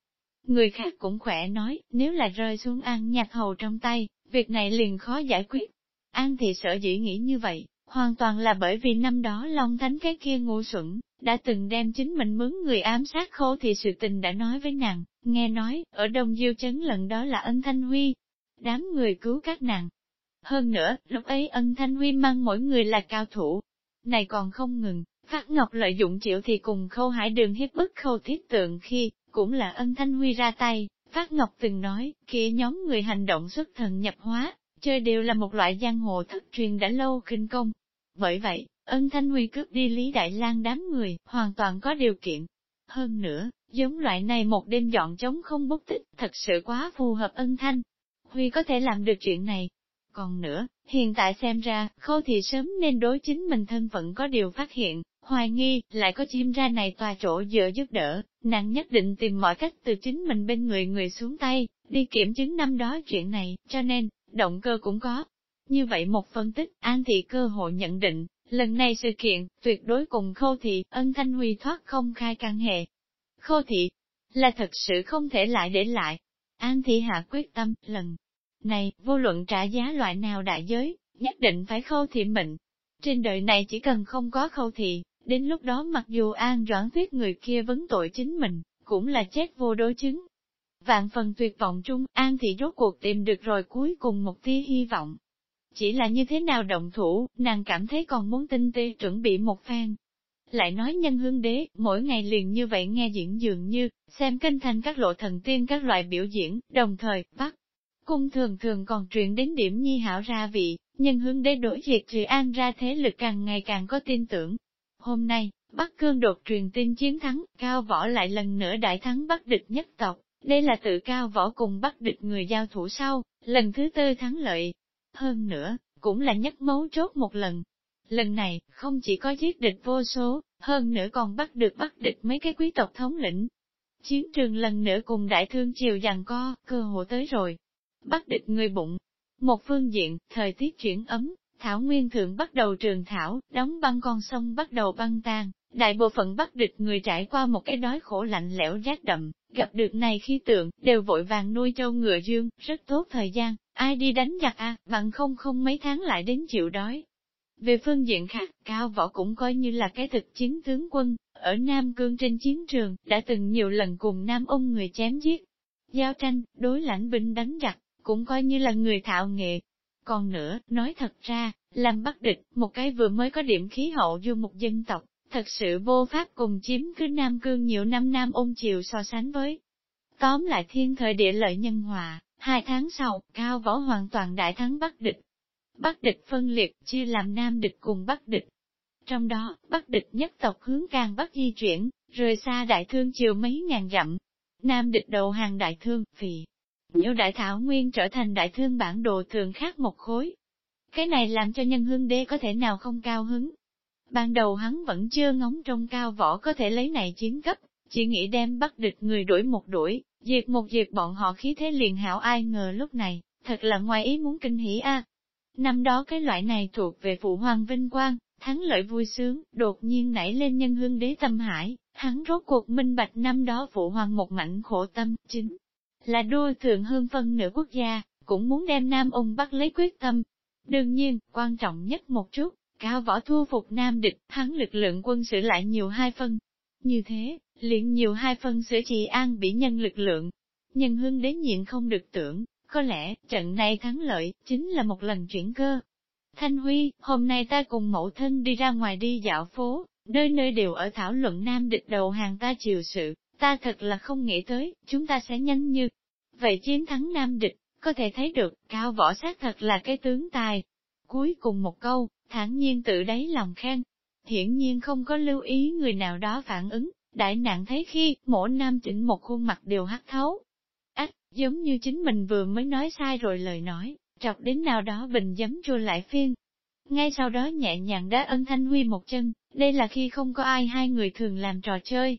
Người khác cũng khỏe nói, nếu là rơi xuống An nhạc hầu trong tay, việc này liền khó giải quyết. An thì sợ dĩ nghĩ như vậy, hoàn toàn là bởi vì năm đó Long Thánh cái kia ngu xuẩn, đã từng đem chính mình mướn người ám sát khô thì sự tình đã nói với nàng, nghe nói, ở Đông Diêu Chấn lần đó là ân Thanh Huy, đám người cứu các nàng. Hơn nữa, lúc ấy ân Thanh Huy mang mỗi người là cao thủ. Này còn không ngừng, Phát Ngọc lợi dụng chịu thì cùng khâu hải đường hiếp bức khâu thiết tượng khi, cũng là ân Thanh Huy ra tay. Phát Ngọc từng nói, kia nhóm người hành động xuất thần nhập hóa, chơi đều là một loại giang hồ thất truyền đã lâu kinh công, bởi vậy, ân thanh huy cướp đi Lý Đại lang đám người, hoàn toàn có điều kiện. Hơn nữa, giống loại này một đêm dọn trống không bút tích, thật sự quá phù hợp ân thanh. Huy có thể làm được chuyện này. Còn nữa, hiện tại xem ra, khâu thì sớm nên đối chính mình thân phận có điều phát hiện, hoài nghi, lại có chim ra này tòa chỗ dựa giúp đỡ, nàng nhất định tìm mọi cách từ chính mình bên người người xuống tay, đi kiểm chứng năm đó chuyện này, cho nên, động cơ cũng có. Như vậy một phân tích, An Thị cơ hội nhận định, lần này sự kiện, tuyệt đối cùng khâu thị, ân thanh huy thoát không khai căn hệ. Khâu thị, là thật sự không thể lại để lại. An Thị hạ quyết tâm, lần này, vô luận trả giá loại nào đại giới, nhất định phải khâu thị mệnh. Trên đời này chỉ cần không có khâu thị, đến lúc đó mặc dù An Doãn Tuyết người kia vấn tội chính mình, cũng là chết vô đối chứng. Vạn phần tuyệt vọng chung, An Thị rốt cuộc tìm được rồi cuối cùng một tia hy vọng. Chỉ là như thế nào động thủ, nàng cảm thấy còn muốn tinh tê chuẩn bị một phen. Lại nói nhân hương đế, mỗi ngày liền như vậy nghe diễn dường như, xem kinh thành các lộ thần tiên các loại biểu diễn, đồng thời, bắt. Cung thường thường còn truyền đến điểm nhi hảo ra vị, nhân hương đế đổi diệt trừ an ra thế lực càng ngày càng có tin tưởng. Hôm nay, Bắc Cương đột truyền tin chiến thắng, cao võ lại lần nữa đại thắng Bắc địch nhất tộc, đây là tự cao võ cùng bắt địch người giao thủ sau, lần thứ tư thắng lợi. Hơn nữa, cũng là nhất mấu chốt một lần. Lần này, không chỉ có giết địch vô số, hơn nữa còn bắt được bắt địch mấy cái quý tộc thống lĩnh. Chiến trường lần nữa cùng đại thương triều giằng co, cơ hội tới rồi. Bắt địch người bụng. Một phương diện, thời tiết chuyển ấm, thảo nguyên thượng bắt đầu trường thảo, đóng băng con sông bắt đầu băng tan, đại bộ phận bắt địch người trải qua một cái đói khổ lạnh lẽo rét đậm, gặp được này khi tượng, đều vội vàng nuôi trâu ngựa dương, rất tốt thời gian, ai đi đánh giặc à, bằng không không mấy tháng lại đến chịu đói. Về phương diện khác, Cao Võ cũng coi như là cái thực chiến tướng quân, ở Nam Cương trên chiến trường, đã từng nhiều lần cùng Nam ông người chém giết. Giao tranh, đối lãnh binh đánh giặc, cũng coi như là người thạo nghệ. Còn nữa, nói thật ra, làm bắt địch, một cái vừa mới có điểm khí hậu du một dân tộc, thật sự vô pháp cùng chiếm cứ Nam Cương nhiều năm Nam ôn chiều so sánh với. Tóm lại thiên thời địa lợi nhân hòa, hai tháng sau, Cao Võ hoàn toàn đại thắng Bắc địch. Bắc địch phân liệt, chia làm Nam địch cùng Bắc địch. Trong đó, Bắc địch nhất tộc hướng càng Bắc di chuyển, rời xa đại thương chiều mấy ngàn dặm. Nam địch đầu hàng đại thương, vì nhiều đại thảo nguyên trở thành đại thương bản đồ thường khác một khối. Cái này làm cho nhân hương đế có thể nào không cao hứng. Ban đầu hắn vẫn chưa ngóng trong cao võ có thể lấy này chiến cấp, chỉ nghĩ đem bắt địch người đuổi một đuổi, diệt một diệt bọn họ khí thế liền hảo ai ngờ lúc này, thật là ngoài ý muốn kinh hỉ a. Năm đó cái loại này thuộc về phụ hoàng vinh quang, thắng lợi vui sướng, đột nhiên nảy lên nhân hương đế tâm hải, hắn rốt cuộc minh bạch năm đó phụ hoàng một mảnh khổ tâm, chính là đua thượng hương phân nửa quốc gia, cũng muốn đem Nam ông bắt lấy quyết tâm. Đương nhiên, quan trọng nhất một chút, cao võ thu phục Nam địch, hắn lực lượng quân sự lại nhiều hai phân. Như thế, liền nhiều hai phân sửa trị an bị nhân lực lượng. Nhân hương đến nhịn không được tưởng, có lẽ, trận này thắng lợi, chính là một lần chuyển cơ. Thanh Huy, hôm nay ta cùng mẫu thân đi ra ngoài đi dạo phố, nơi nơi đều ở thảo luận nam địch đầu hàng ta chiều sự, ta thật là không nghĩ tới, chúng ta sẽ nhanh như. Vậy chiến thắng nam địch, có thể thấy được, cao võ sát thật là cái tướng tài. Cuối cùng một câu, thản nhiên tự đáy lòng khen. Hiển nhiên không có lưu ý người nào đó phản ứng, đại nạn thấy khi, mỗi nam chỉnh một khuôn mặt đều hắt thấu. Ách, giống như chính mình vừa mới nói sai rồi lời nói, trọc đến nào đó bình giấm chua lại phiên. Ngay sau đó nhẹ nhàng đá ân thanh huy một chân, đây là khi không có ai hai người thường làm trò chơi.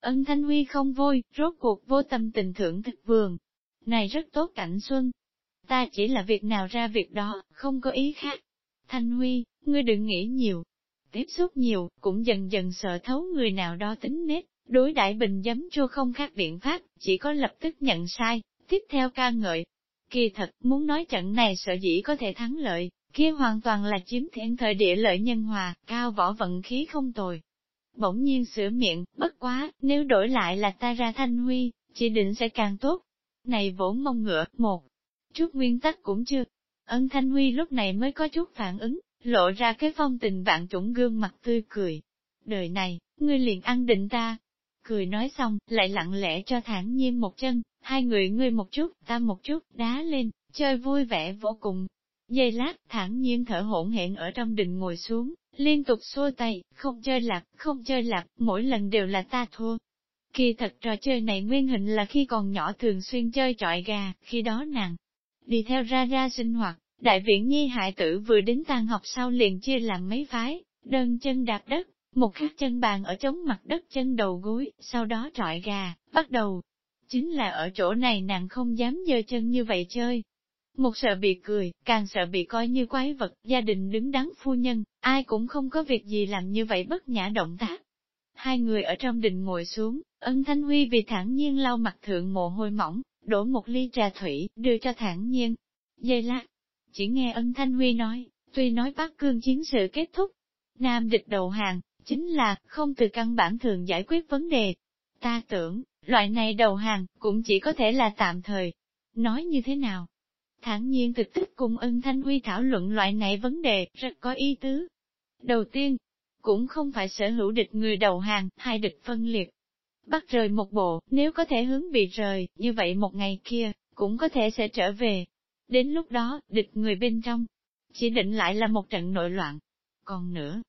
Ân thanh huy không vui, rốt cuộc vô tâm tình thưởng thực vườn. Này rất tốt cảnh xuân. Ta chỉ là việc nào ra việc đó, không có ý khác. Thanh huy, ngươi đừng nghĩ nhiều, tiếp xúc nhiều, cũng dần dần sợ thấu người nào đó tính nết, đối đại bình giấm chua không khác biện pháp, chỉ có lập tức nhận sai, tiếp theo ca ngợi. Kỳ thật, muốn nói trận này sợ dĩ có thể thắng lợi, kia hoàn toàn là chiếm thiện thời địa lợi nhân hòa, cao võ vận khí không tồi. Bỗng nhiên sửa miệng, bất quá, nếu đổi lại là ta ra thanh huy, chỉ định sẽ càng tốt. Này vỗ mông ngựa, một chút nguyên tắc cũng chưa. Ân thanh huy lúc này mới có chút phản ứng, lộ ra cái phong tình vạn chủng gương mặt tươi cười. Đời này, ngươi liền ăn định ta. Cười nói xong, lại lặng lẽ cho thản nhiên một chân, hai người ngươi một chút, ta một chút, đá lên, chơi vui vẻ vô cùng. Giây lát, thản nhiên thở hỗn hển ở trong đình ngồi xuống, liên tục xua tay, không chơi lạc, không chơi lạc, mỗi lần đều là ta thua. Kỳ thật trò chơi này nguyên hình là khi còn nhỏ thường xuyên chơi trọi gà, khi đó nàng đi theo ra ra sinh hoạt, Đại viện nhi hại tử vừa đến tan học sau liền chia làm mấy phái, đơn chân đạp đất, một khắc chân bàn ở chống mặt đất chân đầu gối, sau đó trọi gà, bắt đầu. Chính là ở chỗ này nàng không dám dơ chân như vậy chơi. Một sợ bị cười, càng sợ bị coi như quái vật, gia đình đứng đắn phu nhân, ai cũng không có việc gì làm như vậy bất nhã động tác. Hai người ở trong đình ngồi xuống, ân thanh huy vì thản nhiên lau mặt thượng mồ hôi mỏng, đổ một ly trà thủy, đưa cho thản nhiên. Dây lát, chỉ nghe ân thanh huy nói, tuy nói Bắc Cương chiến sự kết thúc, Nam địch đầu hàng, chính là không từ căn bản thường giải quyết vấn đề. Ta tưởng, loại này đầu hàng cũng chỉ có thể là tạm thời. Nói như thế nào? Thản nhiên thực tích cùng ân thanh huy thảo luận loại này vấn đề rất có ý tứ. Đầu tiên, cũng không phải sở hữu địch người đầu hàng, hai địch phân liệt. Bắt rời một bộ, nếu có thể hướng bị rời, như vậy một ngày kia, cũng có thể sẽ trở về. Đến lúc đó, địch người bên trong, chỉ định lại là một trận nội loạn. Còn nữa,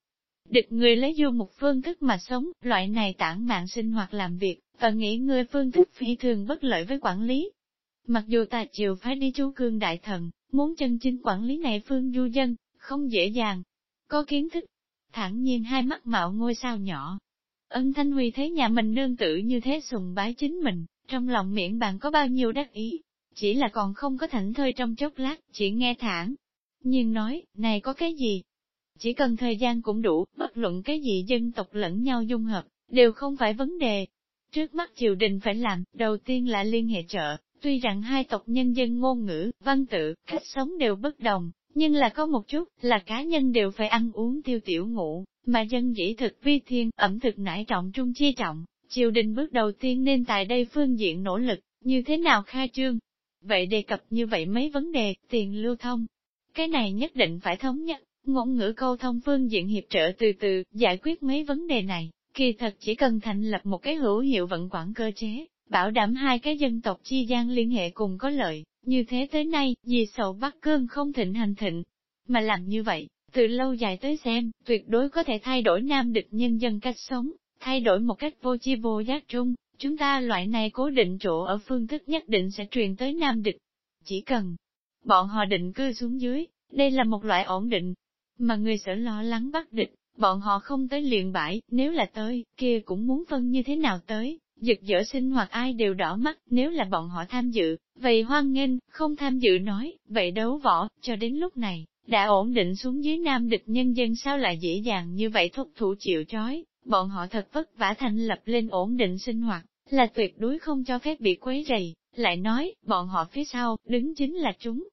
địch người lấy du một phương thức mà sống, loại này tản mạng sinh hoạt làm việc, và nghĩ người phương thức phi thường bất lợi với quản lý. Mặc dù ta chịu phải đi chú cương đại thần, muốn chân chính quản lý này phương du dân, không dễ dàng. Có kiến thức, thẳng nhiên hai mắt mạo ngôi sao nhỏ. Ân Thanh Huy thấy nhà mình nương tử như thế sùng bái chính mình, trong lòng miệng bạn có bao nhiêu đắc ý, chỉ là còn không có thảnh thơi trong chốc lát, chỉ nghe thẳng. Nhưng nói, này có cái gì? Chỉ cần thời gian cũng đủ, bất luận cái gì dân tộc lẫn nhau dung hợp, đều không phải vấn đề. Trước mắt triều đình phải làm, đầu tiên là liên hệ trợ, tuy rằng hai tộc nhân dân ngôn ngữ, văn tự, cách sống đều bất đồng, nhưng là có một chút, là cá nhân đều phải ăn uống tiêu tiểu ngủ, mà dân dĩ thực vi thiên, ẩm thực nải trọng trung chi trọng, triều đình bước đầu tiên nên tại đây phương diện nỗ lực, như thế nào khai trương. Vậy đề cập như vậy mấy vấn đề, tiền lưu thông. Cái này nhất định phải thống nhất, ngôn ngữ câu thông phương diện hiệp trợ từ từ, giải quyết mấy vấn đề này, kỳ thật chỉ cần thành lập một cái hữu hiệu vận quản cơ chế, bảo đảm hai cái dân tộc chi gian liên hệ cùng có lợi, như thế tới nay, vì sầu Bắc Cương không thịnh hành thịnh, mà làm như vậy, từ lâu dài tới xem, tuyệt đối có thể thay đổi nam địch nhân dân cách sống, thay đổi một cách vô chi vô giác trung, chúng ta loại này cố định chỗ ở phương thức nhất định sẽ truyền tới nam địch. Chỉ cần bọn họ định cư xuống dưới, đây là một loại ổn định, mà người sợ lo lắng bắt địch, bọn họ không tới liền bãi, nếu là tới, kia cũng muốn phân như thế nào tới, giật dở sinh hoạt ai đều đỏ mắt, nếu là bọn họ tham dự, vậy hoan nghênh, không tham dự nói, vậy đấu võ, cho đến lúc này, đã ổn định xuống dưới nam địch nhân dân sao lại dễ dàng như vậy thúc thủ chịu trói, bọn họ thật vất vả thành lập lên ổn định sinh hoạt, là tuyệt đối không cho phép bị quấy rầy, lại nói, bọn họ phía sau, đứng chính là chúng.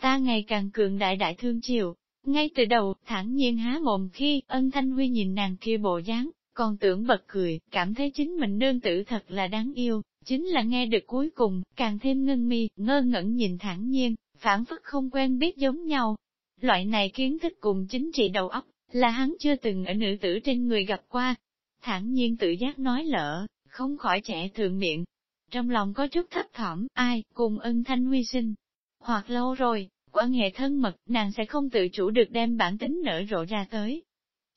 Ta ngày càng cường đại đại thương triều, ngay từ đầu, thẳng nhiên há mồm khi, ân thanh huy nhìn nàng kia bộ dáng, còn tưởng bật cười, cảm thấy chính mình nương tử thật là đáng yêu, chính là nghe được cuối cùng, càng thêm ngân mi, ngơ ngẩn nhìn thẳng nhiên, phản phất không quen biết giống nhau. Loại này kiến thức cùng chính trị đầu óc, là hắn chưa từng ở nữ tử trên người gặp qua. Thẳng nhiên tự giác nói lỡ, không khỏi trẻ thường miệng. Trong lòng có chút thấp thỏm, ai, cùng ân thanh huy sinh. Hoặc lâu rồi, quan hệ thân mật, nàng sẽ không tự chủ được đem bản tính nở rộ ra tới.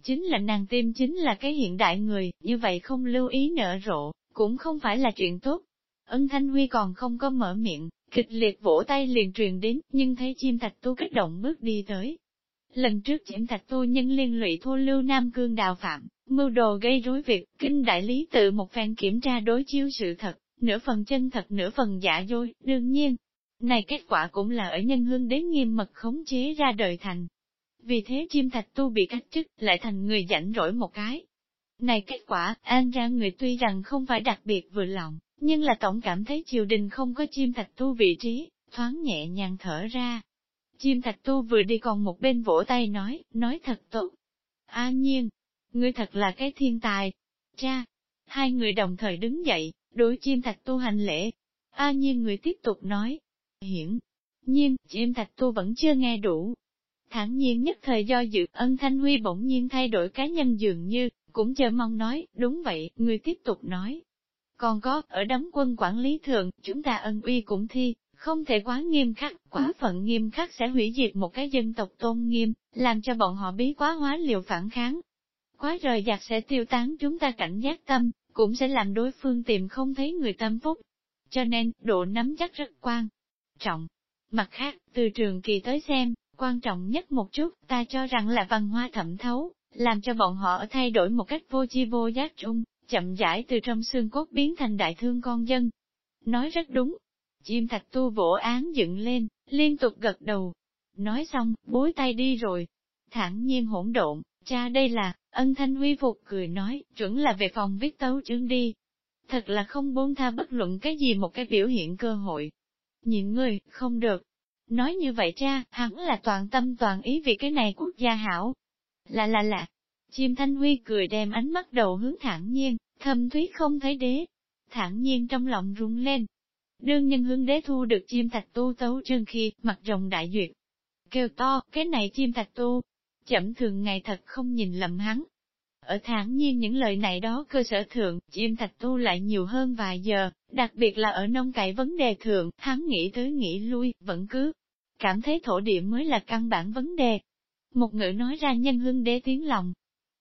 Chính là nàng tim chính là cái hiện đại người, như vậy không lưu ý nở rộ, cũng không phải là chuyện tốt. Ân Thanh Huy còn không có mở miệng, kịch liệt vỗ tay liền truyền đến, nhưng thấy chim thạch tu kích động bước đi tới. Lần trước chim thạch tu nhân liên lụy thô lưu Nam Cương đào phạm, mưu đồ gây rối việc, kinh đại lý tự một phen kiểm tra đối chiếu sự thật, nửa phần chân thật nửa phần giả dối, đương nhiên, này kết quả cũng là ở nhân hương đế nghiêm mật khống chế ra đời thành. Vì thế chim thạch tu bị cách chức, lại thành người rảnh rỗi một cái. Này kết quả, an ra người tuy rằng không phải đặc biệt vừa lòng, nhưng là tổng cảm thấy triều đình không có chim thạch tu vị trí, thoáng nhẹ nhàng thở ra. Chim thạch tu vừa đi còn một bên vỗ tay nói, nói thật tốt. A nhiên, ngươi thật là cái thiên tài. Cha, hai người đồng thời đứng dậy, đối chim thạch tu hành lễ. A nhiên người tiếp tục nói, hiển. nhiên, chim thạch tu vẫn chưa nghe đủ. Thẳng nhiên nhất thời do dự, ân thanh huy bỗng nhiên thay đổi cá nhân dường như, cũng chờ mong nói, đúng vậy, người tiếp tục nói. Còn có, ở đóng quân quản lý thường, chúng ta ân uy cũng thi, không thể quá nghiêm khắc, quả phận nghiêm khắc sẽ hủy diệt một cái dân tộc tôn nghiêm, làm cho bọn họ bí quá hóa liều phản kháng. Quá rời giặc sẽ tiêu tán chúng ta cảnh giác tâm, cũng sẽ làm đối phương tìm không thấy người tâm phúc. Cho nên, độ nắm chắc rất quan trọng. Mặt khác, từ trường kỳ tới xem, Quan trọng nhất một chút, ta cho rằng là văn hóa thẩm thấu, làm cho bọn họ thay đổi một cách vô chi vô giác trung, chậm rãi từ trong xương cốt biến thành đại thương con dân. Nói rất đúng. Chim thạch tu vỗ án dựng lên, liên tục gật đầu. Nói xong, bối tay đi rồi. Thẳng nhiên hỗn độn, cha đây là, ân thanh huy phục cười nói, chuẩn là về phòng viết tấu chương đi. Thật là không buông tha bất luận cái gì một cái biểu hiện cơ hội. Nhìn người, không được. Nói như vậy cha, hắn là toàn tâm toàn ý vì cái này quốc gia hảo. Là là là, chim thanh huy cười đem ánh mắt đầu hướng thẳng nhiên, thâm thúy không thấy đế. Thẳng nhiên trong lòng rung lên. Đương nhân hướng đế thu được chim thạch tu tấu trương khi, mặt rồng đại duyệt. Kêu to, cái này chim thạch tu. Chậm thường ngày thật không nhìn lầm hắn. Ở thản nhiên những lời này đó cơ sở thượng, chim thạch tu lại nhiều hơn vài giờ, đặc biệt là ở nông cải vấn đề thượng, hắn nghĩ tới nghĩ lui, vẫn cứ cảm thấy thổ địa mới là căn bản vấn đề. Một ngữ nói ra nhân hương đế tiếng lòng,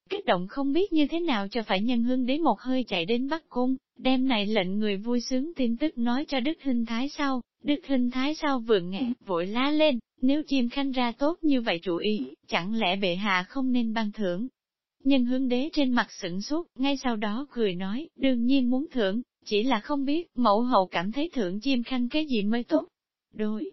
kích động không biết như thế nào cho phải nhân hương đế một hơi chạy đến Bắc Cung, đem này lệnh người vui sướng tin tức nói cho Đức Hinh Thái sau, Đức Hinh Thái sau vừa nghe, vội lá lên, nếu chim khanh ra tốt như vậy chủ ý, chẳng lẽ bệ hạ không nên ban thưởng. Nhân hương đế trên mặt sửng sốt, ngay sau đó cười nói, đương nhiên muốn thưởng, chỉ là không biết, mẫu hậu cảm thấy thưởng chim khanh cái gì mới tốt. Đối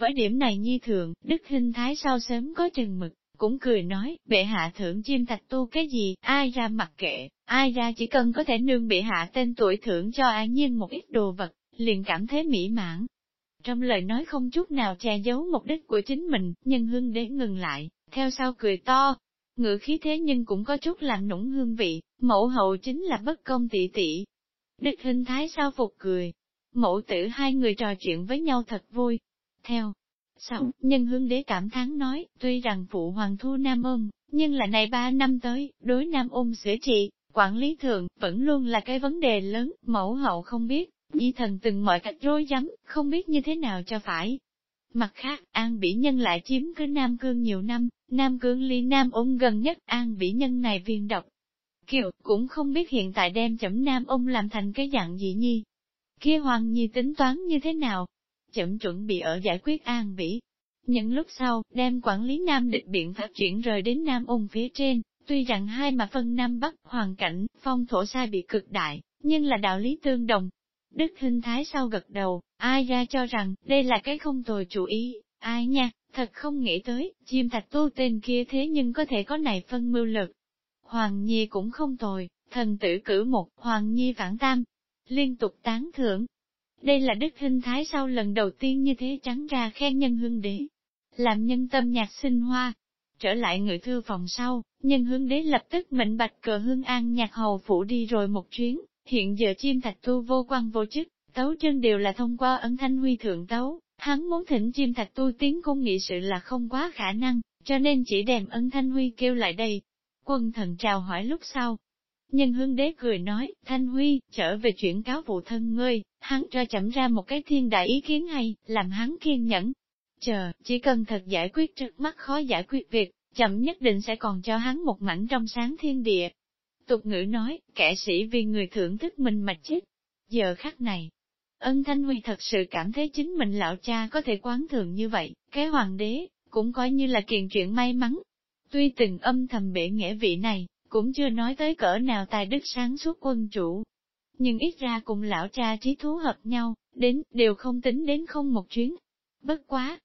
với điểm này nhi thường, Đức Hinh Thái sao sớm có chừng mực, cũng cười nói, bệ hạ thưởng chim thạch tu cái gì, ai ra mặc kệ, ai ra chỉ cần có thể nương bệ hạ tên tuổi thưởng cho an nhiên một ít đồ vật, liền cảm thấy mỹ mãn. Trong lời nói không chút nào che giấu mục đích của chính mình, nhân hương đế ngừng lại, theo sau cười to, ngữ khí thế nhưng cũng có chút lạnh nũng hương vị, mẫu hậu chính là bất công tỷ tỷ. Đức hình thái sao phục cười, mẫu tử hai người trò chuyện với nhau thật vui. Theo sau, nhân hương đế cảm thán nói, tuy rằng phụ hoàng thu nam ôm, nhưng là này ba năm tới, đối nam ôm sửa trị, quản lý thường, vẫn luôn là cái vấn đề lớn, mẫu hậu không biết, nhi thần từng mọi cách rối rắm, không biết như thế nào cho phải. Mặt khác, An Bỉ Nhân lại chiếm cứ Nam Cương nhiều năm, Nam Cương ly Nam ôm gần nhất An Bỉ Nhân này viên độc. Kiều, cũng không biết hiện tại đem chấm Nam ôm làm thành cái dạng gì nhi. Kia Hoàng Nhi tính toán như thế nào, chậm chuẩn bị ở giải quyết an bỉ. Những lúc sau, đem quản lý Nam địch biện pháp chuyển rời đến Nam ung phía trên, tuy rằng hai mà phân Nam Bắc, hoàn cảnh, phong thổ sai bị cực đại, nhưng là đạo lý tương đồng. Đức Hinh thái sau gật đầu, ai ra cho rằng, đây là cái không tồi chủ ý, ai nha, thật không nghĩ tới, chim thạch tu tên kia thế nhưng có thể có này phân mưu lực. Hoàng Nhi cũng không tồi, thần tử cử một, Hoàng Nhi phản tam, liên tục tán thưởng, đây là đức hình thái sau lần đầu tiên như thế trắng ra khen nhân hương đế. Làm nhân tâm nhạc sinh hoa. Trở lại ngự thư phòng sau, nhân hương đế lập tức mệnh bạch cờ hương an nhạc hầu phủ đi rồi một chuyến, hiện giờ chim thạch tu vô quan vô chức, tấu chân đều là thông qua ấn thanh huy thượng tấu, hắn muốn thỉnh chim thạch tu tiến cung nghị sự là không quá khả năng, cho nên chỉ đem ấn thanh huy kêu lại đây. Quân thần chào hỏi lúc sau, Nhân hương đế cười nói, Thanh Huy, trở về chuyển cáo vụ thân ngươi, hắn cho chậm ra một cái thiên đại ý kiến hay, làm hắn kiên nhẫn. Chờ, chỉ cần thật giải quyết trước mắt khó giải quyết việc, chậm nhất định sẽ còn cho hắn một mảnh trong sáng thiên địa. Tục ngữ nói, kẻ sĩ vì người thưởng thức mình mà chết. Giờ khắc này, ân Thanh Huy thật sự cảm thấy chính mình lão cha có thể quán thường như vậy, cái hoàng đế, cũng coi như là kiện chuyện may mắn. Tuy từng âm thầm bể nghĩa vị này, cũng chưa nói tới cỡ nào tài đức sáng suốt quân chủ. Nhưng ít ra cùng lão cha trí thú hợp nhau, đến, đều không tính đến không một chuyến. Bất quá,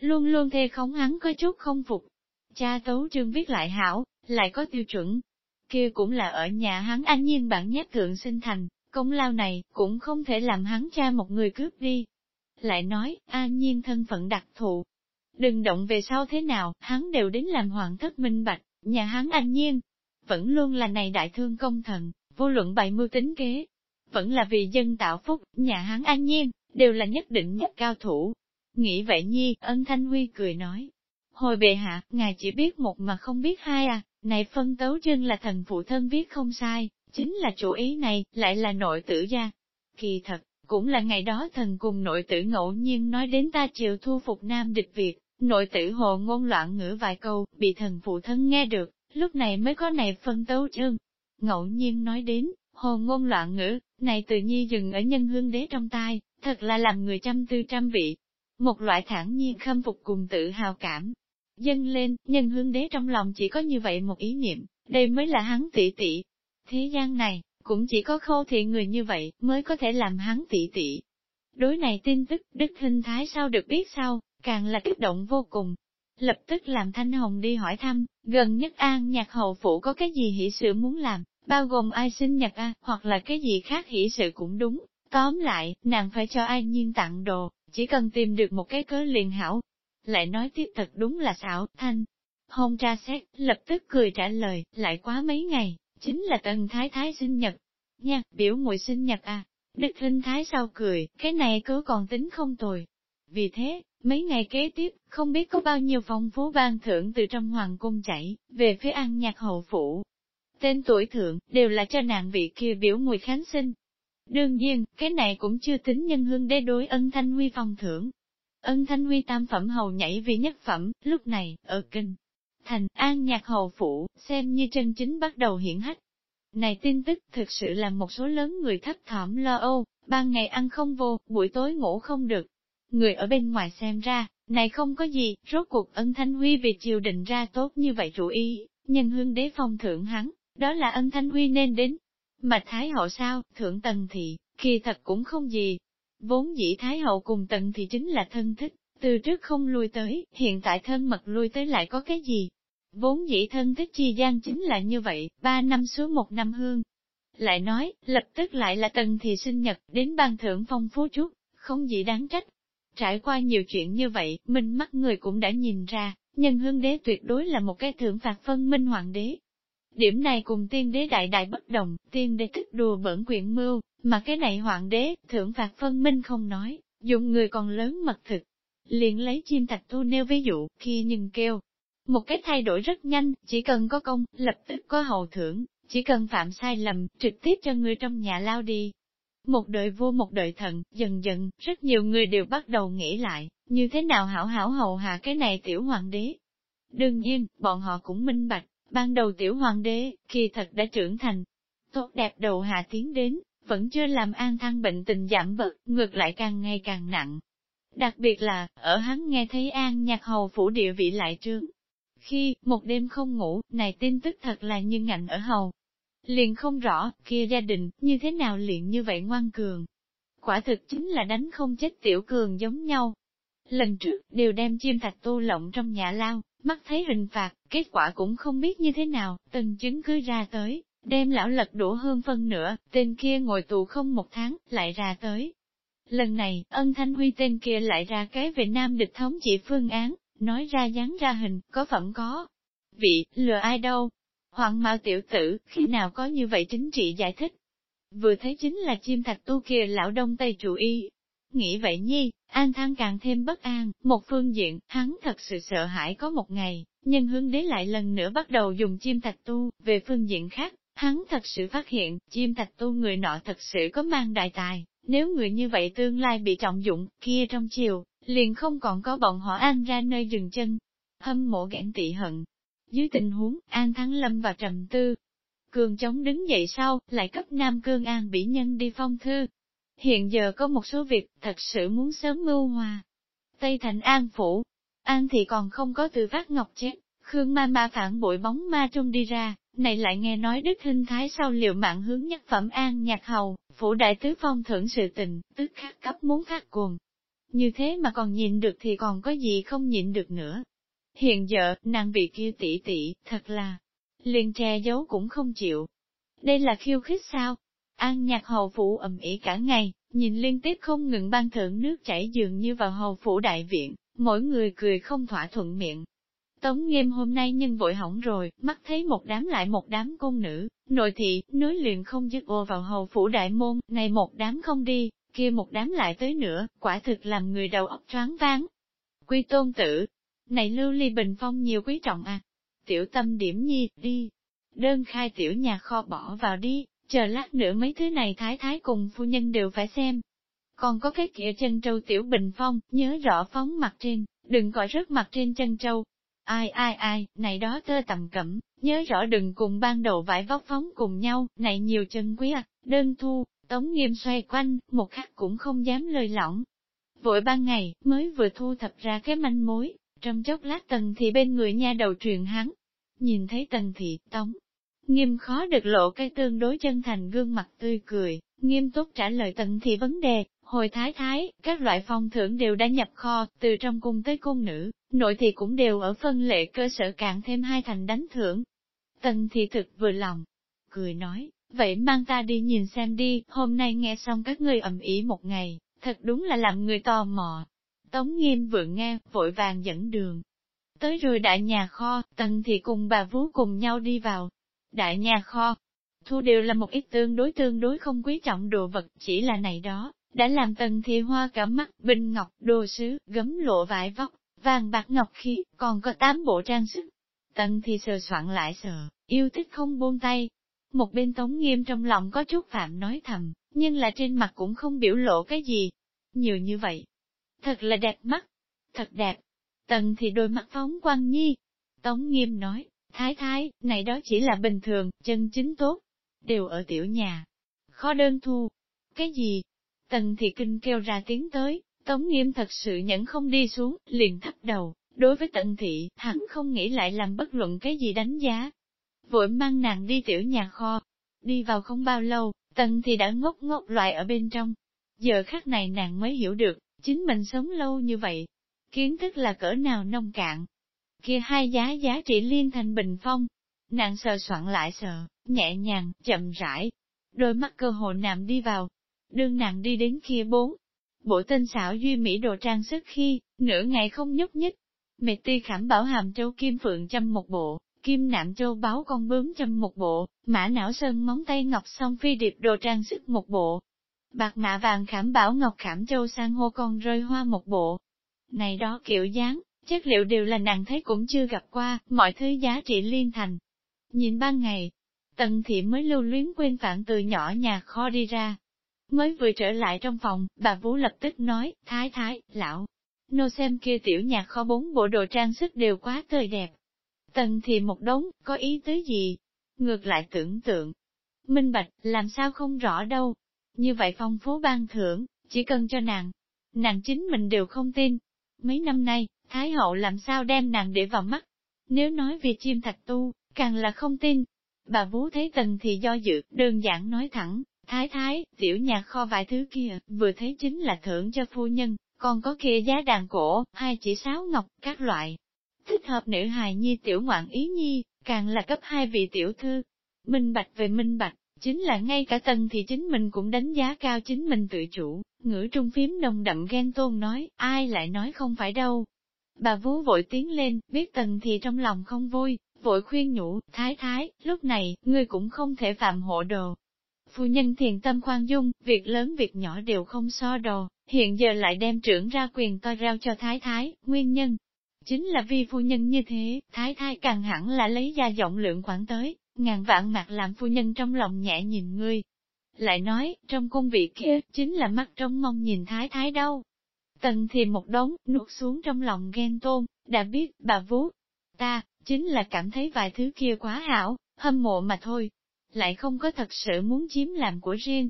luôn luôn thê khống hắn có chút không phục. Cha tấu trương viết lại hảo, lại có tiêu chuẩn. kia cũng là ở nhà hắn anh nhiên bản nhát thượng sinh thành, công lao này cũng không thể làm hắn cha một người cướp đi. Lại nói, an nhiên thân phận đặc thù. Đừng động về sau thế nào, hắn đều đến làm hoàng thất minh bạch, nhà hắn anh nhiên, vẫn luôn là này đại thương công thần, vô luận bày mưu tính kế, vẫn là vì dân tạo phúc, nhà hắn an nhiên, đều là nhất định nhất cao thủ. Nghĩ vậy nhi, ân thanh huy cười nói. Hồi bệ hạ, ngài chỉ biết một mà không biết hai à, này phân tấu chân là thần phụ thân viết không sai, chính là chủ ý này, lại là nội tử gia. Kỳ thật, cũng là ngày đó thần cùng nội tử ngẫu nhiên nói đến ta chịu thu phục nam địch Việt, nội tử hồ ngôn loạn ngữ vài câu, bị thần phụ thân nghe được, lúc này mới có này phân tấu chương. Ngẫu nhiên nói đến, hồ ngôn loạn ngữ, này tự nhi dừng ở nhân hương đế trong tai, thật là làm người trăm tư trăm vị. Một loại thản nhiên khâm phục cùng tự hào cảm. dâng lên, nhân hương đế trong lòng chỉ có như vậy một ý niệm, đây mới là hắn tỷ tỷ. Thế gian này, cũng chỉ có khô thị người như vậy, mới có thể làm hắn tỷ tỷ. Đối này tin tức, Đức Hình Thái sao được biết sao, càng là kích động vô cùng. Lập tức làm Thanh Hồng đi hỏi thăm, gần nhất an nhạc hậu phủ có cái gì hỷ sự muốn làm, bao gồm ai sinh nhật a hoặc là cái gì khác hỷ sự cũng đúng. Tóm lại, nàng phải cho ai nhiên tặng đồ, chỉ cần tìm được một cái cớ liền hảo. Lại nói tiếp thật đúng là xảo, Thanh. hồng tra xét, lập tức cười trả lời, lại quá mấy ngày, chính là tần thái thái sinh nhật. Nha, biểu muội sinh nhật à. Đức Linh Thái sau cười, cái này cứ còn tính không tồi. Vì thế, mấy ngày kế tiếp, không biết có bao nhiêu phong phú ban thưởng từ trong hoàng cung chảy, về phía ăn nhạc hậu phủ. Tên tuổi thượng, đều là cho nàng vị kia biểu mùi khánh sinh. Đương nhiên, cái này cũng chưa tính nhân hương đế đối ân thanh huy phong thưởng. Ân thanh huy tam phẩm hầu nhảy vì nhất phẩm, lúc này, ở kinh. Thành an nhạc hầu phủ, xem như chân chính bắt đầu hiển hách. Này tin tức thực sự là một số lớn người thấp thỏm lo âu, ban ngày ăn không vô, buổi tối ngủ không được. Người ở bên ngoài xem ra, này không có gì, rốt cuộc ân thanh huy vì triều định ra tốt như vậy chủ ý, nhân hương đế phong thưởng hắn, đó là ân thanh huy nên đến. Mà Thái hậu sao, thượng tần thị, khi thật cũng không gì. Vốn dĩ Thái hậu cùng tần thị chính là thân thích, từ trước không lui tới, hiện tại thân mật lui tới lại có cái gì, Vốn dĩ thân thích chi gian chính là như vậy, ba năm xuống một năm hương. Lại nói, lập tức lại là tần thị sinh nhật, đến ban thưởng phong phú chút, không gì đáng trách. Trải qua nhiều chuyện như vậy, minh mắt người cũng đã nhìn ra, nhân hương đế tuyệt đối là một cái thưởng phạt phân minh hoàng đế. Điểm này cùng tiên đế đại đại bất đồng, tiên đế thích đùa bẩn quyện mưu, mà cái này hoàng đế, thưởng phạt phân minh không nói, dùng người còn lớn mật thực. Liền lấy chim thạch tu nêu ví dụ, khi nhưng kêu, một cái thay đổi rất nhanh, chỉ cần có công, lập tức có hậu thưởng, chỉ cần phạm sai lầm, trực tiếp cho người trong nhà lao đi. Một đời vua một đời thần, dần dần, rất nhiều người đều bắt đầu nghĩ lại, như thế nào hảo hảo hầu hạ cái này tiểu hoàng đế. Đương nhiên, bọn họ cũng minh bạch, ban đầu tiểu hoàng đế, khi thật đã trưởng thành, tốt đẹp đầu hạ tiến đến, vẫn chưa làm an thăng bệnh tình giảm bớt, ngược lại càng ngày càng nặng. Đặc biệt là, ở hắn nghe thấy an nhạc hầu phủ địa vị lại trương, khi, một đêm không ngủ, này tin tức thật là như ngạnh ở hầu. Liền không rõ, kia gia đình, như thế nào liền như vậy ngoan cường. Quả thực chính là đánh không chết tiểu cường giống nhau. Lần trước, đều đem chim thạch tu lộng trong nhà lao, mắt thấy hình phạt, kết quả cũng không biết như thế nào, từng chứng cứ ra tới, đem lão lật đổ hơn phân nữa, tên kia ngồi tù không một tháng, lại ra tới. Lần này, ân thanh huy tên kia lại ra cái về nam địch thống chỉ phương án, nói ra dán ra hình, có phẩm có. Vị, lừa ai đâu? Hoàng Mao tiểu tử, khi nào có như vậy chính trị giải thích? Vừa thấy chính là chim thạch tu kia lão đông tây chủ y. Nghĩ vậy nhi, an Thang càng thêm bất an, một phương diện, hắn thật sự sợ hãi có một ngày, nhưng hướng đế lại lần nữa bắt đầu dùng chim thạch tu, về phương diện khác, hắn thật sự phát hiện, chim thạch tu người nọ thật sự có mang đại tài, nếu người như vậy tương lai bị trọng dụng, kia trong chiều, liền không còn có bọn họ an ra nơi dừng chân. Hâm mộ gãn tị hận. Dưới tình huống, An Thắng Lâm và Trầm Tư. Cường chống đứng dậy sau, lại cấp Nam Cương An bị nhân đi phong thư. Hiện giờ có một số việc, thật sự muốn sớm mưu hòa. Tây Thành An Phủ. An thì còn không có từ phát ngọc chết, Khương ma ma phản bội bóng ma trung đi ra, này lại nghe nói đức Hinh thái sau liệu mạng hướng nhất phẩm an nhạc hầu, phủ đại tứ phong thưởng sự tình, tức khắc cấp muốn phát cuồng, như thế mà còn nhìn được thì còn có gì không nhịn được nữa. Hiện giờ, nàng bị kia tỷ tỷ, thật là, liền che giấu cũng không chịu. Đây là khiêu khích sao? An nhạc hầu phủ ầm ĩ cả ngày, nhìn liên tiếp không ngừng ban thưởng nước chảy dường như vào hầu phủ đại viện, mỗi người cười không thỏa thuận miệng. Tống nghiêm hôm nay nhân vội hỏng rồi, mắt thấy một đám lại một đám công nữ, nội thị, nối liền không dứt ô vào hầu phủ đại môn, này một đám không đi, kia một đám lại tới nữa, quả thực làm người đầu óc choáng váng. Quy tôn tử, này lưu ly bình phong nhiều quý trọng à, tiểu tâm điểm nhi, đi, đơn khai tiểu nhà kho bỏ vào đi, chờ lát nữa mấy thứ này thái thái cùng phu nhân đều phải xem. Còn có cái kia chân trâu tiểu bình phong, nhớ rõ phóng mặt trên, đừng gọi rớt mặt trên chân trâu. Ai ai ai, này đó tơ tầm cẩm, nhớ rõ đừng cùng ban đầu vải vóc phóng cùng nhau, này nhiều chân quý à, đơn thu, Tống nghiêm xoay quanh, một khắc cũng không dám lời lỏng. Vội ban ngày, mới vừa thu thập ra cái manh mối, trong chốc lát tần thị bên người nha đầu truyền hắn, nhìn thấy tần thị, tống. Nghiêm khó được lộ cái tương đối chân thành gương mặt tươi cười, nghiêm túc trả lời tần thị vấn đề, hồi thái thái, các loại phong thưởng đều đã nhập kho, từ trong cung tới cung nữ, nội thị cũng đều ở phân lệ cơ sở cạn thêm hai thành đánh thưởng. Tần thị thực vừa lòng, cười nói, vậy mang ta đi nhìn xem đi, hôm nay nghe xong các ngươi ầm ý một ngày, thật đúng là làm người tò mò. Tống nghiêm vừa nghe, vội vàng dẫn đường. Tới rồi đại nhà kho, tần thì cùng bà vú cùng nhau đi vào. Đại nhà kho, thu đều là một ít tương đối tương đối không quý trọng đồ vật, chỉ là này đó, đã làm tần thì hoa cả mắt, bình ngọc, đồ sứ, gấm lộ vải vóc, vàng bạc ngọc khí, còn có tám bộ trang sức. Tần thì sờ soạn lại sờ, yêu thích không buông tay. Một bên tống nghiêm trong lòng có chút phạm nói thầm, nhưng là trên mặt cũng không biểu lộ cái gì. Nhiều như vậy. Thật là đẹp mắt. Thật đẹp. Tần thì đôi mắt phóng quang nhi. Tống nghiêm nói, thái thái, này đó chỉ là bình thường, chân chính tốt. Đều ở tiểu nhà. Khó đơn thu. Cái gì? Tần thì kinh kêu ra tiếng tới, Tống nghiêm thật sự nhẫn không đi xuống, liền thấp đầu. Đối với tận thị, hắn không nghĩ lại làm bất luận cái gì đánh giá. Vội mang nàng đi tiểu nhà kho. Đi vào không bao lâu, tần thì đã ngốc ngốc loại ở bên trong. Giờ khắc này nàng mới hiểu được, chính mình sống lâu như vậy. Kiến thức là cỡ nào nông cạn. Kia hai giá giá trị liên thành bình phong. Nàng sờ soạn lại sờ, nhẹ nhàng, chậm rãi. Đôi mắt cơ hồ nằm đi vào. Đương nàng đi đến kia bốn, bộ tinh xảo duy mỹ đồ trang sức khi, nửa ngày không nhúc nhích. Mệt ti khảm bảo hàm châu kim phượng châm một bộ, kim nạm châu báo con bướm châm một bộ, mã não sơn móng tay ngọc song phi điệp đồ trang sức một bộ. Bạc mạ vàng khảm bảo ngọc khảm châu sang hô con rơi hoa một bộ. Này đó kiểu dáng, chất liệu đều là nàng thấy cũng chưa gặp qua, mọi thứ giá trị liên thành. Nhìn ban ngày, tần thị mới lưu luyến quên phản từ nhỏ nhà kho đi ra, Mới vừa trở lại trong phòng, bà Vũ lập tức nói, thái thái, lão, nô xem kia tiểu nhà kho bốn bộ đồ trang sức đều quá tươi đẹp. Tần thì một đống, có ý tứ gì? Ngược lại tưởng tượng. Minh bạch, làm sao không rõ đâu. Như vậy phong phú ban thưởng, chỉ cần cho nàng. Nàng chính mình đều không tin. Mấy năm nay, Thái hậu làm sao đem nàng để vào mắt. Nếu nói về chim thạch tu, càng là không tin. Bà vú thấy tần thì do dự, đơn giản nói thẳng, Thái thái, tiểu nhà kho vài thứ kia, vừa thấy chính là thưởng cho phu nhân, còn có kia giá đàn cổ, hai chỉ sáo ngọc, các loại. Thích hợp nữ hài nhi tiểu ngoạn ý nhi, càng là cấp hai vị tiểu thư. Minh bạch về minh bạch, chính là ngay cả tần thì chính mình cũng đánh giá cao chính mình tự chủ, ngữ trung phím nồng đậm ghen tôn nói, ai lại nói không phải đâu. Bà vú vội tiến lên, biết tần thì trong lòng không vui, vội khuyên nhủ, thái thái, lúc này, ngươi cũng không thể phạm hộ đồ, Phu nhân thiền tâm khoan dung, việc lớn việc nhỏ đều không so đồ, hiện giờ lại đem trưởng ra quyền to rao cho thái thái, nguyên nhân. Chính là vì phu nhân như thế, thái thái càng hẳn là lấy ra giọng lượng khoảng tới, ngàn vạn mặt làm phu nhân trong lòng nhẹ nhìn ngươi. Lại nói, trong cung vị kia, chính là mắt trong mong nhìn thái thái đâu. Tần thì một đống, nuốt xuống trong lòng ghen tôn, đã biết, bà vú, ta, chính là cảm thấy vài thứ kia quá hảo, hâm mộ mà thôi, lại không có thật sự muốn chiếm làm của riêng.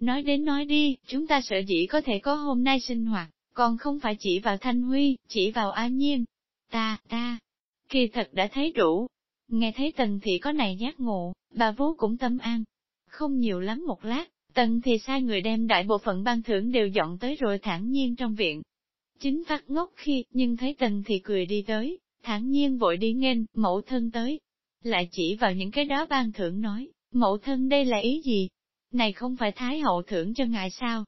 Nói đến nói đi, chúng ta sợ dĩ có thể có hôm nay sinh hoạt, còn không phải chỉ vào Thanh Huy, chỉ vào A Nhiên. Ta, ta, kỳ thật đã thấy đủ. Nghe thấy Tần Thị có này giác ngộ, bà vú cũng tâm an. Không nhiều lắm một lát, Tần Thị sai người đem đại bộ phận ban thưởng đều dọn tới rồi thản nhiên trong viện. Chính phát ngốc khi, nhưng thấy Tần Thị cười đi tới, thản nhiên vội đi nghênh, mẫu thân tới. Lại chỉ vào những cái đó ban thưởng nói, Mẫu thân đây là ý gì? Này không phải Thái hậu thưởng cho ngài sao?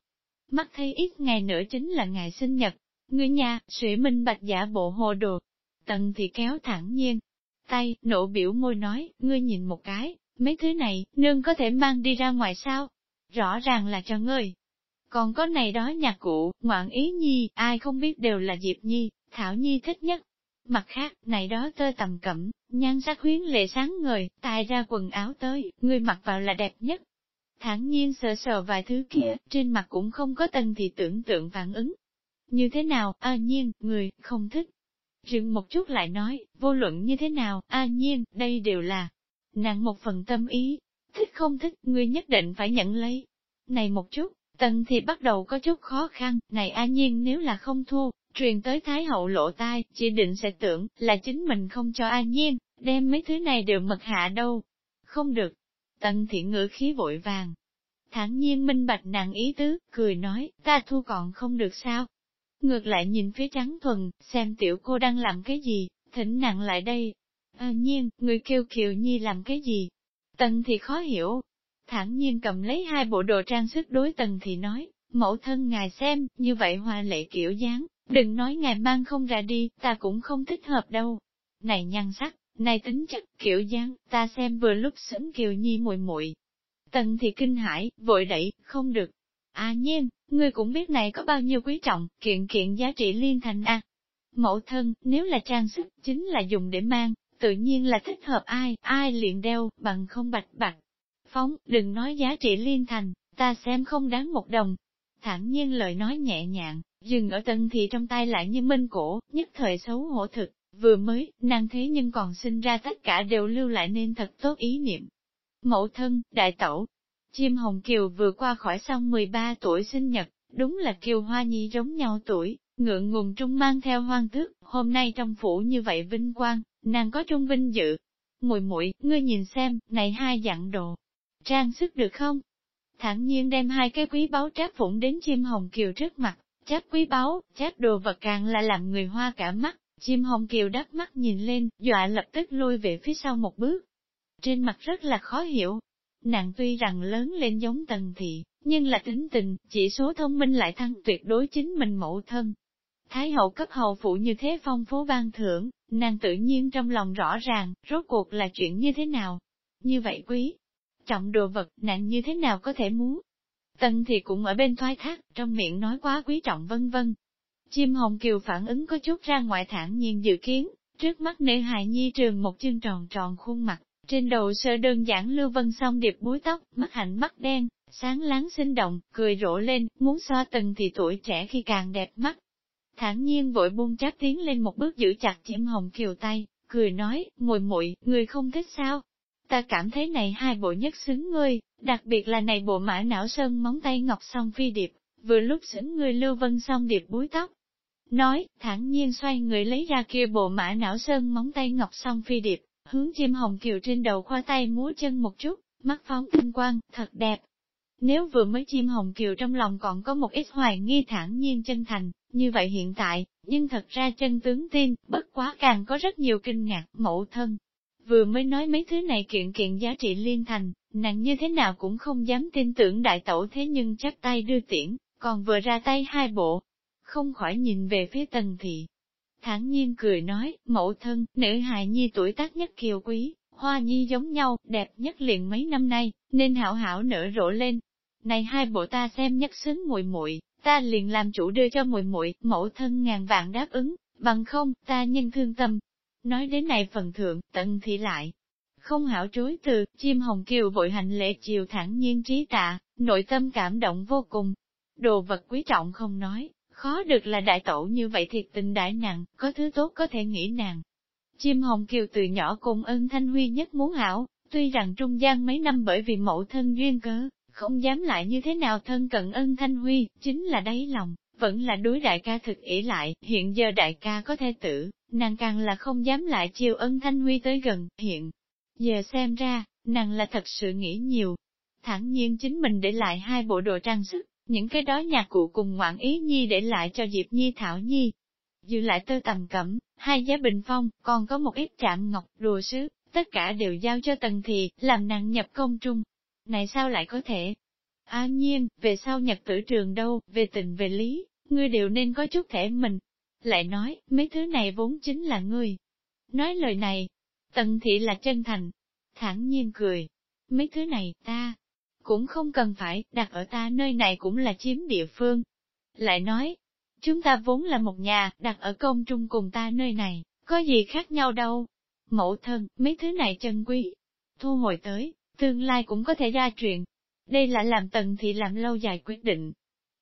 Mắt thấy ít ngày nữa chính là ngày sinh nhật. Người nhà, suy minh bạch giả bộ hồ đồ. Tần thì kéo thẳng nhiên. Tay, nộ biểu môi nói, ngươi nhìn một cái, mấy thứ này, nương có thể mang đi ra ngoài sao? Rõ ràng là cho ngươi. Còn có này đó nhạc cụ, ngoạn ý nhi, ai không biết đều là Diệp Nhi, Thảo Nhi thích nhất. Mặt khác, này đó tơ tầm cẩm, nhan sắc huyến lệ sáng ngời, tài ra quần áo tới, người mặc vào là đẹp nhất. Thẳng nhiên sờ sờ vài thứ kia, trên mặt cũng không có tân thì tưởng tượng phản ứng. Như thế nào, a nhiên, người, không thích. Dừng một chút lại nói, vô luận như thế nào, a nhiên, đây đều là nặng một phần tâm ý. Thích không thích, ngươi nhất định phải nhận lấy. Này một chút, tần thì bắt đầu có chút khó khăn, này a nhiên nếu là không thua, truyền tới Thái Hậu lộ tai, chỉ định sẽ tưởng là chính mình không cho a nhiên, đem mấy thứ này đều mật hạ đâu. Không được. Tần thiện ngữ khí vội vàng. thản nhiên minh bạch nàng ý tứ, cười nói, ta thu còn không được sao. Ngược lại nhìn phía trắng thuần, xem tiểu cô đang làm cái gì, thỉnh nặng lại đây. À nhiên, người kêu kiều nhi làm cái gì? Tần thì khó hiểu. Thẳng nhiên cầm lấy hai bộ đồ trang sức đối tần thì nói, mẫu thân ngài xem, như vậy hoa lệ kiểu dáng, đừng nói ngài mang không ra đi, ta cũng không thích hợp đâu. Này nhan sắc, này tính chất, kiểu dáng, ta xem vừa lúc sớm kiều nhi muội muội. Tần thì kinh hãi, vội đẩy, không được. À nhiên, ngươi cũng biết này có bao nhiêu quý trọng, kiện kiện giá trị liên thành a. Mẫu thân, nếu là trang sức, chính là dùng để mang, tự nhiên là thích hợp ai, ai liền đeo, bằng không bạch bạch. Phóng, đừng nói giá trị liên thành, ta xem không đáng một đồng. Thẳng nhiên lời nói nhẹ nhàng, dừng ở tân thị trong tay lại như minh cổ, nhất thời xấu hổ thực, vừa mới, nàng thế nhưng còn sinh ra tất cả đều lưu lại nên thật tốt ý niệm. Mẫu thân, đại tẩu, chim hồng kiều vừa qua khỏi xong 13 tuổi sinh nhật, đúng là kiều hoa nhi giống nhau tuổi, ngượng ngùng trung mang theo hoang tước, hôm nay trong phủ như vậy vinh quang, nàng có trung vinh dự. Mùi muội ngươi nhìn xem, này hai dạng đồ. Trang sức được không? Thẳng nhiên đem hai cái quý báu tráp phụng đến chim hồng kiều trước mặt, cháp quý báu, cháp đồ vật càng là làm người hoa cả mắt, chim hồng kiều đắp mắt nhìn lên, dọa lập tức lui về phía sau một bước. Trên mặt rất là khó hiểu. Nàng tuy rằng lớn lên giống tần thị, nhưng là tính tình, chỉ số thông minh lại thăng tuyệt đối chính mình mẫu thân, Thái hậu cấp hầu phụ như thế phong phố ban thưởng, nàng tự nhiên trong lòng rõ ràng, rốt cuộc là chuyện như thế nào. Như vậy quý, trọng đồ vật, nàng như thế nào có thể muốn. tần thì cũng ở bên thoái thác, trong miệng nói quá quý trọng vân vân. Chim hồng kiều phản ứng có chút ra ngoại thản nhiên dự kiến, trước mắt nữ hài nhi trường một chân tròn tròn khuôn mặt, trên đầu sơ đơn giản lưu vân song điệp búi tóc, mắt hạnh mắt đen, sáng láng sinh động, cười rộ lên, muốn xoa tần thì tuổi trẻ khi càng đẹp mắt, thản nhiên vội buông cháp tiến lên một bước giữ chặt chiếm hồng kiều tay, cười nói, muội muội, người không thích sao? Ta cảm thấy này hai bộ nhất xứng ngươi, đặc biệt là này bộ mã não sơn móng tay ngọc song phi điệp, vừa lúc xứng ngươi lưu vân song điệp búi tóc. Nói, thản nhiên xoay người lấy ra kia bộ mã não sơn móng tay ngọc song phi điệp, hướng chim hồng kiều trên đầu khoa tay múa chân một chút, mắt phóng tinh quang, thật đẹp. Nếu vừa mới chim hồng kiều trong lòng còn có một ít hoài nghi thản nhiên chân thành, như vậy hiện tại, nhưng thật ra chân tướng tin, bất quá càng có rất nhiều kinh ngạc, mẫu thân. Vừa mới nói mấy thứ này kiện kiện giá trị liên thành, nàng như thế nào cũng không dám tin tưởng đại tẩu thế nhưng chắp tay đưa tiễn, còn vừa ra tay hai bộ. Không khỏi nhìn về phía tần thị thản nhiên cười nói, mẫu thân, nữ hài nhi tuổi tác nhất kiều quý, hoa nhi giống nhau, đẹp nhất liền mấy năm nay, nên hảo hảo nở rộ lên. Này hai bộ ta xem nhất xứng muội muội ta liền làm chủ đưa cho muội muội, mẫu thân ngàn vạn đáp ứng, bằng không, ta nhân thương tâm. Nói đến này phần thượng, tận thị lại. Không hảo chối từ, chim hồng kiều vội hành lễ chiều thẳng nhiên trí tạ, nội tâm cảm động vô cùng. Đồ vật quý trọng không nói, khó được là đại tổ như vậy thiệt tình đại nặng, có thứ tốt có thể nghĩ nàng. Chim hồng kiều từ nhỏ cùng ân thanh huy nhất muốn hảo, tuy rằng trung gian mấy năm bởi vì mẫu thân duyên cớ, không dám lại như thế nào thân cận ân thanh huy, chính là đáy lòng, vẫn là đối đại ca thực ỷ lại, hiện giờ đại ca có thể tử, nàng càng là không dám lại chiều ân thanh huy tới gần, hiện. Giờ xem ra, nàng là thật sự nghĩ nhiều. Thẳng nhiên chính mình để lại hai bộ đồ trang sức, những cái đó nhạc cụ cùng ngoạn ý nhi để lại cho Diệp Nhi Thảo Nhi. giữ lại tơ tầm cẩm, hai giá bình phong, còn có một ít trạm ngọc, rùa sứ, tất cả đều giao cho tần thị, làm nàng nhập công trung này sao lại có thể? A nhiên, về sau nhật tử trường đâu, về tình về lý, ngươi đều nên có chút thể mình. Lại nói, mấy thứ này vốn chính là ngươi. Nói lời này, tần thị là chân thành, thản nhiên cười. Mấy thứ này, ta, cũng không cần phải, đặt ở ta nơi này cũng là chiếm địa phương. Lại nói, chúng ta vốn là một nhà, đặt ở công trung cùng ta nơi này, có gì khác nhau đâu. Mẫu thân, mấy thứ này chân quý. Thu hồi tới, tương lai cũng có thể ra chuyện. Đây là làm tần thị làm lâu dài quyết định.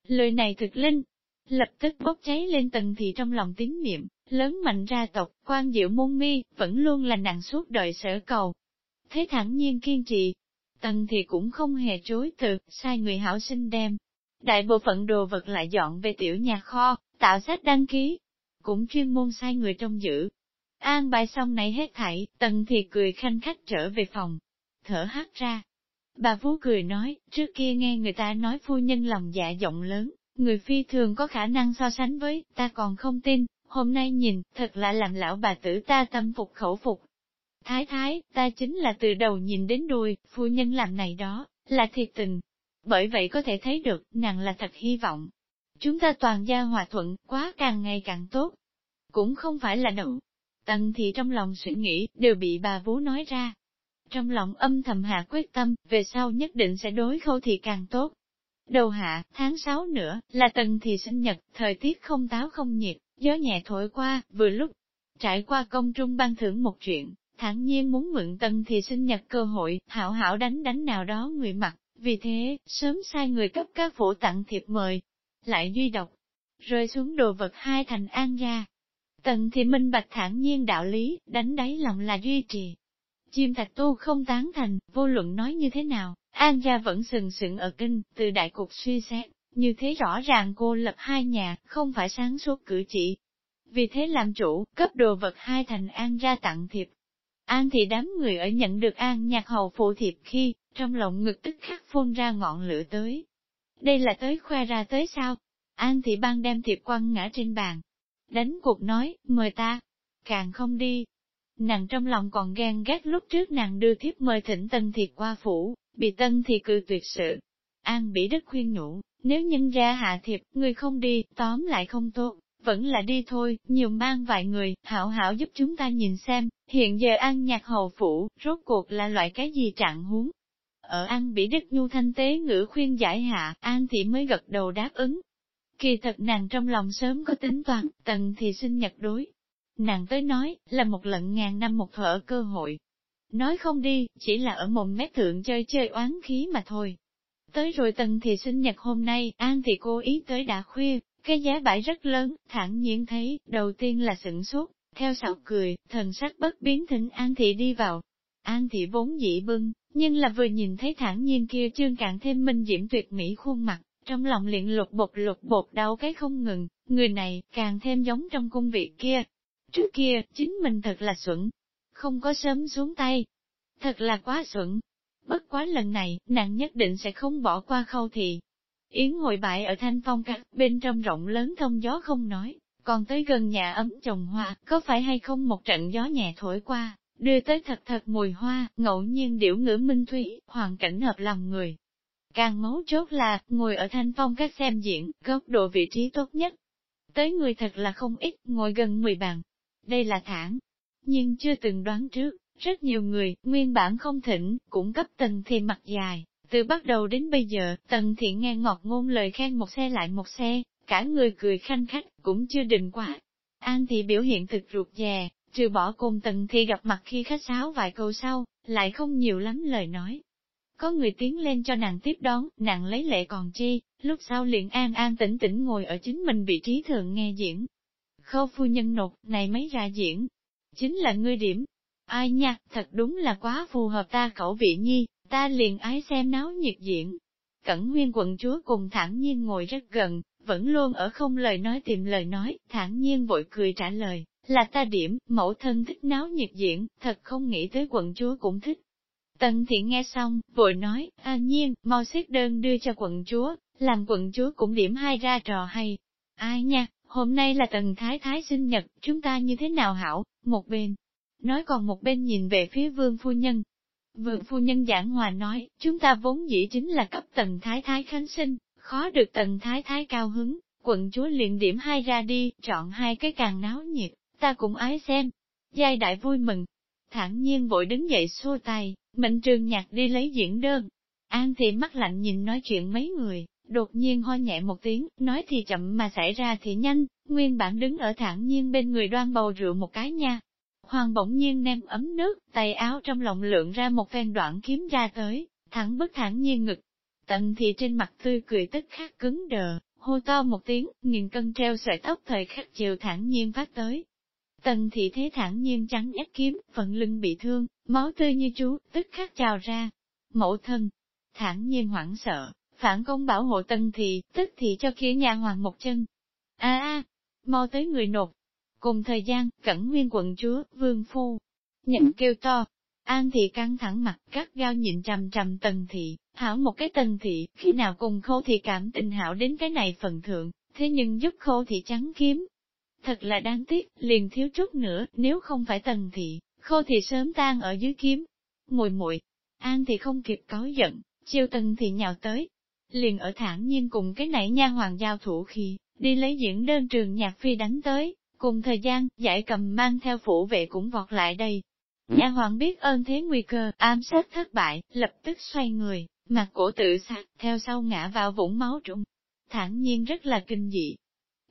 Lời này thực linh, lập tức bốc cháy lên tần thị trong lòng tín niệm, lớn mạnh ra tộc, quan diệu môn mi, vẫn luôn là nàng suốt đời sở cầu. Thế thẳng nhiên kiên trì, tần thì cũng không hề chối từ, sai người hảo sinh đem. Đại bộ phận đồ vật lại dọn về tiểu nhà kho, tạo sách đăng ký, cũng chuyên môn sai người trong giữ. An bài xong này hết thảy, tần thì cười khanh khách trở về phòng, thở hắt ra. Bà vũ cười nói, trước kia nghe người ta nói phu nhân lòng dạ rộng lớn, người phi thường có khả năng so sánh với, ta còn không tin, hôm nay nhìn, thật là làm lão bà tử ta tâm phục khẩu phục. Thái thái, ta chính là từ đầu nhìn đến đuôi, phu nhân làm này đó, là thiệt tình. Bởi vậy có thể thấy được, nàng là thật hy vọng. Chúng ta toàn gia hòa thuận, quá càng ngày càng tốt. Cũng không phải là đậu. Tần thì trong lòng suy nghĩ, đều bị bà vú nói ra. Trong lòng âm thầm hạ quyết tâm, về sau nhất định sẽ đối khâu thì càng tốt. Đầu hạ, tháng 6 nữa, là tần thì sinh nhật, thời tiết không táo không nhiệt, gió nhẹ thổi qua, vừa lúc. Trải qua công trung ban thưởng một chuyện, thản nhiên muốn mượn tần thì sinh nhật cơ hội, hảo hảo đánh đánh nào đó người mặt, vì thế, sớm sai người cấp các phủ tặng thiệp mời. Lại duy độc, rơi xuống đồ vật hai thành an gia. Tần thì minh bạch thản nhiên đạo lý, đánh đáy lòng là duy trì. Chim thạch tu không tán thành, vô luận nói như thế nào, An gia vẫn sừng sững ở kinh, từ đại cục suy xét, như thế rõ ràng cô lập hai nhà, không phải sáng suốt cử chỉ. Vì thế làm chủ, cấp đồ vật hai thành An ra tặng thiệp. An thì đám người ở nhận được An nhạc hầu phụ thiệp khi, trong lòng ngực tức khắc phun ra ngọn lửa tới. Đây là tới khoe ra tới sao? An thị ban đem thiệp quăng ngã trên bàn. Đánh cuộc nói, mời ta. Càng không đi. Nàng trong lòng còn ghen ghét lúc trước nàng đưa thiếp mời thỉnh tân thiệt qua phủ, bị tân thì cự tuyệt sự. An bị đất khuyên nhủ, nếu nhân ra hạ thiệp, người không đi, tóm lại không tốt, vẫn là đi thôi, nhiều mang vài người, hảo hảo giúp chúng ta nhìn xem, hiện giờ An nhạc hầu phủ, rốt cuộc là loại cái gì trạng huống. Ở An bị đức nhu thanh tế ngữ khuyên giải hạ, An thị mới gật đầu đáp ứng. Kỳ thật nàng trong lòng sớm có tính toán, tần thì sinh nhật đối. Nàng tới nói, là một lần ngàn năm một thở cơ hội, Nói không đi, chỉ là ở mồm mép thượng chơi chơi oán khí mà thôi. Tới rồi tần thì sinh nhật hôm nay, An thì cố ý tới đã khuya, cái giá bãi rất lớn, thẳng nhiên thấy, đầu tiên là sửng sốt, theo sạo cười, thần sắc bất biến thỉnh An thị đi vào. An thị vốn dị bưng, nhưng là vừa nhìn thấy thẳng nhiên kia trương cạn thêm minh diễm tuyệt mỹ khuôn mặt, trong lòng liền lục bột lục bột đau cái không ngừng, người này càng thêm giống trong công việc kia. Trước kia, chính mình thật là xuẩn, không có sớm xuống tay. Thật là quá xuẩn. Bất quá lần này, nàng nhất định sẽ không bỏ qua khâu thị. Yến ngồi bại ở thanh phong cắt, bên trong rộng lớn thông gió không nói, còn tới gần nhà ấm trồng hoa, có phải hay không một trận gió nhẹ thổi qua, đưa tới thật thật mùi hoa, ngẫu nhiên điểu ngữ minh thủy, hoàn cảnh hợp lòng người. Càng mấu chốt là, ngồi ở thanh phong các xem diễn, góc độ vị trí tốt nhất. Tới người thật là không ít, ngồi gần 10 bàn. Đây là thản, nhưng chưa từng đoán trước, rất nhiều người, nguyên bản không thỉnh, cũng cấp tầng thì mặt dài. Từ bắt đầu đến bây giờ, tần thiện nghe ngọt ngôn lời khen một xe lại một xe, cả người cười khanh khách, cũng chưa định quá. An thì biểu hiện thực ruột dè, trừ bỏ cùng tần thì gặp mặt khi khách sáo vài câu sau, lại không nhiều lắm lời nói. Có người tiến lên cho nàng tiếp đón, nàng lấy lệ còn chi, lúc sau liền an an tĩnh tĩnh ngồi ở chính mình vị trí thường nghe diễn. Khâu phu nhân nột, này mấy ra diễn, chính là ngươi điểm. Ai nha, thật đúng là quá phù hợp ta khẩu vị nhi, ta liền ái xem náo nhiệt diện. Cẩn nguyên quận chúa cùng thản nhiên ngồi rất gần, vẫn luôn ở không lời nói tìm lời nói, thản nhiên vội cười trả lời, là ta điểm, mẫu thân thích náo nhiệt diện, thật không nghĩ tới quận chúa cũng thích. Tần thiện nghe xong, vội nói, a nhiên, mau xếp đơn đưa cho quận chúa, làm quận chúa cũng điểm hai ra trò hay. Ai nha, hôm nay là tần thái thái sinh nhật, chúng ta như thế nào hảo, một bên. Nói còn một bên nhìn về phía vương phu nhân. Vượng phu nhân giảng hòa nói, chúng ta vốn dĩ chính là cấp tần thái thái khánh sinh, khó được tần thái thái cao hứng, quận chúa liền điểm hai ra đi, chọn hai cái càng náo nhiệt, ta cũng ái xem. Giai đại vui mừng, thản nhiên vội đứng dậy xua tay, mệnh trường nhạc đi lấy diễn đơn. An thì mắt lạnh nhìn nói chuyện mấy người, Đột nhiên ho nhẹ một tiếng, nói thì chậm mà xảy ra thì nhanh, nguyên bản đứng ở thản nhiên bên người đoan bầu rượu một cái nha. Hoàng bỗng nhiên ném ấm nước, tay áo trong lòng lượng ra một phen đoạn kiếm ra tới, thẳng bức thẳng nhiên ngực. Tận thì trên mặt tươi cười tức khắc cứng đờ, hô to một tiếng, nghìn cân treo sợi tóc thời khắc chiều thẳng nhiên phát tới. Tần thị thế thẳng nhiên trắng ép kiếm, phần lưng bị thương, máu tươi như chú, tức khắc trào ra. Mẫu thân, thẳng nhiên hoảng sợ, phản công bảo hộ Tần thị, tức thì cho kia nhà hoàng một chân. a a mau tới người nộp. Cùng thời gian, cẩn nguyên quận chúa, vương phu, nhận kêu to. An thị căng thẳng mặt, cắt gao nhìn trầm trầm tần thị, hảo một cái tần thị, khi nào cùng khô thì cảm tình hảo đến cái này phần thượng, thế nhưng giúp khô thì trắng kiếm. Thật là đáng tiếc, liền thiếu chút nữa, nếu không phải tần thị, khô thì sớm tan ở dưới kiếm. Mùi muội An thì không kịp có giận, chiêu tần thì nhào tới. Liền ở thản nhiên cùng cái nảy nha hoàng giao thủ khi, đi lấy diễn đơn trường nhạc phi đánh tới, cùng thời gian, giải cầm mang theo phủ vệ cũng vọt lại đây. Nha hoàng biết ơn thế nguy cơ, ám sát thất bại, lập tức xoay người, mặt cổ tự sạc, theo sau ngã vào vũng máu trung. Thản nhiên rất là kinh dị.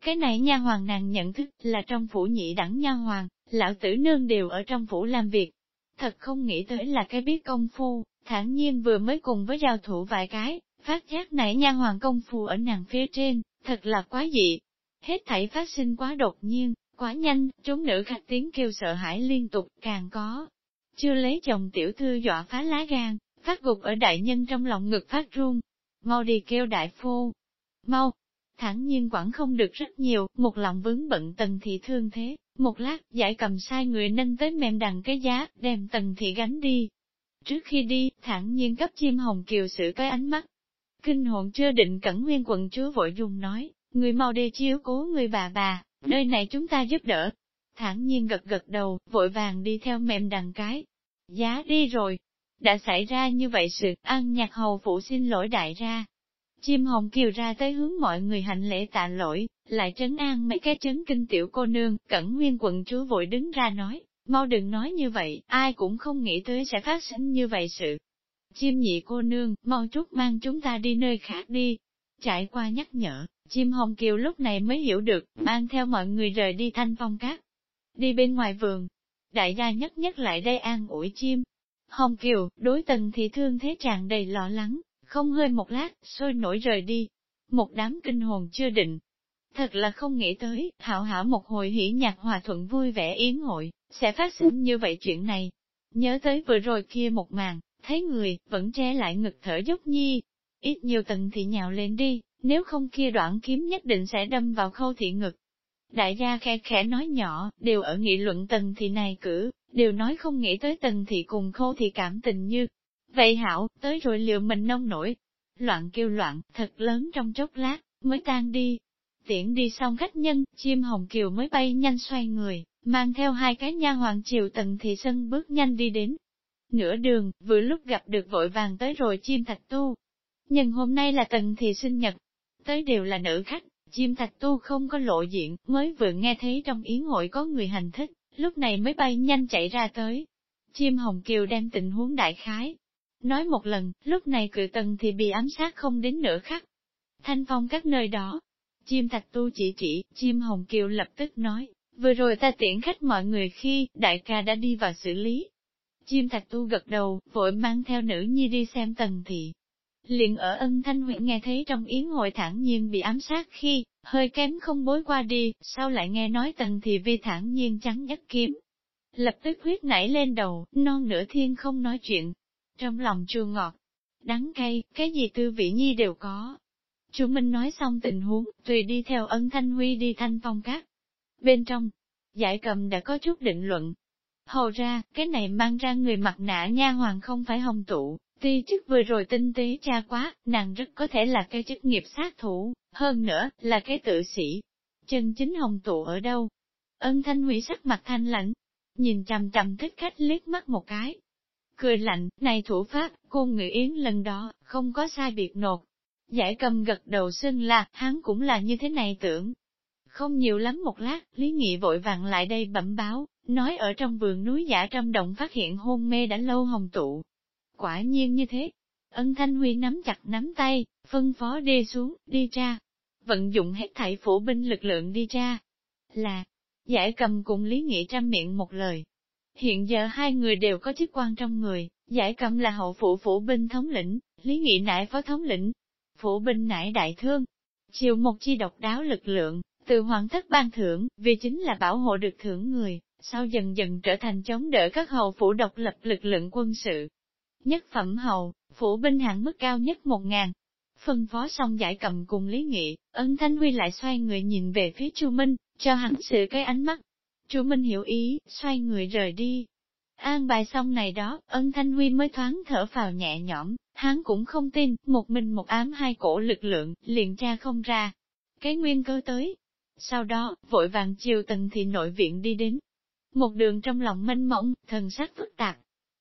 Cái này nha hoàng nàng nhận thức là trong phủ nhị đẳng nha hoàng, lão tử nương đều ở trong phủ làm việc. Thật không nghĩ tới là cái biết công phu, thản nhiên vừa mới cùng với giao thủ vài cái, phát giác nảy nha hoàng công phu ở nàng phía trên, thật là quá dị. Hết thảy phát sinh quá đột nhiên, quá nhanh, chúng nữ khách tiếng kêu sợ hãi liên tục, càng có. Chưa lấy chồng tiểu thư dọa phá lá gan, phát gục ở đại nhân trong lòng ngực phát run. Mau đi kêu đại phu. Mau, thẳng nhiên quản không được rất nhiều, một lòng vướng bận tần thị thương thế, một lát, giải cầm sai người nâng tới mềm đằng cái giá, đem tần thị gánh đi. Trước khi đi, thẳng nhiên cấp chim hồng kiều sự cái ánh mắt. Kinh hồn chưa định cẩn nguyên quận chúa vội dùng nói, người mau đi chiếu cố người bà bà, nơi này chúng ta giúp đỡ. Thẳng nhiên gật gật đầu, vội vàng đi theo mềm đằng cái. Giá đi rồi. Đã xảy ra như vậy sự, ăn nhạc hầu phụ xin lỗi đại ra, Chim hồng kiều ra tới hướng mọi người hành lễ tạ lỗi, lại trấn an mấy cái trấn kinh tiểu cô nương, cẩn nguyên quận chúa vội đứng ra nói, mau đừng nói như vậy, ai cũng không nghĩ tới sẽ phát sinh như vậy sự. Chim nhị cô nương, mau chút mang chúng ta đi nơi khác đi. Trải qua nhắc nhở, chim hồng kiều lúc này mới hiểu được, mang theo mọi người rời đi thanh phong cát. Đi bên ngoài vườn, đại gia nhất nhất lại đây an ủi chim. Hồng kiều, đối tần thì thương thế tràn đầy lo lắng, không hơi một lát, sôi nổi rời đi. Một đám kinh hồn chưa định. Thật là không nghĩ tới, hảo hảo một hồi hỉ nhạc hòa thuận vui vẻ yến hội, sẽ phát sinh như vậy chuyện này. Nhớ tới vừa rồi kia một màn, thấy người, vẫn che lại ngực thở dốc nhi. Ít nhiều tần thì nhào lên đi, nếu không kia đoạn kiếm nhất định sẽ đâm vào khâu thị ngực. Đại gia khe khẽ nói nhỏ, đều ở nghị luận tần thị này cử, đều nói không nghĩ tới tần thị cùng khâu thị cảm tình như Vậy hảo, tới rồi liệu mình nông nổi. Loạn kêu loạn, thật lớn trong chốc lát, mới tan đi. Tiễn đi xong khách nhân, chim hồng kiều mới bay nhanh xoay người, mang theo hai cái nha hoàng chiều tần thị sân bước nhanh đi đến. Nửa đường, vừa lúc gặp được vội vàng tới rồi chim thạch tu. Nhưng hôm nay là tần thị sinh nhật, tới đều là nữ khách, chim thạch tu không có lộ diện, mới vừa nghe thấy trong yến hội có người hành thích, lúc này mới bay nhanh chạy ra tới. Chim hồng kiều đem tình huống đại khái, Nói một lần, lúc này cự tần thì bị ám sát không đến nửa khắc. Thanh phong các nơi đó, chim thạch tu chỉ chỉ, chim hồng kiều lập tức nói, vừa rồi ta tiễn khách mọi người khi, đại ca đã đi vào xử lý. Chim thạch tu gật đầu, vội mang theo nữ nhi đi xem tần thị. Liền ở ân thanh huyện nghe thấy trong yến hội thản nhiên bị ám sát khi, hơi kém không bối qua đi, sao lại nghe nói tần thị vi thản nhiên trắng nhất kiếm. Lập tức huyết nảy lên đầu, non nửa thiên không nói chuyện, trong lòng chua ngọt, đắng cay, cái gì tư vị nhi đều có. Chú Minh nói xong tình huống, tùy đi theo ân thanh huy đi thanh phong cát. Bên trong, giải cầm đã có chút định luận. Hầu ra, cái này mang ra người mặt nạ nha hoàng không phải hồng tụ, tuy chức vừa rồi tinh tế cha quá, nàng rất có thể là cái chức nghiệp sát thủ, hơn nữa, là cái tự sĩ. Chân chính hồng tụ ở đâu? Ân thanh hủy sắc mặt thanh lãnh, nhìn chằm chằm thích khách liếc mắt một cái, cười lạnh, này thủ pháp, cô ngự yến lần đó, không có sai biệt nột. Giải cầm gật đầu xưng là, hắn cũng là như thế này tưởng. Không nhiều lắm một lát, Lý Nghị vội vàng lại đây bẩm báo, nói ở trong vườn núi giả trong động phát hiện hôn mê đã lâu hồng tụ. Quả nhiên như thế. Ân Thanh Huy nắm chặt nắm tay, phân phó đi xuống, đi ra. Vận dụng hết thảy phủ binh lực lượng đi ra. Là, giải cầm cùng Lý Nghị trăm miệng một lời, Hiện giờ hai người đều có chức quan trong người, giải cầm là hậu phụ phủ binh thống lĩnh, lý nghị nại phó thống lĩnh, phủ binh nại đại thương. Chiều một chi độc đáo lực lượng, từ hoàng thất ban thưởng, vì chính là bảo hộ được thưởng người, sau dần dần trở thành chống đỡ các hậu phủ độc lập lực lượng quân sự. Nhất phẩm hầu, phủ binh hạng mức cao nhất một ngàn. Phân phó xong giải cầm cùng Lý Nghị, ân Thanh Huy lại xoay người nhìn về phía Chu Minh, cho hắn sự cái ánh mắt. Chu Minh hiểu ý, xoay người rời đi. An bài xong này đó, ân thanh huy mới thoáng thở vào nhẹ nhõm, hắn cũng không tin, một mình một ám hai cổ lực lượng, liền tra không ra. Cái nguyên cơ tới. Sau đó, vội vàng chiều tần thị nội viện đi đến. Một đường trong lòng mênh mỏng, thần sắc phức tạp.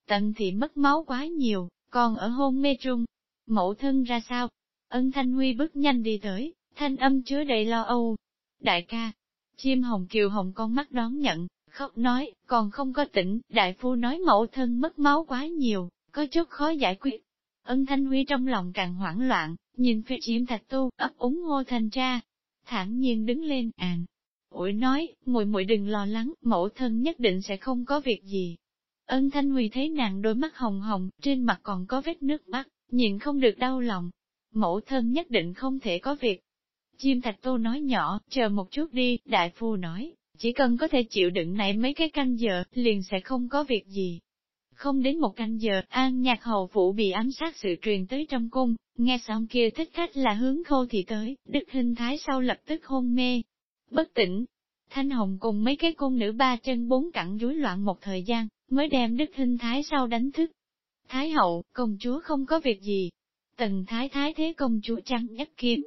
Tần thị mất máu quá nhiều, còn ở hôn mê trung. Mẫu thân ra sao? Ân thanh huy bước nhanh đi tới, thanh âm chứa đầy lo âu. Đại ca, chim hồng kiều hồng con mắt đón nhận, khóc nói, còn không có tỉnh, đại phu nói mẫu thân mất máu quá nhiều, có chút khó giải quyết. Ân Thanh Huy trong lòng càng hoảng loạn, nhìn phía chim thạch tu, ấp úng ngô thành cha. thản nhiên đứng lên, àn. Ủi nói, muội muội đừng lo lắng, mẫu thân nhất định sẽ không có việc gì. Ân Thanh Huy thấy nàng đôi mắt hồng hồng, trên mặt còn có vết nước mắt, nhìn không được đau lòng. Mẫu thân nhất định không thể có việc. Chim thạch tô nói nhỏ, chờ một chút đi, đại phu nói, chỉ cần có thể chịu đựng này mấy cái canh giờ, liền sẽ không có việc gì. Không đến một canh giờ, an nhạc hầu phủ bị ám sát sự truyền tới trong cung, nghe xong kia thích khách là hướng khô thì tới, đức hình thái sau lập tức hôn mê. Bất tỉnh, Thanh Hồng cùng mấy cái cung nữ ba chân bốn cẳng rối loạn một thời gian, mới đem đức hình thái sau đánh thức. Thái hậu, công chúa không có việc gì. Tần thái thái thế công chúa trăng nhất kiếm,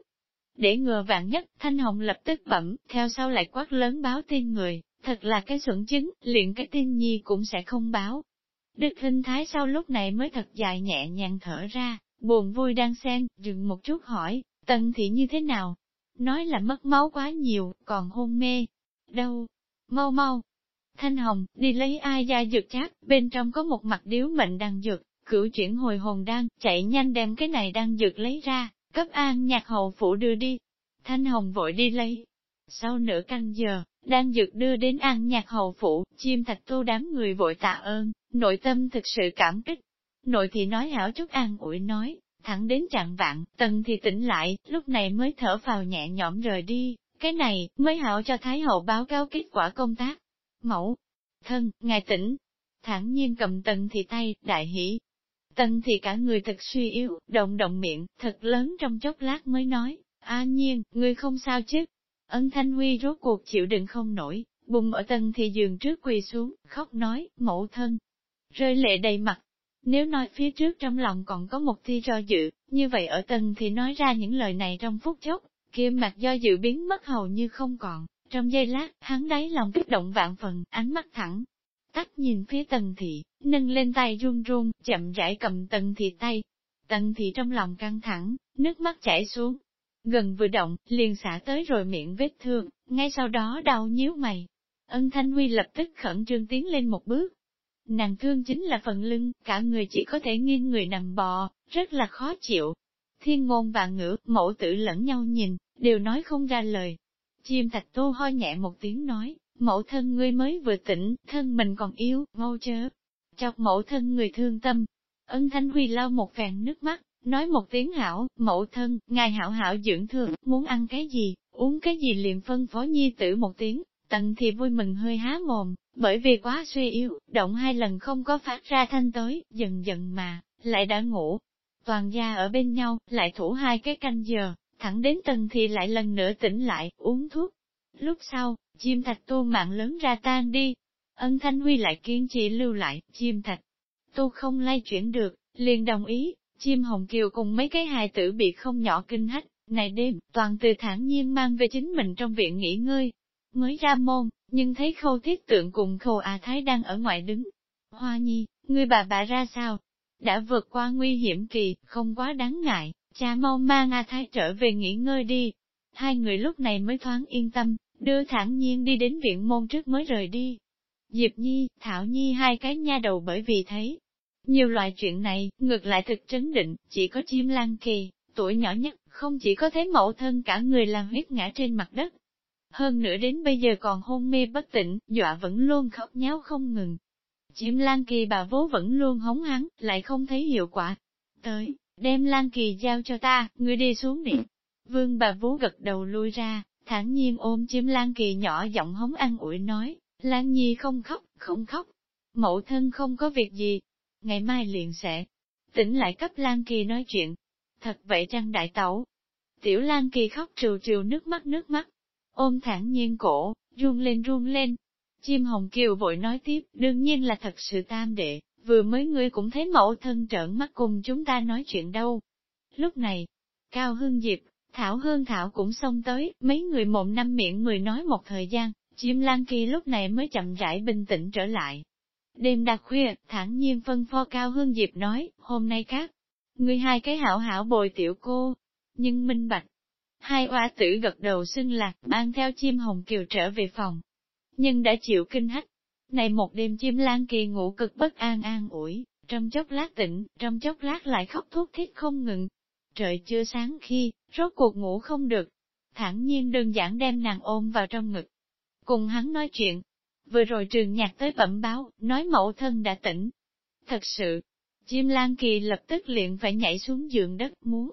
để ngừa vạn nhất, Thanh Hồng lập tức bẩm, theo sau lại quát lớn báo tin người, thật là cái xuẩn chứng, liền cái tin nhi cũng sẽ không báo. Đức hình thái sau lúc này mới thật dài nhẹ nhàng thở ra, buồn vui đang xen, dừng một chút hỏi, tần thị như thế nào? Nói là mất máu quá nhiều, còn hôn mê. Đâu? Mau mau! Thanh Hồng, đi lấy ai da dược chát, bên trong có một mặt điếu mệnh đang dược, cửu chuyển hồi hồn đan, chạy nhanh đem cái này đang dược lấy ra, cấp an nhạc hậu phủ đưa đi. Thanh Hồng vội đi lấy. Sau nửa canh giờ, đang dược đưa đến an nhạc hậu phủ, chim thạch tu đám người vội tạ ơn, nội tâm thực sự cảm kích. Nội thì nói hảo chút an ủi nói, thẳng đến trạng vạn, tần thì tỉnh lại, lúc này mới thở vào nhẹ nhõm rời đi, cái này, mới hảo cho Thái Hậu báo cáo kết quả công tác. Mẫu, thân, ngài tỉnh, thẳng nhiên cầm tần thì tay, đại hỷ, Tần thì cả người thật suy yếu, động động miệng, thật lớn trong chốc lát mới nói, a nhiên, ngươi không sao chứ. Ân Thanh Huy rốt cuộc chịu đựng không nổi, bùng ở tần thì giường trước quỳ xuống, khóc nói, mẫu thân. Rơi lệ đầy mặt. Nếu nói phía trước trong lòng còn có một thi do dự, như vậy ở tần thì nói ra những lời này trong phút chốc, kia mặt do dự biến mất hầu như không còn. Trong giây lát, hắn đáy lòng kích động vạn phần, ánh mắt thẳng, Tắt nhìn phía tần thị, nâng lên tay run run, chậm rãi cầm tần thị tay. Tần thị trong lòng căng thẳng, nước mắt chảy xuống. Gần vừa động, liền xả tới rồi miệng vết thương, ngay sau đó đau nhíu mày. Ân Thanh Huy lập tức khẩn trương tiến lên một bước. Nàng thương chính là phần lưng, cả người chỉ có thể nghiêng người nằm bò, rất là khó chịu. Thiên ngôn và ngữ, mẫu tử lẫn nhau nhìn, đều nói không ra lời. Chim thạch tô ho nhẹ một tiếng nói, mẫu thân ngươi mới vừa tỉnh, thân mình còn yếu, mau chớ. Chọc mẫu thân người thương tâm. Ân Thanh Huy lau một phèn nước mắt, nói một tiếng hảo, mẫu thân, ngài hảo hảo dưỡng thương, muốn ăn cái gì, uống cái gì liền phân phó nhi tử một tiếng, tận thì vui mừng hơi há mồm, bởi vì quá suy yếu, động hai lần không có phát ra thanh tới, dần dần mà, lại đã ngủ. Toàn gia ở bên nhau, lại thủ hai cái canh giờ, thẳng đến tần thì lại lần nữa tỉnh lại, uống thuốc. Lúc sau, chim thạch tu mạng lớn ra tan đi. Ân Thanh Huy lại kiên trì lưu lại, chim thạch tu không lay chuyển được, liền đồng ý, chim hồng kiều cùng mấy cái hài tử bị không nhỏ kinh hách, này đêm, toàn từ thản nhiên mang về chính mình trong viện nghỉ ngơi. Mới ra môn, nhưng thấy khâu thiết tượng cùng khâu A Thái đang ở ngoài đứng. Hoa nhi, người bà bà ra sao? Đã vượt qua nguy hiểm kỳ, không quá đáng ngại, cha mau mang A Thái trở về nghỉ ngơi đi. Hai người lúc này mới thoáng yên tâm, đưa thẳng nhiên đi đến viện môn trước mới rời đi. Diệp Nhi, Thảo Nhi hai cái nha đầu bởi vì thấy. Nhiều loại chuyện này, ngược lại thực trấn định, chỉ có chim lan kỳ, tuổi nhỏ nhất, không chỉ có thấy mẫu thân cả người làm huyết ngã trên mặt đất. Hơn nữa đến bây giờ còn hôn mê bất tỉnh, dọa vẫn luôn khóc nháo không ngừng. Chim Lan Kỳ bà vố vẫn luôn hống hắn, lại không thấy hiệu quả. Tới, đem Lan Kỳ giao cho ta, ngươi đi xuống điện. Vương bà vú gật đầu lui ra, thản nhiên ôm chim Lan Kỳ nhỏ giọng hống ăn ủi nói, Lan Nhi không khóc, không khóc. Mẫu thân không có việc gì. Ngày mai liền sẽ tỉnh lại cấp Lan Kỳ nói chuyện. Thật vậy chăng đại tẩu? Tiểu Lan Kỳ khóc trừ trừ nước mắt nước mắt. ôm thẳng nhiên cổ, run lên run lên. Chim Hồng Kiều vội nói tiếp, đương nhiên là thật sự tam đệ, vừa mới ngươi cũng thấy mẫu thân trợn mắt cùng chúng ta nói chuyện đâu. Lúc này, Cao Hương Diệp, Thảo Hương Thảo cũng xông tới, mấy người mộng năm miệng người nói một thời gian, chim Lan Kỳ lúc này mới chậm rãi bình tĩnh trở lại. Đêm đặc khuya, thẳng nhiên phân pho Cao Hương Diệp nói, hôm nay các, ngươi hai cái hảo hảo bồi tiểu cô, nhưng minh bạch. Hai oa tử gật đầu xưng lạc, mang theo chim hồng kiều trở về phòng. Nhưng đã chịu kinh hách. Này một đêm chim lan kỳ ngủ cực bất an an ủi, trong chốc lát tỉnh, trong chốc lát lại khóc thuốc thiết không ngừng. Trời chưa sáng khi, rốt cuộc ngủ không được. Thẳng nhiên đơn giản đem nàng ôm vào trong ngực. Cùng hắn nói chuyện. Vừa rồi trường nhạc tới bẩm báo, nói mẫu thân đã tỉnh. Thật sự, chim lan kỳ lập tức liền phải nhảy xuống giường đất muốn,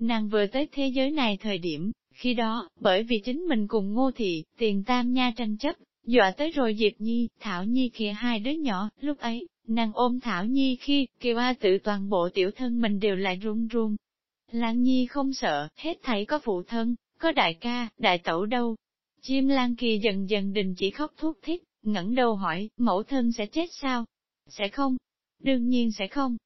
Nàng vừa tới thế giới này thời điểm, khi đó, bởi vì chính mình cùng ngô thị, tiền tam nha tranh chấp, dọa tới rồi Diệp Nhi, Thảo Nhi kia hai đứa nhỏ, lúc ấy, nàng ôm Thảo Nhi khi, kêu A tự toàn bộ tiểu thân mình đều lại run run. Lan Nhi không sợ, hết thảy có phụ thân, có đại ca, đại tẩu đâu. Chim Lan Kỳ dần dần đình chỉ khóc thuốc thiết, ngẩng đầu hỏi, mẫu thân sẽ chết sao? Sẽ không? Đương nhiên sẽ không,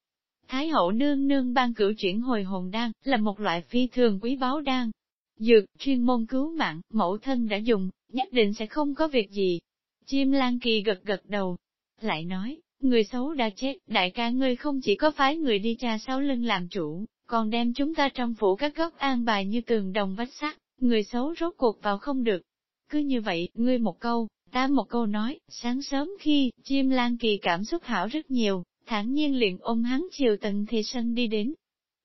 Thái hậu nương nương ban cửu chuyển hồi hồn đan, là một loại phi thường quý báu đan. Dược, chuyên môn cứu mạng, mẫu thân đã dùng, nhất định sẽ không có việc gì. Chim Lan Kỳ gật gật đầu, lại nói, người xấu đã chết, đại ca ngươi không chỉ có phái người đi tra sau lưng làm chủ, còn đem chúng ta trong phủ các góc an bài như tường đồng vách sắt, người xấu rốt cuộc vào không được. Cứ như vậy, ngươi một câu, ta một câu nói, sáng sớm khi, chim Lan Kỳ cảm xúc hảo rất nhiều, thản nhiên liền ôm hắn chiều tận thì sân đi đến.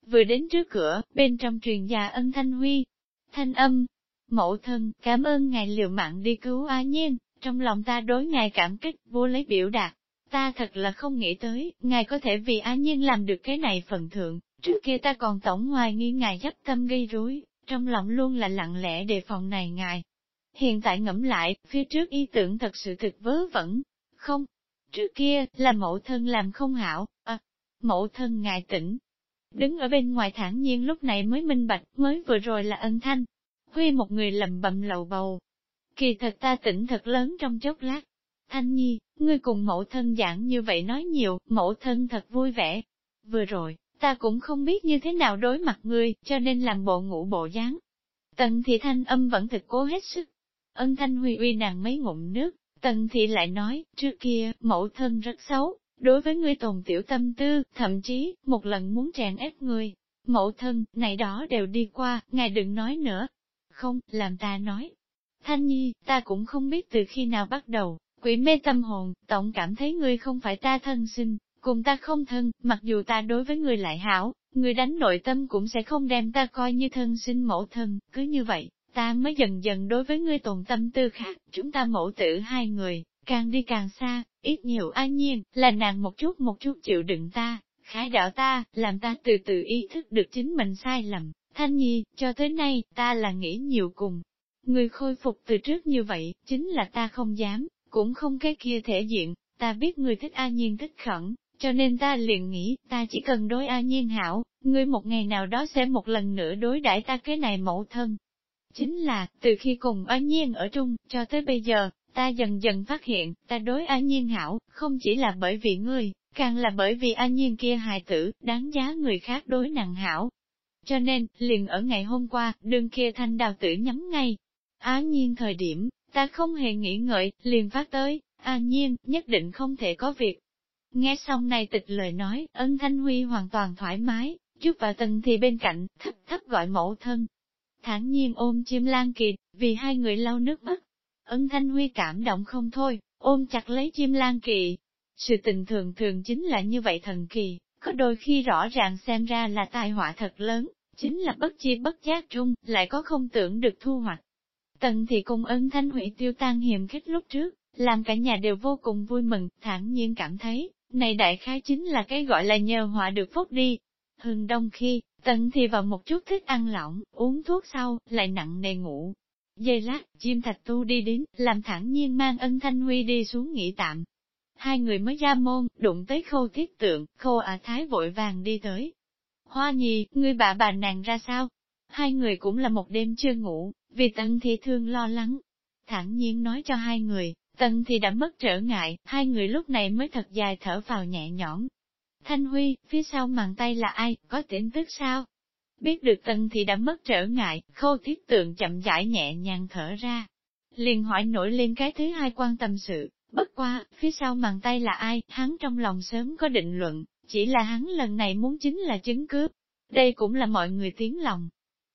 Vừa đến trước cửa, bên trong truyền già ân thanh huy. Thanh âm, mẫu thân, cảm ơn ngài liều mạng đi cứu A Nhiên, trong lòng ta đối ngài cảm kích, vô lấy biểu đạt. Ta thật là không nghĩ tới, ngài có thể vì A Nhiên làm được cái này phần thượng, trước kia ta còn tổng hoài nghi ngài dấp tâm gây rối, trong lòng luôn là lặng lẽ đề phòng này ngài. Hiện tại ngẫm lại, phía trước ý tưởng thật sự thực vớ vẩn. Không, Trước kia, là mẫu thân làm không hảo, à, mẫu thân ngài tỉnh. Đứng ở bên ngoài thản nhiên lúc này mới minh bạch, mới vừa rồi là ân thanh. Huy một người lầm bầm lầu bầu. Kỳ thật ta tỉnh thật lớn trong chốc lát. Thanh nhi, ngươi cùng mẫu thân giảng như vậy nói nhiều, mẫu thân thật vui vẻ. Vừa rồi, ta cũng không biết như thế nào đối mặt ngươi, cho nên làm bộ ngủ bộ dáng. Tần thị thanh âm vẫn thực cố hết sức. Ân thanh huy uy nàng mấy ngụm nước, Tần thị lại nói, trước kia, mẫu thân rất xấu, đối với ngươi tồn tiểu tâm tư, thậm chí, một lần muốn tràn ép ngươi. Mẫu thân, này đó đều đi qua, ngài đừng nói nữa. Không, làm ta nói. Thanh nhi, ta cũng không biết từ khi nào bắt đầu, quỷ mê tâm hồn, tổng cảm thấy ngươi không phải ta thân sinh, cùng ta không thân, mặc dù ta đối với ngươi lại hảo, ngươi đánh nội tâm cũng sẽ không đem ta coi như thân sinh mẫu thân, cứ như vậy, ta mới dần dần đối với ngươi tồn tâm tư khác, chúng ta mẫu tử hai người, càng đi càng xa, ít nhiều an nhiên, là nàng một chút một chút chịu đựng ta, khái đạo ta, làm ta từ từ ý thức được chính mình sai lầm. Thanh nhi, cho tới nay, ta là nghĩ nhiều cùng. Người khôi phục từ trước như vậy, chính là ta không dám, cũng không cái kia thể diện, ta biết người thích A Nhiên thích khẩn, cho nên ta liền nghĩ, ta chỉ cần đối A Nhiên hảo, ngươi một ngày nào đó sẽ một lần nữa đối đãi ta cái này mẫu thân, Chính là, từ khi cùng A Nhiên ở chung, cho tới bây giờ, ta dần dần phát hiện, ta đối A Nhiên hảo, không chỉ là bởi vì ngươi, càng là bởi vì A Nhiên kia hài tử, đáng giá người khác đối nặng hảo. Cho nên, liền ở ngày hôm qua, đường kia thanh đào tử nhắm ngay. á Nhiên thời điểm, ta không hề nghĩ ngợi, liền phát tới, A Nhiên, nhất định không thể có việc. Nghe xong này tịch lời nói, ân thanh huy hoàn toàn thoải mái, chút vào tần thì bên cạnh, thấp thấp gọi mẫu thân, thản nhiên ôm chim lan kỳ, vì hai người lau nước mắt. Ân Thanh Huy cảm động không thôi, ôm chặt lấy chim lan kỳ. Sự tình thường thường chính là như vậy thần kỳ, có đôi khi rõ ràng xem ra là tai họa thật lớn, chính là bất chi bất giác trung, lại có không tưởng được thu hoạch. Tần thì cùng ân Thanh hủy tiêu tan hiểm khích lúc trước, làm cả nhà đều vô cùng vui mừng, thản nhiên cảm thấy, này đại khái chính là cái gọi là nhờ họa được phúc đi. Hừng đông khi, Tận thì vào một chút thích ăn lỏng, uống thuốc sau, lại nặng nề ngủ. Dây lát, chim thạch tu đi đến, làm Thản nhiên mang ân thanh huy đi xuống nghỉ tạm. Hai người mới ra môn, đụng tới khâu thiết tượng, khâu à thái vội vàng đi tới. Hoa nhì, ngươi bà bà nàng ra sao? Hai người cũng là một đêm chưa ngủ, vì Tần thì thương lo lắng. Thẳng nhiên nói cho hai người, Tần thì đã mất trở ngại, hai người lúc này mới thật dài thở vào nhẹ nhõm. Thanh Huy, phía sau màn tay là ai, có tin tức sao? Biết được tần thì đã mất trở ngại, khâu thiết tượng chậm rãi nhẹ nhàng thở ra. Liền hỏi nổi lên cái thứ hai quan tâm sự, bất qua, phía sau màn tay là ai, hắn trong lòng sớm có định luận, chỉ là hắn lần này muốn chính là chứng cướp. Đây cũng là mọi người tiếng lòng.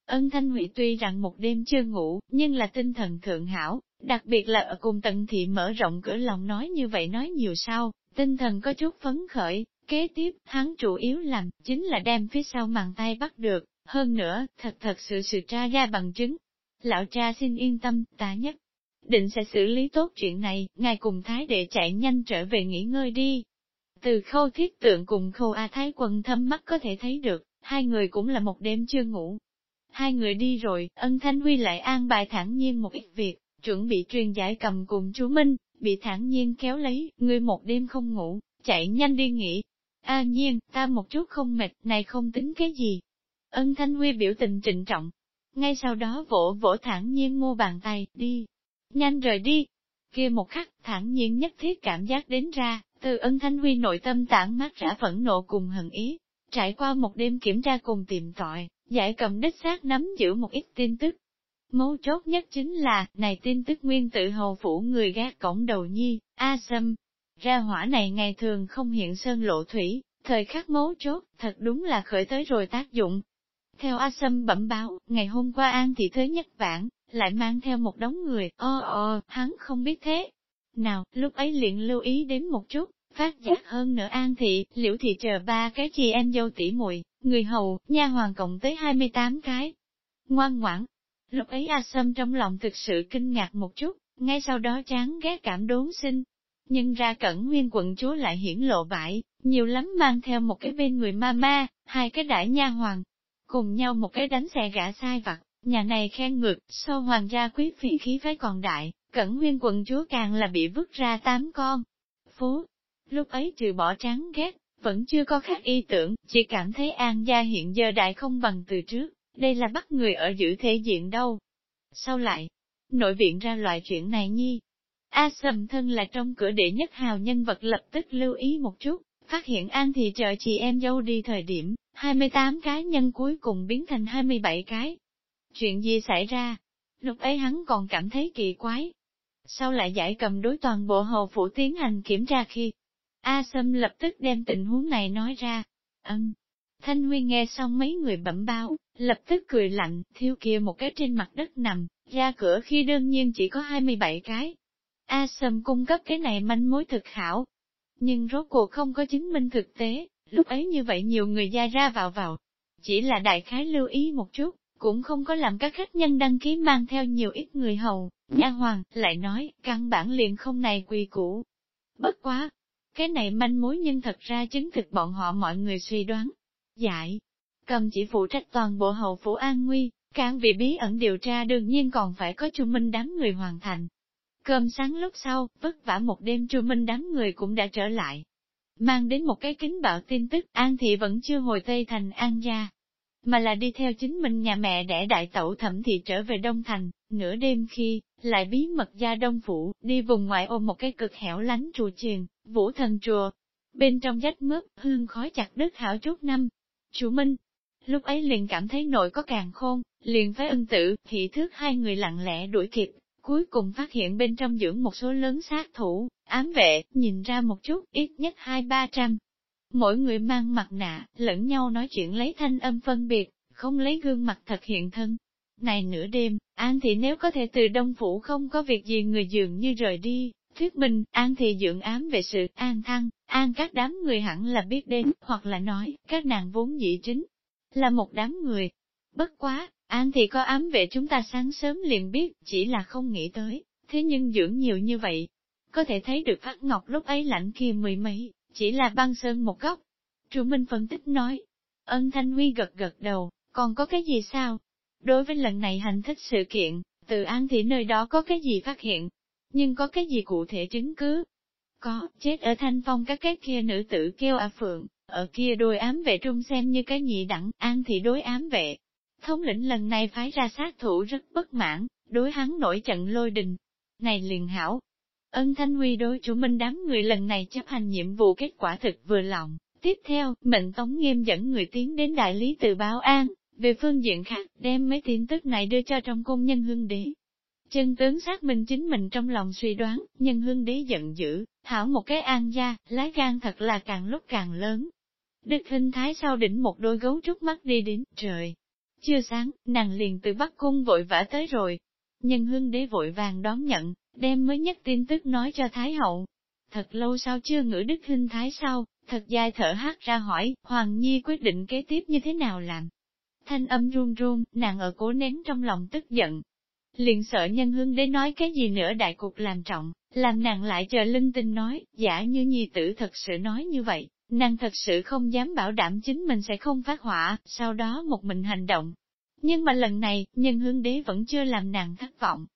Ân Thanh Huệ tuy rằng một đêm chưa ngủ, nhưng là tinh thần thượng hảo, đặc biệt là ở cùng tận thị mở rộng cửa lòng nói như vậy nói nhiều sao, tinh thần có chút phấn khởi, kế tiếp, hắn chủ yếu làm, chính là đem phía sau màn tay bắt được, hơn nữa, thật thật sự sự tra ra bằng chứng. Lão cha xin yên tâm, ta nhất định sẽ xử lý tốt chuyện này, ngài cùng thái đệ chạy nhanh trở về nghỉ ngơi đi. Từ khâu thiết tượng cùng khâu A Thái quần thâm mắt có thể thấy được, hai người cũng là một đêm chưa ngủ. Hai người đi rồi, ân thanh huy lại an bài thẳng nhiên một ít việc, chuẩn bị truyền giải cầm cùng chú Minh, bị thẳng nhiên kéo lấy, người một đêm không ngủ, chạy nhanh đi nghỉ. A nhiên, ta một chút không mệt, này không tính cái gì, Ân Thanh Huy biểu tình trịnh trọng. Ngay sau đó vỗ vỗ thẳng nhiên mua bàn tay, đi. Nhanh rời đi. Kia một khắc, thẳng nhiên nhất thiết cảm giác đến ra, từ ân Thanh Huy nội tâm tản mát rã phẫn nộ cùng hận ý. Trải qua một đêm kiểm tra cùng tìm tòi, giải cầm đích xác nắm giữ một ít tin tức. Mấu chốt nhất chính là, này tin tức nguyên tự hầu phủ người gác cổng đầu nhi, A Sâm. Ra hỏa này ngày thường không hiện sơn lộ thủy, thời khắc mấu chốt, thật đúng là khởi tới rồi tác dụng, theo A Sâm bẩm báo, ngày hôm qua An Thị Thế Nhất Vãn, lại mang theo một đống người, ơ ờ, hắn không biết thế. Nào, lúc ấy liền lưu ý đến một chút, phát giác hơn nữa An Thị, liễu thị chờ ba cái chị em dâu tỷ muội người hầu, nha hoàng cộng tới 28 cái. Ngoan ngoãn, lúc ấy A Sâm trong lòng thực sự kinh ngạc một chút, ngay sau đó chán ghét cảm đốn sinh. Nhưng ra cẩn nguyên quận chúa lại hiển lộ bại, nhiều lắm mang theo một cái bên người ma ma, hai cái đại nha hoàng, cùng nhau một cái đánh xe gã sai vặt, nhà này khen ngược, so hoàng gia quý phi khí phái còn đại, cẩn nguyên quận chúa càng là bị vứt ra tám con. phú lúc ấy trừ bỏ trắng ghét, vẫn chưa có khác ý tưởng, chỉ cảm thấy an gia hiện giờ đại không bằng từ trước, đây là bắt người ở giữ thể diện đâu. Sau lại, nội viện ra loại chuyện này nhi. A sầm thân là trong cửa đệ nhất hào nhân vật lập tức lưu ý một chút, phát hiện an thì chờ chị em dâu đi thời điểm, 28 cái nhân cuối cùng biến thành 27 cái. Chuyện gì xảy ra? Lúc ấy hắn còn cảm thấy kỳ quái. Sau lại giải cầm đối toàn bộ hầu phủ tiến hành kiểm tra khi, A Sâm lập tức đem tình huống này nói ra. Ân. Thanh Huy nghe xong mấy người bẩm báo, lập tức cười lạnh, thiếu kia một cái trên mặt đất nằm, ra cửa khi đương nhiên chỉ có 27 cái. A Sâm cung cấp cái này manh mối thực hảo. Nhưng rốt cuộc không có chứng minh thực tế, Lúc ấy như vậy nhiều người ra ra vào vào, chỉ là đại khái lưu ý một chút, cũng không có làm các khách nhân đăng ký mang theo nhiều ít người hầu, nha hoàng, lại nói, căn bản liền không này quy củ. Bất quá, cái này manh mối nhưng thật ra chứng thực bọn họ mọi người suy đoán. Dạy, cầm chỉ phụ trách toàn bộ hầu phủ an nguy, càng vì bí ẩn điều tra đương nhiên còn phải có chu minh đám người hoàn thành. Cơm sáng lúc sau, vất vả một đêm chu minh đám người cũng đã trở lại, mang đến một cái kính bạo tin tức An Thị vẫn chưa hồi Tây Thành An gia, mà là đi theo chính mình nhà mẹ để đại tẩu thẩm thị trở về Đông Thành, nửa đêm khi, lại bí mật ra Đông Phủ, đi vùng ngoại ô một cái cực hẻo lánh chùa chiền, vũ thần chùa. Bên trong rách mướp, hương khói chặt đứt hảo chút năm. Chủ Minh, lúc ấy liền cảm thấy nội có càng khôn, liền phải ân tử, thị thước hai người lặng lẽ đuổi kịp, cuối cùng phát hiện bên trong dưỡng một số lớn sát thủ, ám vệ, nhìn ra một chút, ít nhất hai ba trăm. Mỗi người mang mặt nạ, lẫn nhau nói chuyện lấy thanh âm phân biệt, không lấy gương mặt thật hiện thân. Này nửa đêm, An Thị nếu có thể từ Đông Phủ không có việc gì người dường như rời đi, thuyết minh, An Thị dưỡng ám về sự an thăng, an các đám người hẳn là biết đến, hoặc là nói, các nàng vốn dĩ chính, là một đám người. Bất quá, An Thị có ám về chúng ta sáng sớm liền biết, chỉ là không nghĩ tới, thế nhưng dưỡng nhiều như vậy, có thể thấy được Phát Ngọc lúc ấy lạnh kia mười mấy, chỉ là băng sơn một góc. Trụ Minh phân tích nói, ân Thanh Huy gật gật đầu, còn có cái gì sao? Đối với lần này hành thích sự kiện, từ an thị nơi đó có cái gì phát hiện, nhưng có cái gì cụ thể chứng cứ? Có, chết ở thanh phong các cái kia nữ tử kêu à phượng, ở kia đôi ám vệ trung xem như cái nhị đẳng, an thị đối ám vệ. thống lĩnh lần này phái ra sát thủ rất bất mãn, đối hắn nổi trận lôi đình. Này liền hảo, ân thanh huy đối chủ minh đám người lần này chấp hành nhiệm vụ kết quả thực vừa lòng. Tiếp theo, mệnh tống nghiêm dẫn người tiến đến đại lý từ báo an, về phương diện khác, đem mấy tin tức này đưa cho trong cung nhân hương đế. Chân tướng xác minh chính mình trong lòng suy đoán, nhân hương đế giận dữ, thảo một cái an gia, lái gan thật là càng lúc càng lớn. Đức hình thái sau đỉnh một đôi gấu trúc mắt đi đến, trời. Chưa sáng, nàng liền từ Bắc Cung vội vã tới rồi. Nhân hương đế vội vàng đón nhận, đem mới nhất tin tức nói cho Thái hậu. Thật lâu sau chưa ngữ đức hình thái sau, thật dài thở hát ra hỏi, Hoàng Nhi quyết định kế tiếp như thế nào làm. Thanh âm run run, nàng ở cố nén trong lòng tức giận. Liền sợ nhân hương đế nói cái gì nữa đại cục làm trọng, làm nàng lại chờ linh tinh nói, giả như nhi tử thật sự nói như vậy, nàng thật sự không dám bảo đảm chính mình sẽ không phát hỏa, sau đó một mình hành động. Nhưng mà lần này, nhân hương đế vẫn chưa làm nàng thất vọng.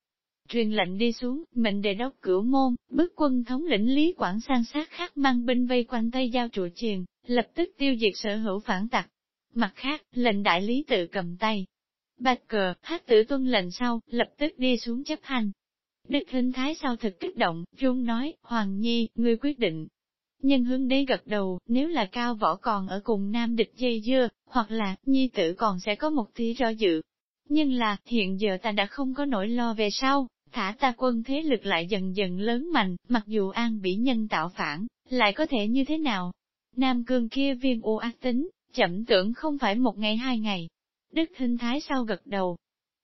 Truyền lệnh đi xuống, mệnh đề đốc cửa môn, bước quân thống lĩnh Lý Quảng sang sát khác mang binh vây quanh Tây Giao trụ triền, lập tức tiêu diệt sở hữu phản tặc. Mặt khác, lệnh đại lý tự cầm tay. Bạch cờ, hát tử tuân lệnh sau, lập tức đi xuống chấp hành. Đức hình thái sau thực kích động, trung nói, Hoàng Nhi, ngươi quyết định. Nhân hướng đế gật đầu, nếu là cao võ còn ở cùng nam địch dây dưa, hoặc là, nhi tử còn sẽ có một tí do dự. Nhưng là, hiện giờ ta đã không có nỗi lo về sau, thả ta quân thế lực lại dần dần lớn mạnh, mặc dù an bị nhân tạo phản, lại có thể như thế nào? Nam cương kia viêm u ác tính, chậm tưởng không phải một ngày hai ngày. Đức Hinh thái sau gật đầu.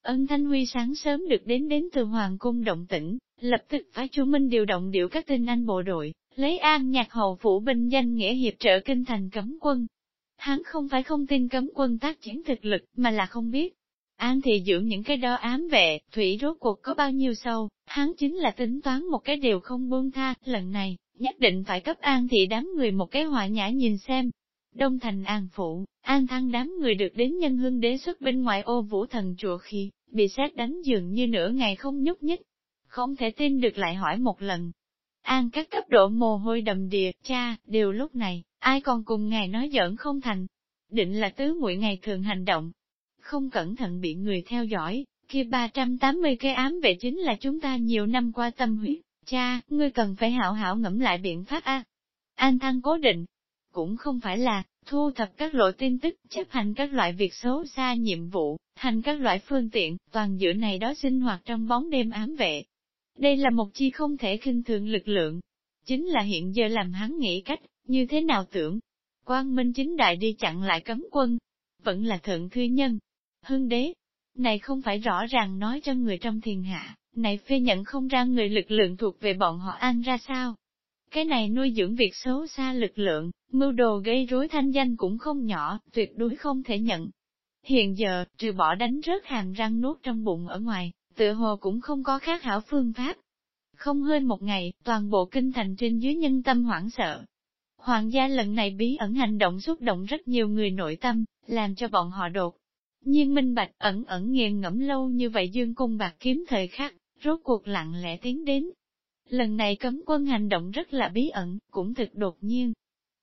Ân Thanh Huy sáng sớm được đến đến từ Hoàng cung động tỉnh, lập tức phải chú Minh điều động điệu các tinh anh bộ đội, lấy an nhạc hầu phủ binh danh nghĩa hiệp trợ kinh thành cấm quân. Hắn không phải không tin cấm quân tác chiến thực lực, mà là không biết. An thì dưỡng những cái đó ám vệ, thủy rốt cuộc có bao nhiêu sâu, hắn chính là tính toán một cái điều không buông tha, lần này, nhất định phải cấp an thị đám người một cái họa nhã nhìn xem, Đông thành an phụ, an thăng đám người được đến nhân hương đế xuất bên ngoài ô vũ thần chùa khi, bị xét đánh dường như nửa ngày không nhúc nhích. Không thể tin được lại hỏi một lần. An các cấp độ mồ hôi đầm đìa, cha, đều lúc này, ai còn cùng ngài nói giỡn không thành. Định là tứ muội ngày thường hành động. Không cẩn thận bị người theo dõi, kia 380 cái ám vệ chính là chúng ta nhiều năm qua tâm huyết. Cha, ngươi cần phải hảo hảo ngẫm lại biện pháp A. An thăng cố định, cũng không phải là thu thập các loại tin tức, chấp hành các loại việc xấu xa nhiệm vụ, hành các loại phương tiện, toàn giữa này đó sinh hoạt trong bóng đêm ám vệ. Đây là một chi không thể khinh thường lực lượng. Chính là hiện giờ làm hắn nghĩ cách, như thế nào tưởng. Quang Minh chính đại đi chặn lại cấm quân. Vẫn là thượng thư nhân. Hưng đế. Này không phải rõ ràng nói cho người trong thiền hạ, này phê nhận không ra người lực lượng thuộc về bọn họ an ra sao. Cái này nuôi dưỡng việc xấu xa lực lượng, mưu đồ gây rối thanh danh cũng không nhỏ, tuyệt đối không thể nhận. Hiện giờ, trừ bỏ đánh rớt hàm răng nuốt trong bụng ở ngoài, tựa hồ cũng không có khác hảo phương pháp. Không hơn một ngày, toàn bộ kinh thành trên dưới nhân tâm hoảng sợ. Hoàng gia lần này bí ẩn hành động xúc động rất nhiều người nội tâm, làm cho bọn họ đột nhiên minh bạch ẩn ẩn nghiền ngẫm lâu như vậy dương cung bạc kiếm thời khắc, rốt cuộc lặng lẽ tiến đến, Lần này cấm quân hành động rất là bí ẩn, cũng thực đột nhiên.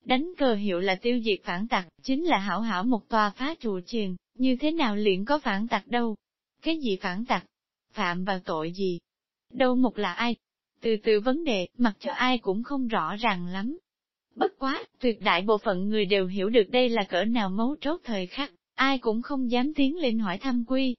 Đánh cờ hiệu là tiêu diệt phản tặc, chính là hảo hảo một tòa phá trụ triền, như thế nào liền có phản tặc đâu? Cái gì phản tặc? Phạm vào tội gì? Đâu một là ai? Từ từ vấn đề, mặc cho ai cũng không rõ ràng lắm. Bất quá, tuyệt đại bộ phận người đều hiểu được đây là cỡ nào mấu chốt thời khắc, ai cũng không dám tiến lên hỏi thăm quy.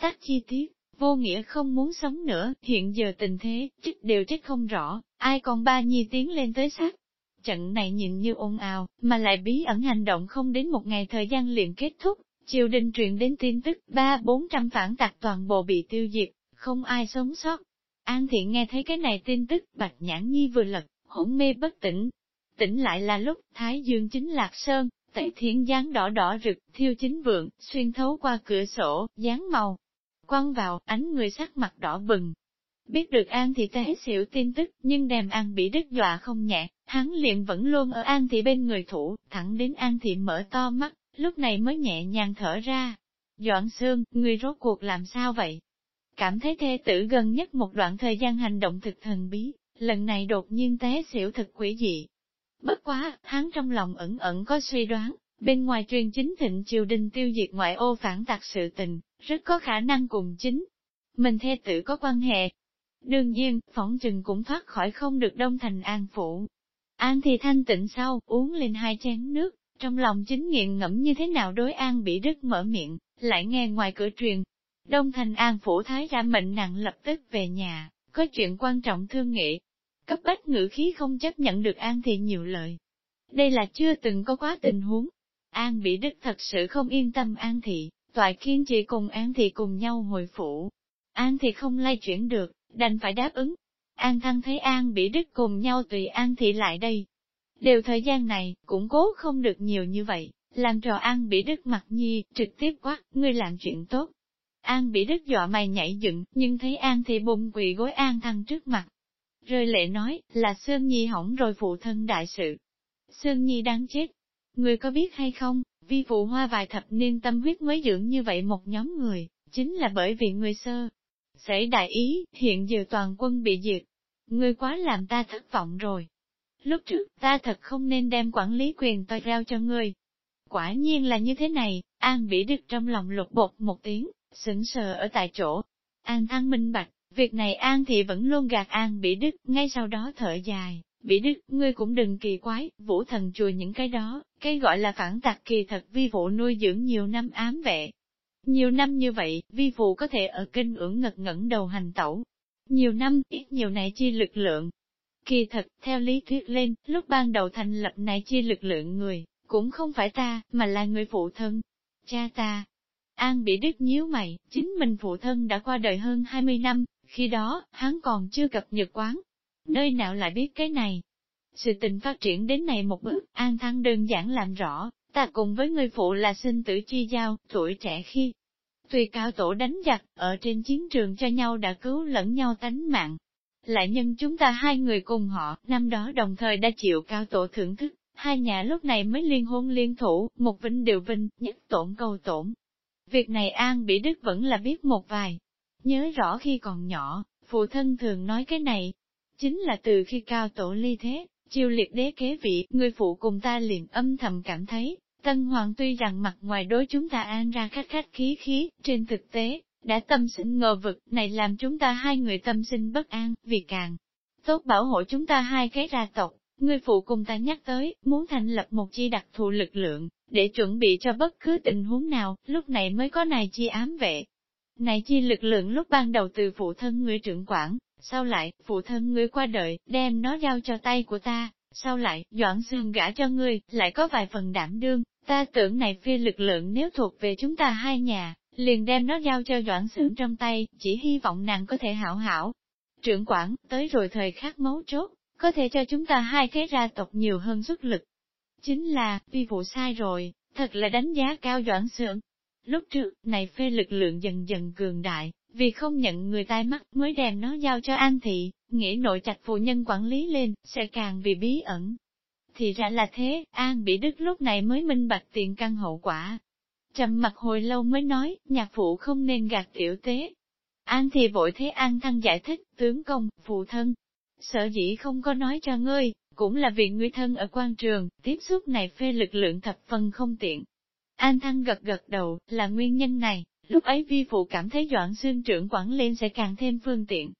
Tắt chi tiết, Vô nghĩa không muốn sống nữa, hiện giờ tình thế, trích đều trích không rõ, ai còn ba nhi tiến lên tới sát. Trận này nhìn như ồn ào, mà lại bí ẩn hành động không đến một ngày thời gian liền kết thúc, triều đình truyền đến tin tức ba bốn trăm phản tặc toàn bộ bị tiêu diệt, không ai sống sót. An thiện nghe thấy cái này tin tức, bạch nhãn nhi vừa lật, hỗn mê bất tỉnh. Tỉnh lại là lúc Thái Dương chính lạc sơn, tẩy thiến dáng đỏ đỏ rực, thiêu chính vượng, xuyên thấu qua cửa sổ, dáng màu, quăng vào, ánh người sắc mặt đỏ bừng. Biết được An Thị té xỉu tin tức, nhưng đàm An bị đứt dọa không nhẹ, hắn liền vẫn luôn ở An Thị bên người thủ, thẳng đến An Thị mở to mắt, lúc này mới nhẹ nhàng thở ra. Doãn xương, người rốt cuộc làm sao vậy? Cảm thấy thê tử gần nhất một đoạn thời gian hành động thực thần bí, lần này đột nhiên té xỉu thật quỷ dị. Bất quá, hắn trong lòng ẩn ẩn có suy đoán, Bên ngoài truyền chính thịnh triều đình tiêu diệt ngoại ô phản tạc sự tình, rất có khả năng cùng chính. Mình thê tử có quan hệ. Đương nhiên, phỏng chừng cũng thoát khỏi không được đông thành an phủ. An thì thanh tịnh sau, uống lên hai chén nước, trong lòng chính nghiện ngẫm như thế nào đối an bị đứt mở miệng, lại nghe ngoài cửa truyền. Đông thành an phủ thái ra mệnh nặng lập tức về nhà, có chuyện quan trọng thương nghị. Cấp bách ngữ khí không chấp nhận được an thì nhiều lời. Đây là chưa từng có quá tình huống. An bị đức thật sự không yên tâm an thị, toại kiên chỉ cùng an thị cùng nhau hồi phủ. An thị không lay chuyển được, đành phải đáp ứng. An thăng thấy an bị đức cùng nhau tùy an thị lại đây. Đều thời gian này, cũng cố không được nhiều như vậy, làm trò an bị đức mặt nhi, trực tiếp quát, ngươi làm chuyện tốt. An bị đức dọa mày nhảy dựng, nhưng thấy an thị bùng quỳ gối an thăng trước mặt. Rơi lệ nói, là Sơn Nhi hỏng rồi phụ thân đại sự. Sơn Nhi đang chết. Người có biết hay không, vi phụ hoa vài thập niên tâm huyết mới dưỡng như vậy một nhóm người, chính là bởi vì người sơ. Xảy đại ý, hiện giờ toàn quân bị diệt. Ngươi quá làm ta thất vọng rồi. Lúc trước, ta thật không nên đem quản lý quyền tôi rao cho ngươi. Quả nhiên là như thế này, An Bỉ Đức trong lòng lục bột một tiếng, sững sờ ở tại chỗ. An an minh bạch, việc này An thì vẫn luôn gạt An bị Đức, ngay sau đó thở dài, bị Đức, ngươi cũng đừng kỳ quái, vũ thần chùa những cái đó, cái gọi là phản tạc kỳ thật vi phụ nuôi dưỡng nhiều năm ám vệ. Nhiều năm như vậy, vi phụ có thể ở kinh ưỡng ngật ngẩn đầu hành tẩu. Nhiều năm, ít nhiều này chi lực lượng. Kỳ thật, theo lý thuyết lên, lúc ban đầu thành lập này chi lực lượng người, cũng không phải ta, mà là người phụ thân. Cha ta. An bị đức nhíu mày, chính mình phụ thân đã qua đời hơn 20 năm, khi đó, hắn còn chưa cập nhật quán, nơi nào lại biết cái này. Sự tình phát triển đến này một bước, An Thăng đơn giản làm rõ, ta cùng với người phụ là sinh tử chi giao, tuổi trẻ khi. Tùy cao tổ đánh giặc, ở trên chiến trường cho nhau đã cứu lẫn nhau tánh mạng. Lại nhân chúng ta hai người cùng họ, năm đó đồng thời đã chịu cao tổ thưởng thức, hai nhà lúc này mới liên hôn liên thủ, một vinh đều vinh, nhất tổn câu tổn. Việc này An bỉ Đức vẫn là biết một vài. Nhớ rõ khi còn nhỏ, phụ thân thường nói cái này, Chính là từ khi cao tổ ly thế, chiêu liệt đế kế vị, người phụ cùng ta liền âm thầm cảm thấy, Tân Hoàng tuy rằng mặt ngoài đối chúng ta an ra khách khách khí khí, trên thực tế, đã tâm sinh ngờ vực, này làm chúng ta hai người tâm sinh bất an, vì càng tốt bảo hộ chúng ta hai cái ra tộc. Người phụ cùng ta nhắc tới, muốn thành lập một chi đặc thù lực lượng, để chuẩn bị cho bất cứ tình huống nào, lúc này mới có này chi ám vệ. Này chi lực lượng lúc ban đầu từ phụ thân người trưởng quản, sau lại, phụ thân ngươi qua đời, đem nó giao cho tay của ta, sau lại, Doãn xương gã cho ngươi, lại có vài phần đảm đương, ta tưởng này phi lực lượng nếu thuộc về chúng ta hai nhà, liền đem nó giao cho Doãn Sương trong tay, chỉ hy vọng nàng có thể hảo hảo. Trưởng quản, tới rồi thời khắc mấu chốt, có thể cho chúng ta hai cái ra tộc nhiều hơn sức lực. Chính là, vi vụ sai rồi, thật là đánh giá cao Doãn Sương. Lúc trước, này phê lực lượng dần dần cường đại, vì không nhận người tai mắt mới đem nó giao cho An Thị, nghĩ nội trạch phụ nhân quản lý lên, sẽ càng bị bí ẩn. Thì ra là thế, An bị đức lúc này mới minh bạch tiền căn hậu quả. Trầm mặt hồi lâu mới nói, nhạc phụ không nên gạt tiểu tế. An thì vội thế An Thăng giải thích, tướng công, phụ thân. Sợ dĩ không có nói cho ngươi, cũng là vì ngươi thân ở quan trường, tiếp xúc này phê lực lượng thập phần không tiện. An Thăng gật gật đầu, là nguyên nhân này, Lúc ấy vi phụ cảm thấy Doãn xuyên trưởng quản lên sẽ càng thêm phương tiện.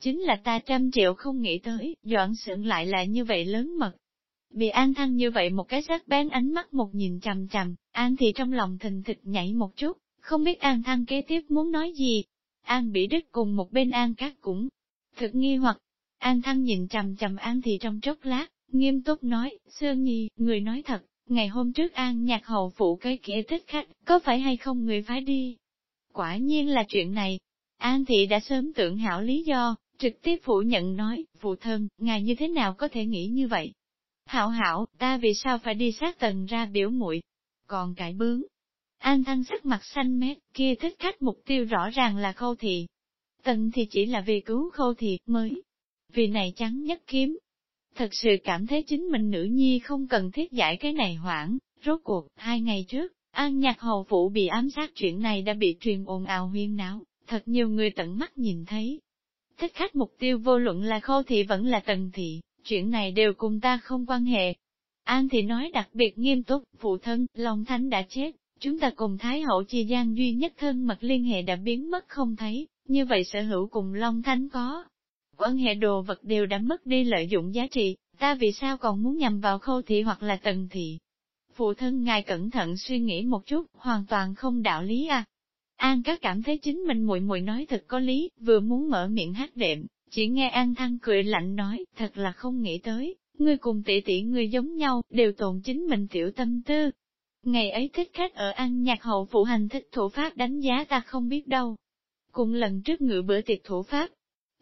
Chính là ta trăm triệu không nghĩ tới, Doãn Xương lại là như vậy lớn mật. Bị An Thăng như vậy một cái sắc bén ánh mắt một nhìn chằm chằm, An thì trong lòng thình thịch nhảy một chút, không biết An Thăng kế tiếp muốn nói gì. An bị đứt cùng một bên An Cát cũng thực nghi hoặc. An Thăng nhìn chằm chằm An thì trong chốc lát, nghiêm túc nói, Sương Nhi, người nói thật, ngày hôm trước An nhạc hậu phụ cái kia thích khách, có phải hay không người phải đi? Quả nhiên là chuyện này. An thị đã sớm tưởng hảo lý do, trực tiếp phủ nhận nói, phụ thân, ngài như thế nào có thể nghĩ như vậy? Hảo hảo, ta vì sao phải đi sát tầng ra biểu muội Còn cải bướng. An thanh sắc mặt xanh mét, kia thích khách mục tiêu rõ ràng là khâu thị. Tần thì chỉ là vì cứu khâu thị mới. Vì này trắng nhất kiếm. Thật sự cảm thấy chính mình nữ nhi không cần thiết giải cái này hoảng, rốt cuộc, hai ngày trước, An nhạc hầu phủ bị ám sát chuyện này đã bị truyền ồn ào huyên náo, thật nhiều người tận mắt nhìn thấy. Thích khách mục tiêu vô luận là khâu thị vẫn là tần thị, chuyện này đều cùng ta không quan hệ. An thì nói đặc biệt nghiêm túc, phụ thân, Long Thánh đã chết, chúng ta cùng Thái Hậu chi gian duy nhất thân mật liên hệ đã biến mất không thấy, như vậy sở hữu cùng Long Thánh có. Quan hệ đồ vật đều đã mất đi lợi dụng giá trị, ta vì sao còn muốn nhằm vào khâu thị hoặc là tần thị. Phụ thân ngài cẩn thận suy nghĩ một chút, hoàn toàn không đạo lý à. An các cảm thấy chính mình muội muội nói thật có lý, vừa muốn mở miệng hát đệm, chỉ nghe An Thăng cười lạnh nói, thật là không nghĩ tới, ngươi cùng tỷ tỷ ngươi giống nhau, đều tồn chính mình tiểu tâm tư. Ngày ấy thích khách ở An nhạc hậu phụ hành thích thủ pháp đánh giá ta không biết đâu. Cùng lần trước ngự bữa tiệc thủ pháp,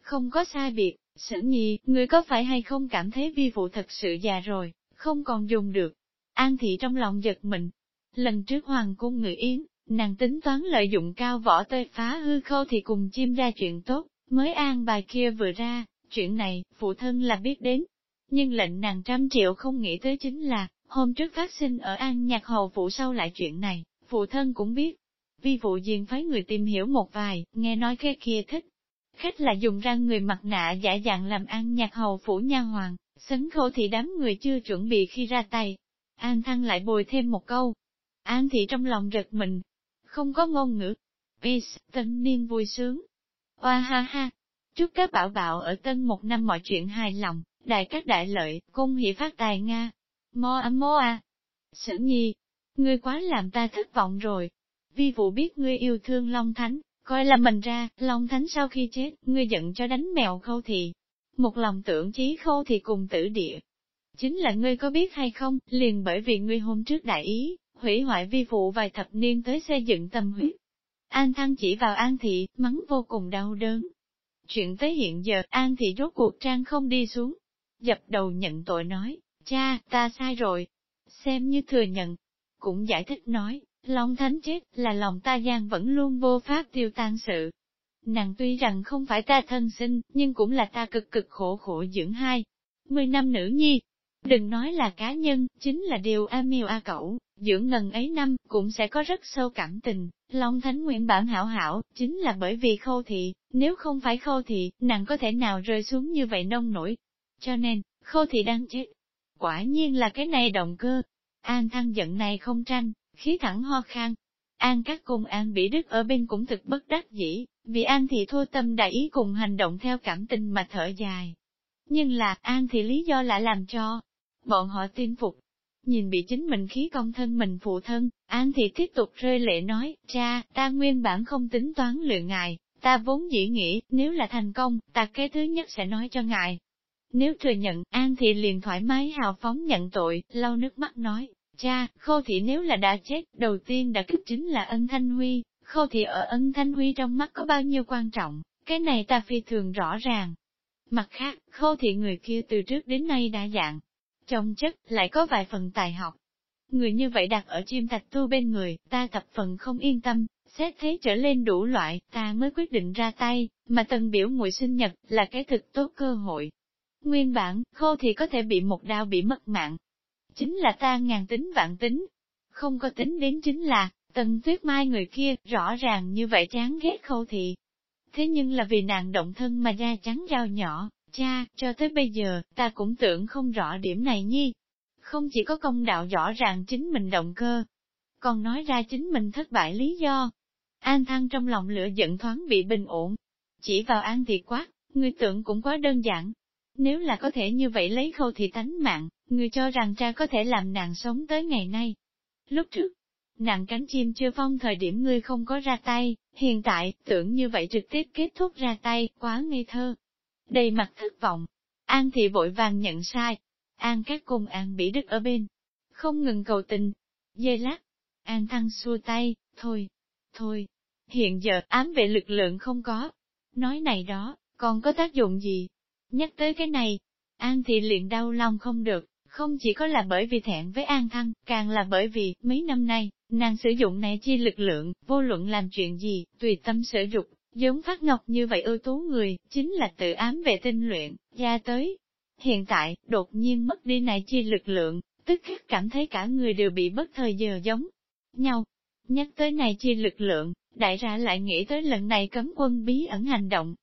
không có sai biệt, sở nhi, ngươi có phải hay không cảm thấy vi phụ thật sự già rồi, không còn dùng được. An thị trong lòng giật mình. Lần trước hoàng cung ngự yến, nàng tính toán lợi dụng cao võ tơi phá hư khâu thì cùng chim ra chuyện tốt, mới an bài kia vừa ra, chuyện này, phụ thân là biết đến. Nhưng lệnh nàng trăm triệu không nghĩ tới chính là, hôm trước phát sinh ở an nhạc hầu phụ sau lại chuyện này, phụ thân cũng biết. Vi phụ diện phái người tìm hiểu một vài, nghe nói cái kia thích. Khách là dùng ra người mặt nạ giả dạng làm an nhạc hầu phủ nha hoàng, sấn khâu thì đám người chưa chuẩn bị khi ra tay. An thăng lại bồi thêm một câu. An thị trong lòng rực mình, không có ngôn ngữ. Peace, tân niên vui sướng. Oa ha ha, chúc các bảo bảo ở tân một năm mọi chuyện hài lòng, đại các đại lợi, cung hỷ phát tài Nga. Mo a mo a. Sử nhi, ngươi quá làm ta thất vọng rồi. Vi vụ biết ngươi yêu thương Long Thánh, coi là mình ra, Long Thánh sau khi chết, ngươi giận cho đánh mèo khâu thì. Một lòng tưởng chí khâu thì cùng tử địa. Chính là ngươi có biết hay không, liền bởi vì ngươi hôm trước đại ý, hủy hoại vi phụ vài thập niên tới xây dựng tâm huyết. An Thăng chỉ vào An Thị, mắng vô cùng đau đớn. Chuyện tới hiện giờ, An Thị rốt cuộc trang không đi xuống. Dập đầu nhận tội nói, cha, ta sai rồi. Xem như thừa nhận. Cũng giải thích nói, Long Thánh chết là lòng ta gian vẫn luôn vô pháp tiêu tan sự. Nàng tuy rằng không phải ta thân sinh, nhưng cũng là ta cực cực khổ khổ dưỡng hai. Mười năm nữ nhi, Đừng nói là cá nhân, chính là điều A miêu A cẩu, dưỡng ngần ấy năm, cũng sẽ có rất sâu cảm tình. Long Thánh nguyện bản hảo hảo, chính là bởi vì khâu thị, nếu không phải khâu thị, nàng có thể nào rơi xuống như vậy nông nổi. Cho nên, khâu thị đang chết. Quả nhiên là cái này động cơ. An thăng giận này không tranh, khí thẳng ho khan. An các cùng An bị đức ở bên cũng thực bất đắc dĩ, vì An thì thua tâm đại ý cùng hành động theo cảm tình mà thở dài. Nhưng là, An thì lý do lại làm cho, bọn họ tin phục. Nhìn bị chính mình khí công thân mình phụ thân, An thì tiếp tục rơi lệ nói, cha, ta nguyên bản không tính toán lựa ngài, ta vốn dĩ nghĩ, nếu là thành công, ta cái thứ nhất sẽ nói cho ngài. Nếu thừa nhận, An thì liền thoải mái hào phóng nhận tội, lau nước mắt nói, cha, khô thị nếu là đã chết, đầu tiên đã kích chính là ân thanh huy, khô thị ở ân thanh huy trong mắt có bao nhiêu quan trọng, cái này ta phi thường rõ ràng. Mặt khác, khô thị người kia từ trước đến nay đã dạng, trong chất, lại có vài phần tài học. Người như vậy đặt ở chim thạch tu bên người, ta thập phần không yên tâm, xét thế trở lên đủ loại, ta mới quyết định ra tay, mà tần biểu muội sinh nhật, là cái thực tốt cơ hội. Nguyên bản, khô thì có thể bị một đau bị mất mạng. Chính là ta ngàn tính vạn tính. Không có tính đến chính là, tần tuyết mai người kia, rõ ràng như vậy chán ghét khâu thị. Thế nhưng là vì nàng động thân mà da trắng dao nhỏ, Cha, cho tới bây giờ, ta cũng tưởng không rõ điểm này nhi. Không chỉ có công đạo rõ ràng chính mình động cơ, còn nói ra chính mình thất bại lý do. An thăng trong lòng lửa giận thoáng bị bình ổn. Chỉ vào an thì quát, người tưởng cũng quá đơn giản. Nếu là có thể như vậy lấy khâu thì tánh mạng, người cho rằng cha có thể làm nàng sống tới ngày nay. Lúc trước, nàng cánh chim chưa phong thời điểm ngươi không có ra tay, hiện tại, tưởng như vậy trực tiếp kết thúc ra tay, quá ngây thơ đầy mặt thất vọng. An thị vội vàng nhận sai. An các cùng An bị đứt ở bên. Không ngừng cầu tình. Dây lát. An thăng xua tay, thôi, thôi. Hiện giờ ám vệ lực lượng không có. Nói này đó, còn có tác dụng gì? Nhắc tới cái này, An thị liền đau lòng không được, không chỉ có là bởi vì thẹn với An Thăng, càng là bởi vì, mấy năm nay, nàng sử dụng này chi lực lượng, vô luận làm chuyện gì, tùy tâm sở dục, Giống phát ngọc như vậy ưu tú người, chính là tự ám về tinh luyện, ra tới. Hiện tại, đột nhiên mất đi này chi lực lượng, tức khắc cảm thấy cả người đều bị bất thời giờ giống nhau. Nhắc tới này chi lực lượng, đại ra lại nghĩ tới lần này cấm quân bí ẩn hành động.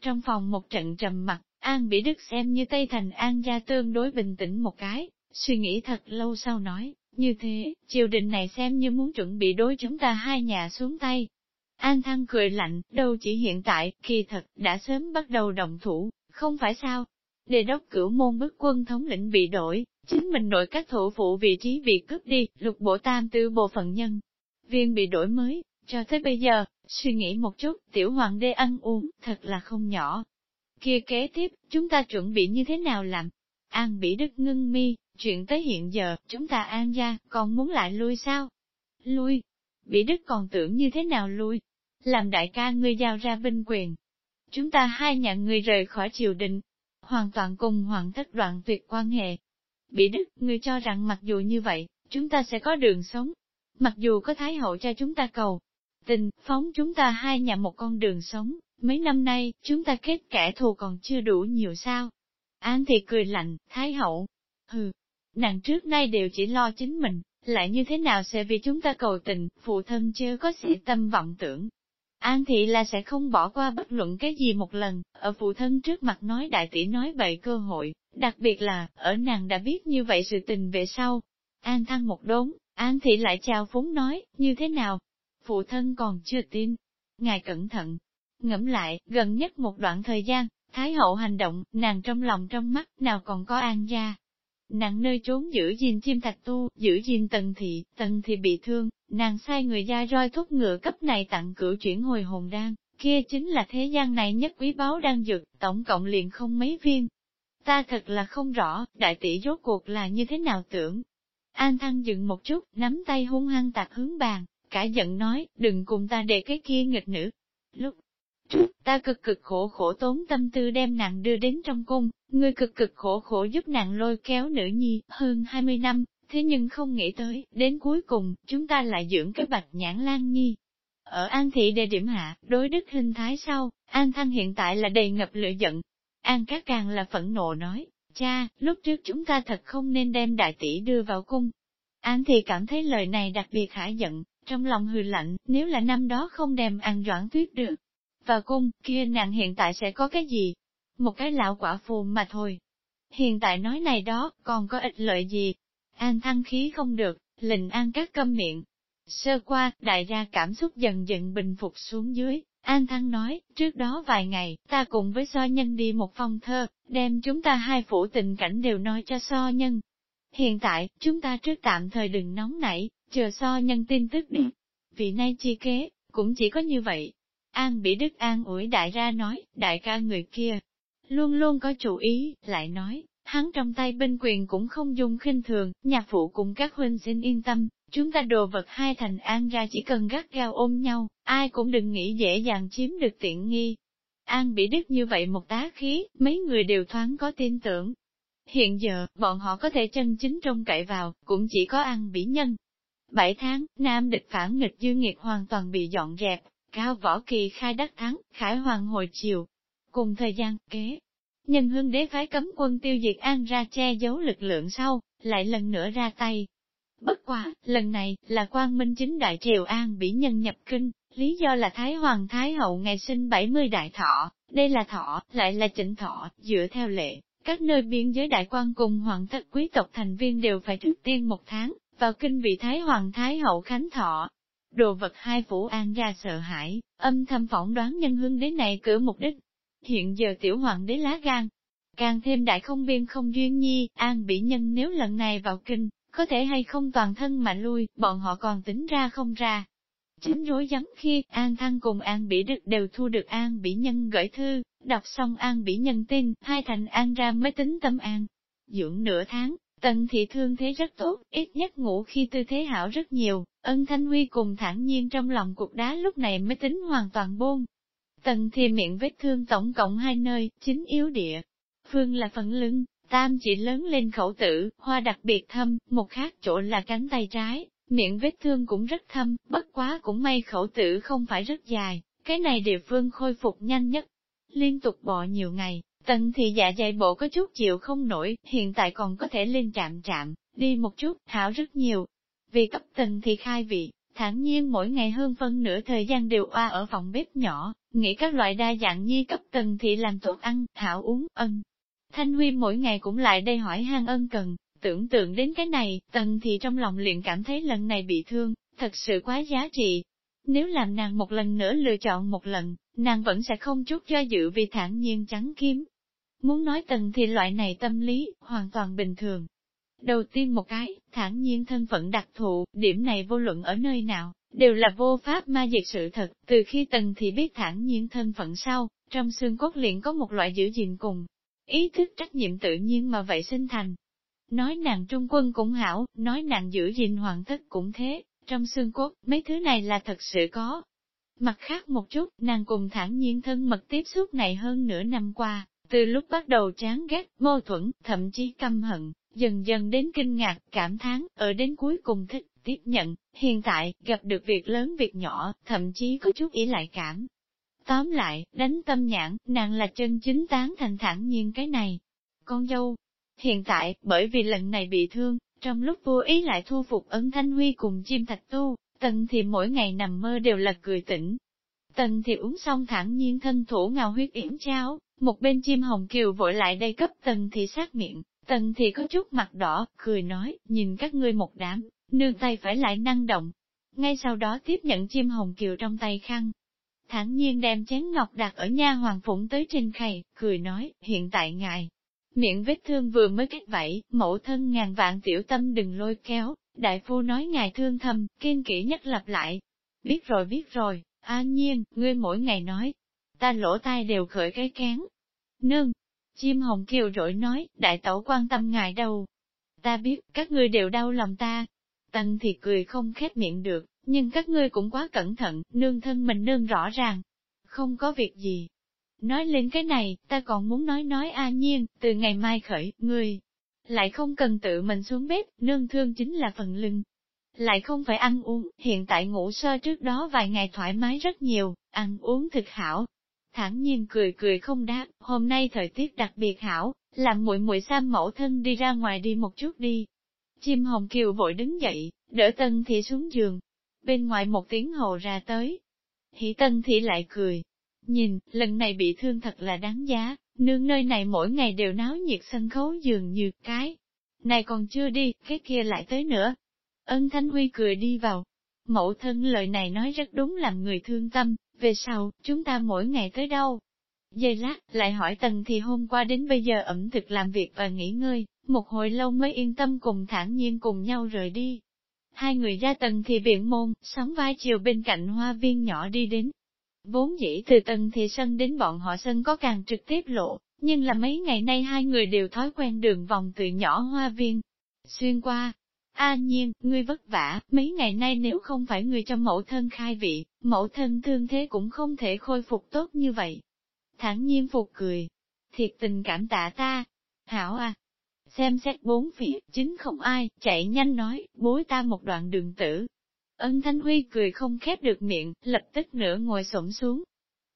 Trong phòng một trận trầm mặt, An bị Đức xem như Tây Thành An gia tương đối bình tĩnh một cái, suy nghĩ thật lâu sau nói, như thế, triều đình này xem như muốn chuẩn bị đối chúng ta hai nhà xuống tay. An Thăng cười lạnh, đâu chỉ hiện tại, kỳ thật, đã sớm bắt đầu động thủ, không phải sao? Đề đốc cửu môn bức quân thống lĩnh bị đổi, chính mình nội các thủ phụ vị trí bị cướp đi, lục bộ tam tư bộ phận nhân. Viên bị đổi mới, cho tới bây giờ, suy nghĩ một chút, tiểu hoàng đế ăn uống, thật là không nhỏ. Kia kế tiếp, chúng ta chuẩn bị như thế nào làm? An Bỉ Đức ngưng mi, chuyện tới hiện giờ, chúng ta an gia, còn muốn lại lui sao? Lui? Bỉ Đức còn tưởng như thế nào lui? Làm đại ca ngươi giao ra binh quyền. Chúng ta hai nhà người rời khỏi triều đình, hoàn toàn cùng hoàng thất đoạn tuyệt quan hệ. Bỉ Đức, ngươi cho rằng mặc dù như vậy, chúng ta sẽ có đường sống. Mặc dù có thái hậu cho chúng ta cầu, tình, phóng chúng ta hai nhà một con đường sống, mấy năm nay, chúng ta kết kẻ thù còn chưa đủ nhiều sao. An thì cười lạnh, thái hậu, hừ, nàng trước nay đều chỉ lo chính mình, lại như thế nào sẽ vì chúng ta cầu tình, phụ thân chưa có sĩ tâm vọng tưởng. An thị là sẽ không bỏ qua bất luận cái gì một lần, ở phụ thân trước mặt nói đại tỷ nói bậy cơ hội, đặc biệt là, ở nàng đã biết như vậy sự tình về sau. An thăng một đốn, An thị lại chào phúng nói, như thế nào? Phụ thân còn chưa tin. Ngài cẩn thận, ngẫm lại, gần nhất một đoạn thời gian, Thái hậu hành động, nàng trong lòng trong mắt, nào còn có an gia. Nàng nơi trốn giữ gìn chim thạch tu, giữ gìn tần thị, tần thị bị thương, nàng sai người gia roi thuốc ngựa cấp này tặng cửu chuyển hồi hồn đan, kia chính là thế gian này nhất quý báu đang dược, tổng cộng liền không mấy viên. Ta thật là không rõ, đại tỷ rốt cuộc là như thế nào tưởng. An thăng dừng một chút, nắm tay hung hăng tạc hướng bàn, cả giận nói, đừng cùng ta để cái kia nghịch nữ. Lúc ta cực cực khổ khổ tốn tâm tư đem nàng đưa đến trong cung, ngươi cực cực khổ khổ giúp nàng lôi kéo nữ nhi, hơn 20 năm, thế nhưng không nghĩ tới, đến cuối cùng, chúng ta lại dưỡng cái bạch nhãn lan nhi. Ở An Thị đề điểm hạ, đối đức hình thái sau, An Thăng hiện tại là đầy ngập lửa giận. An Cát Càng là phẫn nộ nói, cha, lúc trước chúng ta thật không nên đem đại tỷ đưa vào cung. An Thị cảm thấy lời này đặc biệt hả giận, trong lòng hừ lạnh, nếu là năm đó không đem An Doãn Tuyết được và cung, kia nàng hiện tại sẽ có cái gì? Một cái lão quả phù mà thôi. Hiện tại nói này đó, còn có ích lợi gì? An thăng khí không được, lình an các câm miệng. Sơ qua, đại gia cảm xúc dần dần bình phục xuống dưới. An Thăng nói, trước đó vài ngày, ta cùng với so nhân đi một phong thơ, đem chúng ta hai phủ tình cảnh đều nói cho so nhân. Hiện tại, chúng ta trước tạm thời đừng nóng nảy, chờ so nhân tin tức đi. vị nay chi kế, cũng chỉ có như vậy. An bị Đức An ủi đại ra nói, đại ca người kia, luôn luôn có chủ ý, lại nói, hắn trong tay binh quyền cũng không dùng khinh thường, nhạc phụ cùng các huynh xin yên tâm, chúng ta đồ vật hai thành an ra chỉ cần gắt gao ôm nhau, ai cũng đừng nghĩ dễ dàng chiếm được tiện nghi. An bị đức như vậy một tá khí, mấy người đều thoáng có tin tưởng. Hiện giờ, bọn họ có thể chân chính trông cậy vào, cũng chỉ có An Bỉ Nhân. Bảy tháng, Nam địch phản nghịch dư nghiệt hoàn toàn bị dọn dẹp, cao võ kỳ khai đắc thắng, khải hoàng hồi chiều. Cùng thời gian, kế, nhân hương đế phái cấm quân tiêu diệt An ra che giấu lực lượng sau, lại lần nữa ra tay. Bất quả, lần này, là quan minh chính đại triều An bị nhân nhập kinh, lý do là Thái Hoàng Thái Hậu ngày sinh 70 đại thọ, đây là thọ, lại là chỉnh thọ, dựa theo lệ, các nơi biên giới đại quan cùng hoàng thất quý tộc thành viên đều phải trước tiên một tháng, vào kinh vị Thái Hoàng Thái Hậu Khánh Thọ. Đồ vật hai phủ an ra sợ hãi, âm thầm phỏng đoán nhân hương đế này cử mục đích, hiện giờ tiểu hoàng đế lá gan. Càng thêm đại không biên không duyên nhi, an bị nhân nếu lần này vào kinh, có thể hay không toàn thân mà lui, bọn họ còn tính ra không ra. Chính rối rắm khi An Thăng cùng An Bỉ Đức đều thu được An Bỉ Nhân gửi thư, đọc xong An Bỉ Nhân tin, hai thành An ra mới tính tâm an. Dưỡng nửa tháng, Tần thị thương thế rất tốt, ít nhất ngủ khi tư thế hảo rất nhiều, ân thanh huy cùng thản nhiên trong lòng cục đá lúc này mới tính hoàn toàn buông. Tần thì miệng vết thương tổng cộng hai nơi, chính yếu địa. Phương là phần lưng, tam chỉ lớn lên khẩu tử, hoa đặc biệt thâm, một khác chỗ là cánh tay trái, miệng vết thương cũng rất thâm, bất quá cũng may khẩu tử không phải rất dài, cái này địa phương khôi phục nhanh nhất. Liên tục bỏ nhiều ngày, tần thì dạ dày bộ có chút chịu không nổi, hiện tại còn có thể lên chạm chạm, đi một chút, hảo rất nhiều. Vì cấp tần thì khai vị, thản nhiên mỗi ngày hơn phân nửa thời gian đều oa ở phòng bếp nhỏ, nghĩ các loại đa dạng nhi cấp tần thị làm tốt ăn, hảo uống, ân. Thanh Huy mỗi ngày cũng lại đây hỏi han ân cần, Tưởng tượng đến cái này, tần thì trong lòng liền cảm thấy lần này bị thương, thật sự quá giá trị. Nếu làm nàng một lần nữa lựa chọn một lần, nàng vẫn sẽ không chút do dự vì thản nhiên trắng kiếm. Muốn nói tần thì loại này tâm lý, hoàn toàn bình thường. Đầu tiên một cái, thản nhiên thân phận đặc thù, điểm này vô luận ở nơi nào, đều là vô pháp ma diệt sự thật, từ khi tần thì biết thản nhiên thân phận sau, trong xương cốt liền có một loại giữ gìn cùng. Ý thức trách nhiệm tự nhiên mà vậy sinh thành. Nói nàng trung quân cũng hảo, nói nàng giữ gìn hoàng thất cũng thế, trong xương cốt, mấy thứ này là thật sự có. Mặt khác một chút, nàng cùng thản nhiên thân mật tiếp xúc này hơn nửa năm qua, từ lúc bắt đầu chán ghét, mâu thuẫn, thậm chí căm hận, dần dần đến kinh ngạc, cảm thán, ở đến cuối cùng thích, tiếp nhận, hiện tại, gặp được việc lớn việc nhỏ, thậm chí có chút ý lại cảm. Tóm lại, đánh tâm nhãn, nàng là chân chính tán thành thẳng nhiên cái này. Con dâu, hiện tại, bởi vì lần này bị thương, trong lúc vô ý lại thu phục ấn thanh huy cùng chim thạch tu, tần thì mỗi ngày nằm mơ đều là cười tỉnh. Tần thì uống xong thẳng nhiên thân thủ ngào huyết yểm cháo, một bên chim hồng kiều vội lại đây cấp tần thì sát miệng, tần thì có chút mặt đỏ, cười nói, nhìn các ngươi một đám, nương tay phải lại năng động. Ngay sau đó tiếp nhận chim hồng kiều trong tay khăn. thản nhiên đem chén ngọc đặt ở nha hoàng phụng tới trên khay, cười nói, hiện tại ngài, miệng vết thương vừa mới kết vảy, mẫu thân ngàn vạn tiểu tâm đừng lôi kéo, đại phu nói ngài thương thầm, kiên kỹ nhất lặp lại. Biết rồi biết rồi, an nhiên, ngươi mỗi ngày nói, ta lỗ tai đều khởi cái kén. Nương, chim hồng kiều rỗi nói, đại tẩu quan tâm ngài đâu. Ta biết, các ngươi đều đau lòng ta, Tần thì cười không khép miệng được, nhưng các ngươi cũng quá cẩn thận, nương thân mình nương rõ ràng. Không có việc gì. Nói lên cái này, ta còn muốn nói nói a nhiên, từ ngày mai khởi, ngươi lại không cần tự mình xuống bếp, nương thương chính là phần lưng. Lại không phải ăn uống, hiện tại ngủ sơ trước đó vài ngày thoải mái rất nhiều, ăn uống thực hảo. Thẳng nhiên cười cười không đáp, hôm nay thời tiết đặc biệt hảo, làm muội muội sam mẫu thân đi ra ngoài đi một chút đi, Chim hồng kiều vội đứng dậy, đỡ tân thị xuống giường. Bên ngoài một tiếng hồ ra tới. Hỷ tân thị lại cười. Nhìn, lần này bị thương thật là đáng giá, nương nơi này mỗi ngày đều náo nhiệt sân khấu dường như cái. Này còn chưa đi, cái kia lại tới nữa. Ân Thanh Huy cười đi vào. Mẫu thân lời này nói rất đúng làm người thương tâm, về sau, chúng ta mỗi ngày tới đâu? Giây lát, lại hỏi tần thì hôm qua đến bây giờ ẩm thực làm việc và nghỉ ngơi, một hồi lâu mới yên tâm cùng thản nhiên cùng nhau rời đi. Hai người ra tần thì biện môn, sóng vai chiều bên cạnh hoa viên nhỏ đi đến. Vốn dĩ từ tần thì sân đến bọn họ sân có càng trực tiếp lộ, nhưng là mấy ngày nay hai người đều thói quen đường vòng từ nhỏ hoa viên. Xuyên qua, A nhiên, ngươi vất vả, mấy ngày nay nếu không phải ngươi cho mẫu thân khai vị, mẫu thân thương thế cũng không thể khôi phục tốt như vậy. Thẳng nhiên phục cười. Thiệt tình cảm tạ ta. Hảo à, xem xét bốn phía, chính không ai, chạy nhanh nói, bối ta một đoạn đường tử. Ân Thanh Huy cười không khép được miệng, lập tức nửa ngồi xổm xuống.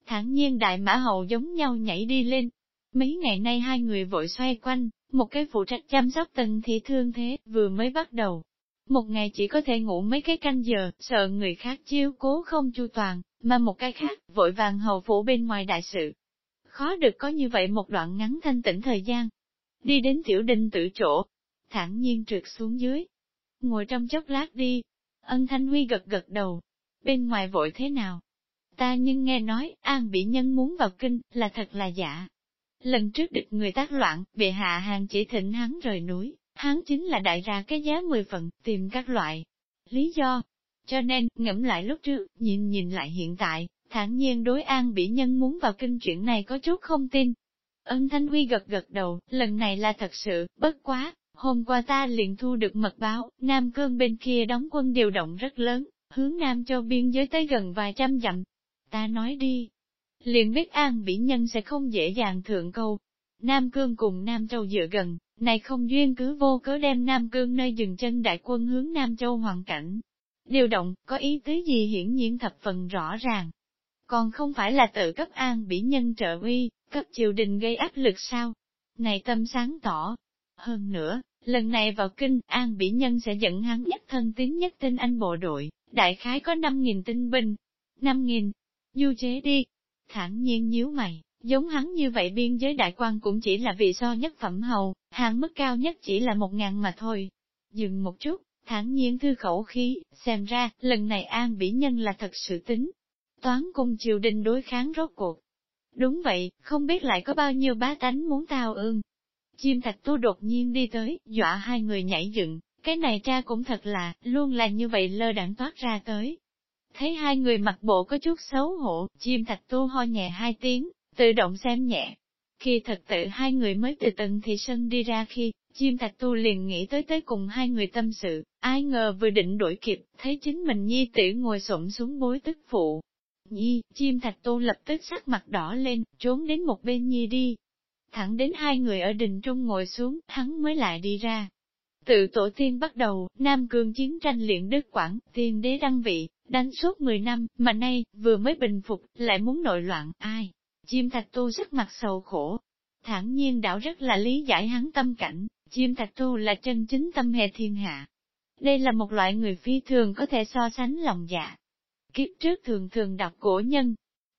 Thẳng nhiên đại mã hậu giống nhau nhảy đi lên. Mấy ngày nay hai người vội xoay quanh, một cái phụ trách chăm sóc tần thị thương thế, vừa mới bắt đầu. Một ngày chỉ có thể ngủ mấy cái canh giờ, sợ người khác chiêu cố không chu toàn, mà một cái khác, vội vàng hầu phủ bên ngoài đại sự. Khó được có như vậy một đoạn ngắn thanh tĩnh thời gian, đi đến tiểu đình tự chỗ, thản nhiên trượt xuống dưới. Ngồi trong chốc lát đi, ân thanh huy gật gật đầu, bên ngoài vội thế nào? Ta nhưng nghe nói, an bị nhân muốn vào kinh, là thật là giả. Lần trước địch người tác loạn, bị hạ hàng chỉ thỉnh hắn rời núi, hắn chính là đại ra cái giá mười phần, tìm các loại lý do. Cho nên, ngẫm lại lúc trước, nhìn nhìn lại hiện tại, thản nhiên đối an bị nhân muốn vào kinh chuyện này có chút không tin, Ân Thanh Huy gật gật đầu, lần này là thật sự, bất quá, hôm qua ta liền thu được mật báo, Nam Cương bên kia đóng quân điều động rất lớn, hướng Nam cho biên giới tới gần vài trăm dặm. Ta nói đi, liền biết An Bỉ Nhân sẽ không dễ dàng thượng câu. Nam Cương cùng Nam Châu dựa gần, này không duyên cứ vô cớ đem Nam Cương nơi dừng chân đại quân hướng Nam Châu hoàn cảnh. Điều động, có ý tứ gì hiển nhiên thập phần rõ ràng. Còn không phải là tự cấp An Bỉ Nhân trợ uy, cấp triều đình gây áp lực sao? Này tâm sáng tỏ. Hơn nữa, lần này vào kinh, An Bỉ Nhân sẽ dẫn hắn nhất thân tín nhất tinh anh bộ đội, đại khái có 5.000 tinh binh. 5.000, du chế đi. Thẳng nhiên nhíu mày, giống hắn như vậy biên giới đại quan cũng chỉ là vị so nhất phẩm hầu, hạng mức cao nhất chỉ là một ngàn mà thôi. Dừng một chút, thản nhiên thư khẩu khí, xem ra, lần này An Bỉ Nhân là thật sự tính. Toán cung triều đình đối kháng rốt cuộc. Đúng vậy, không biết lại có bao nhiêu bá tánh muốn tao ương. Chim thạch tu đột nhiên đi tới, dọa hai người nhảy dựng, cái này cha cũng thật là, luôn là như vậy lơ đãng toát ra tới. Thấy hai người mặc bộ có chút xấu hổ, chim thạch tu ho nhẹ hai tiếng, tự động xem nhẹ. Khi thật tự hai người mới từ tận thị sân đi ra khi, chim thạch tu liền nghĩ tới tới cùng hai người tâm sự, ai ngờ vừa định đổi kịp, thấy chính mình nhi tử ngồi xổm xuống bối tức phụ. Nhi, chim thạch tu lập tức sắc mặt đỏ lên, trốn đến một bên nhi đi. Thẳng đến hai người ở đình trung ngồi xuống, hắn mới lại đi ra. Tự tổ tiên bắt đầu, Nam Cương chiến tranh luyện Đức Quảng, tiên đế đăng vị, đánh suốt 10 năm, mà nay, vừa mới bình phục, lại muốn nội loạn, ai? Chim thạch tu rất mặt sầu khổ. Thẳng nhiên đảo rất là lý giải hắn tâm cảnh, chim thạch tu là chân chính tâm hệ thiên hạ. Đây là một loại người phi thường có thể so sánh lòng dạ. Kiếp trước thường thường đọc cổ nhân,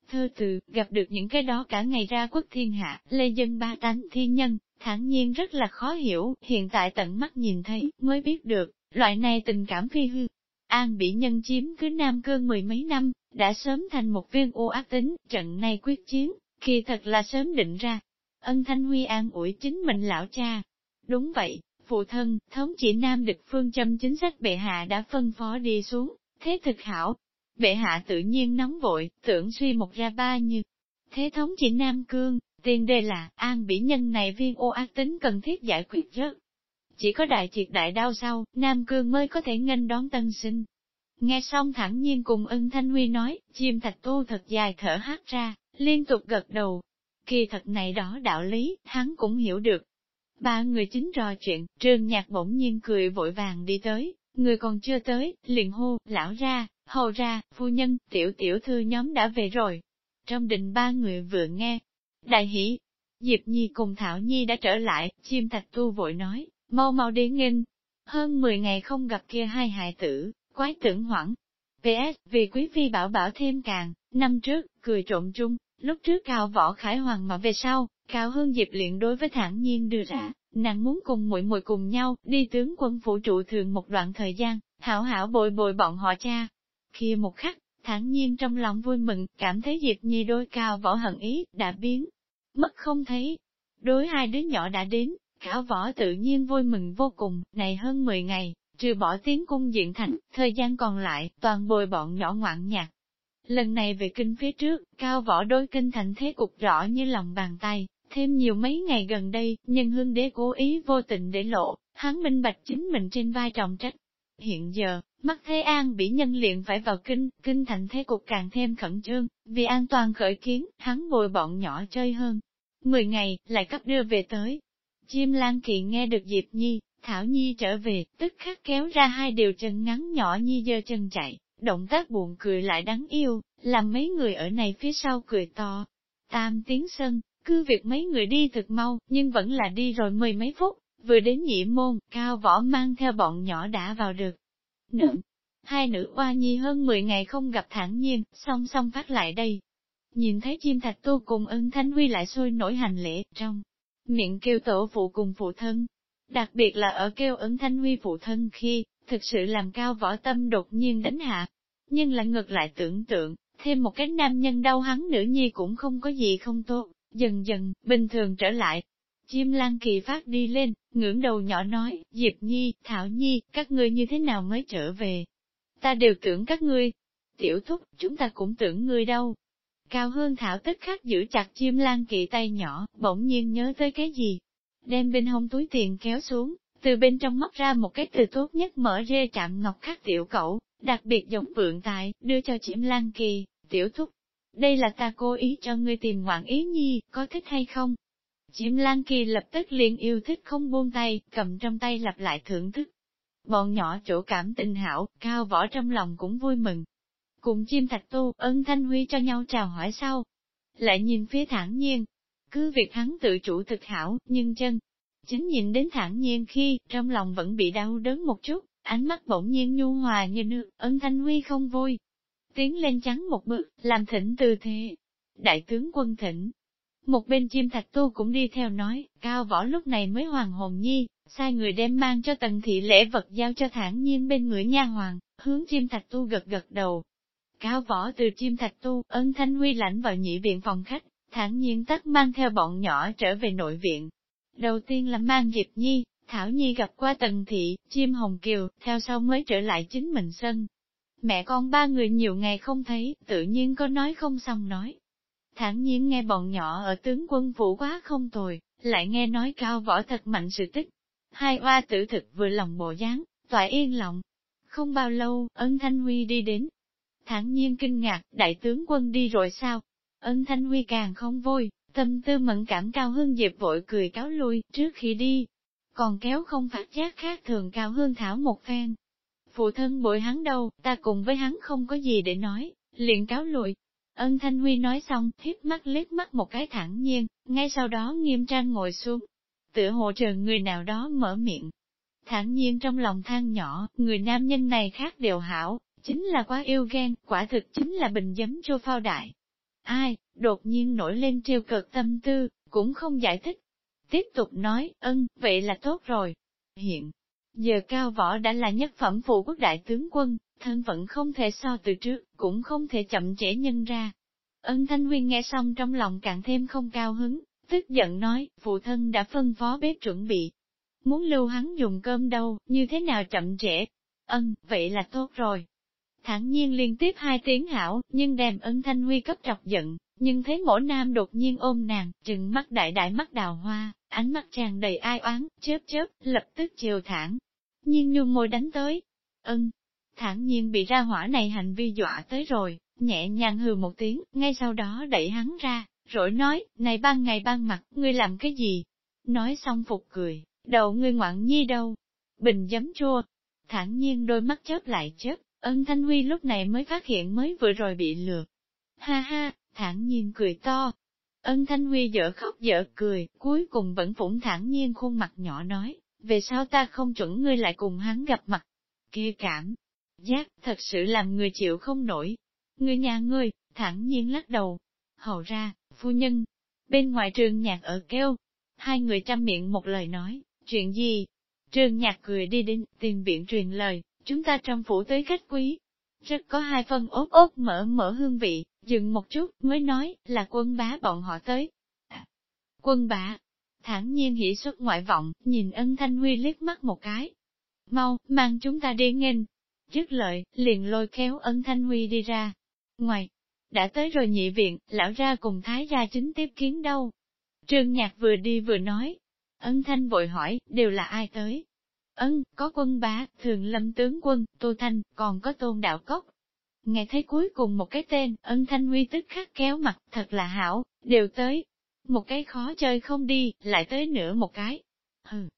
thơ từ, gặp được những cái đó cả ngày ra quốc thiên hạ, lê dân ba tánh thiên nhân, thản nhiên rất là khó hiểu, hiện tại tận mắt nhìn thấy, mới biết được, loại này tình cảm phi hư. An bị nhân chiếm cứ Nam Cương mười mấy năm, đã sớm thành một viên u ác tính, trận này quyết chiến, khi thật là sớm định ra. Ân Thanh Huy an ủi chính mình lão cha. Đúng vậy, phụ thân, thống chỉ Nam địch phương châm chính sách bệ hạ đã phân phó đi xuống, thế thực hảo. Bệ hạ tự nhiên nóng vội, tưởng suy một ra ba như. Thế thống chỉ Nam Cương, Tiền đề là, an bỉ nhân này viên ô ác tính cần thiết giải quyết rớt. Chỉ có đại triệt đại đau sau, Nam Cương mới có thể nghênh đón tân sinh. Nghe xong thẳng nhiên cùng ân Thanh Huy nói, chim thạch tu thật dài thở hát ra, liên tục gật đầu. Kỳ thật này đó đạo lý, hắn cũng hiểu được. Ba người chính trò chuyện, trường nhạc bỗng nhiên cười vội vàng đi tới, người còn chưa tới, liền hô, lão ra, hầu ra, phu nhân, tiểu tiểu thư nhóm đã về rồi. Trong đình ba người vừa nghe, Đại hỷ, Diệp Nhi cùng Thảo Nhi đã trở lại, chim thạch tu vội nói, mau mau đi nghênh. Hơn 10 ngày không gặp kia hai hại tử, quái tưởng hoảng. PS, vì quý phi bảo bảo thêm càng, năm trước, cười trộm chung, lúc trước cao võ khải hoàng mà về sau, cao hơn Diệp luyện đối với thản nhiên đưa ra, nàng muốn cùng muội muội cùng nhau, đi tướng quân phủ trụ thường một đoạn thời gian, hảo hảo bồi bồi bọn họ cha. Kia một khắc, thản nhiên trong lòng vui mừng, cảm thấy Diệp Nhi đôi cao võ hận ý, đã biến, mất không thấy. Đối hai đứa nhỏ đã đến, Khả võ tự nhiên vui mừng vô cùng, này hơn 10 ngày, trừ bỏ tiếng cung diện thành, thời gian còn lại, toàn bồi bọn nhỏ ngoạn nhạc. Lần này về kinh phía trước, cao võ đôi kinh thành thế cục rõ như lòng bàn tay, thêm nhiều mấy ngày gần đây, nhân hương đế cố ý vô tình để lộ, hắn minh bạch chính mình trên vai trọng trách. Hiện giờ, Mắt Thế An bị nhân liền phải vào kinh, kinh thành thế cục càng thêm khẩn trương, vì an toàn khởi kiến, hắn bồi bọn nhỏ chơi hơn. Mười ngày, lại cấp đưa về tới. Chim Lan Kỳ nghe được Diệp Nhi, Thảo Nhi trở về, tức khắc kéo ra hai điều chân ngắn nhỏ Nhi dơ chân chạy, động tác buồn cười lại đáng yêu, làm mấy người ở này phía sau cười to. Tam tiếng sân, cứ việc mấy người đi thật mau, nhưng vẫn là đi rồi mười mấy phút, vừa đến nhị môn, cao võ mang theo bọn nhỏ đã vào được, Nữ, hai nữ oa nhi hơn 10 ngày không gặp thản nhiên, song song phát lại đây. Nhìn thấy chim thạch tu cùng ân thanh huy lại sôi nổi hành lễ trong miệng kêu tổ phụ cùng phụ thân. Đặc biệt là ở kêu ứng thanh huy phụ thân khi, thực sự làm cao võ tâm đột nhiên đánh hạ. Nhưng lại ngược lại tưởng tượng, thêm một cái nam nhân đau hắn nữ nhi cũng không có gì không tốt, dần dần, bình thường trở lại, Chim Lan Kỳ phát đi lên, ngưỡng đầu nhỏ nói, Diệp Nhi, Thảo Nhi, các ngươi như thế nào mới trở về? Ta đều tưởng các ngươi. Tiểu thúc, chúng ta cũng tưởng ngươi đâu. Cao Hương Thảo tức khắc giữ chặt chim Lan Kỳ tay nhỏ, bỗng nhiên nhớ tới cái gì? Đem bên hông túi tiền kéo xuống, từ bên trong móc ra một cái từ tốt nhất mở rê chạm ngọc khắc tiểu cẩu, đặc biệt giống vượng tài, đưa cho chim Lan Kỳ, tiểu thúc. Đây là ta cố ý cho ngươi tìm ngoạn ý nhi, có thích hay không? Chim Lan Kỳ lập tức liền yêu thích không buông tay, cầm trong tay lặp lại thưởng thức. Bọn nhỏ chỗ cảm tình hảo, cao võ trong lòng cũng vui mừng. Cùng chim thạch tu, ân thanh huy cho nhau chào hỏi sau. Lại nhìn phía thản nhiên. Cứ việc hắn tự chủ thực hảo, nhưng chân. Chính nhìn đến thản nhiên khi, trong lòng vẫn bị đau đớn một chút, ánh mắt bỗng nhiên nhu hòa như nước, ân thanh huy không vui. Tiến lên trắng một bước, làm thỉnh từ thế. Đại tướng quân thỉnh, Một bên chim thạch tu cũng đi theo nói, cao võ lúc này mới hoàng hồn nhi, sai người đem mang cho tần thị lễ vật giao cho thản nhiên bên người nha hoàng, hướng chim thạch tu gật gật đầu. Cao võ từ chim thạch tu, ân thanh huy lãnh vào nhị viện phòng khách, thản nhiên tắt mang theo bọn nhỏ trở về nội viện. Đầu tiên là mang Diệp Nhi, Thảo Nhi gặp qua Tần Thị, chim Hồng Kiều, theo sau mới trở lại chính mình sân. Mẹ con ba người nhiều ngày không thấy, tự nhiên có nói không xong nói. Thản nhiên nghe bọn nhỏ ở tướng quân phủ quá không tồi, lại nghe nói cao võ thật mạnh sự tích. Hai oa tử thực vừa lòng bộ dáng, tỏa yên lòng. Không bao lâu, ân Thanh Huy đi đến. Thản nhiên kinh ngạc, đại tướng quân đi rồi sao? Ân Thanh Huy càng không vui, tâm tư mẫn cảm cao hương Diệp vội cười cáo lui, trước khi đi. Còn kéo không phát giác khác thường cao hương thảo một phen. Phụ thân bội hắn đâu, ta cùng với hắn không có gì để nói, liền cáo lùi. Ân Thanh Huy nói xong, thiếp mắt liếc mắt một cái thẳng nhiên, ngay sau đó nghiêm trang ngồi xuống. Tựa hồ chờ người nào đó mở miệng. Thẳng nhiên trong lòng than nhỏ, người nam nhân này khác đều hảo, chính là quá yêu ghen, quả thực chính là bình giấm cho phao đại. Ai, đột nhiên nổi lên trêu cực tâm tư, cũng không giải thích. Tiếp tục nói, ân, vậy là tốt rồi. Hiện, giờ cao võ đã là nhất phẩm phụ quốc đại tướng quân, thân vẫn không thể so từ trước, cũng không thể chậm trễ nhân ra. Ân Thanh Nguyên nghe xong trong lòng càng thêm không cao hứng, tức giận nói, phụ thân đã phân phó bếp chuẩn bị. Muốn lưu hắn dùng cơm đâu, như thế nào chậm trễ? Ân, vậy là tốt rồi. Thản nhiên liên tiếp hai tiếng hảo, nhưng đem ân Thanh Huy cấp trọc giận, nhưng thấy mổ nam đột nhiên ôm nàng, chừng mắt đại đại mắt đào hoa, ánh mắt tràn đầy ai oán, chớp chớp, lập tức chiều thẳng. Nhiên nhung môi đánh tới. Ân, thản nhiên bị ra hỏa này hành vi dọa tới rồi, nhẹ nhàng hừ một tiếng, ngay sau đó đẩy hắn ra, rồi nói, này ban ngày ban mặt, ngươi làm cái gì? Nói xong phục cười, đầu ngươi ngoạn nhi đâu? Bình giấm chua. Thản nhiên đôi mắt chớp lại chớp, ân thanh huy lúc này mới phát hiện mới vừa rồi bị lừa. Ha ha, thản nhiên cười to. Ân thanh huy dở khóc dở cười, cuối cùng vẫn phủng thản nhiên khuôn mặt nhỏ nói, về sao ta không chuẩn ngươi lại cùng hắn gặp mặt? Kia cảm, giác, thật sự làm người chịu không nổi. Ngươi nhà ngươi, Thản nhiên lắc đầu. Hầu ra, phu nhân, bên ngoài trường nhạc ở kêu. Hai người trăm miệng một lời nói, chuyện gì? Trường nhạc cười đi đến, tìm viện truyền lời, chúng ta trong phủ tới khách quý. Rất có hai phân ốt ốt mở mở hương vị, dừng một chút mới nói là quân bá bọn họ tới. À, quân bá, thản nhiên hỉ xuất ngoại vọng, nhìn ân thanh huy liếc mắt một cái. Mau, mang chúng ta đi nghênh, Dứt lợi, liền lôi kéo ân thanh huy đi ra. Ngoài, đã tới rồi nhị viện, lão ra cùng thái gia chính tiếp kiến đâu. Trương Nhạc vừa đi vừa nói. Ân thanh vội hỏi, đều là ai tới? Ân, có quân bá, thường lâm tướng quân, Tô Thanh, còn có tôn đạo cốc. Nghe thấy cuối cùng một cái tên, ân thanh huy tức khắc kéo mặt, thật là hảo, đều tới. Một cái khó chơi không đi, lại tới nữa một cái. Hừ.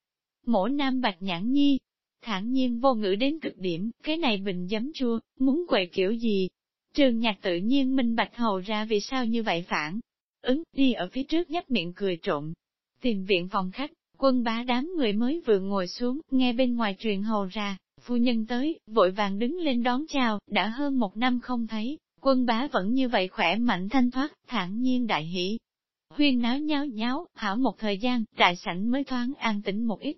Mổ nam bạch nhãn nhi, thản nhiên vô ngữ đến cực điểm, cái này bình giấm chua, muốn quậy kiểu gì? Trường nhạc tự nhiên minh bạch hầu ra vì sao như vậy phản. Ứng, đi ở phía trước nhấp miệng cười trộm. Tìm viện phòng khách, quân bá đám người mới vừa ngồi xuống, nghe bên ngoài truyền hầu ra, phu nhân tới, vội vàng đứng lên đón chào, đã hơn một năm không thấy, quân bá vẫn như vậy khỏe mạnh thanh thoát, thản nhiên đại hỷ. Huyên náo nháo nháo, hảo một thời gian, đại sảnh mới thoáng an tĩnh một ít,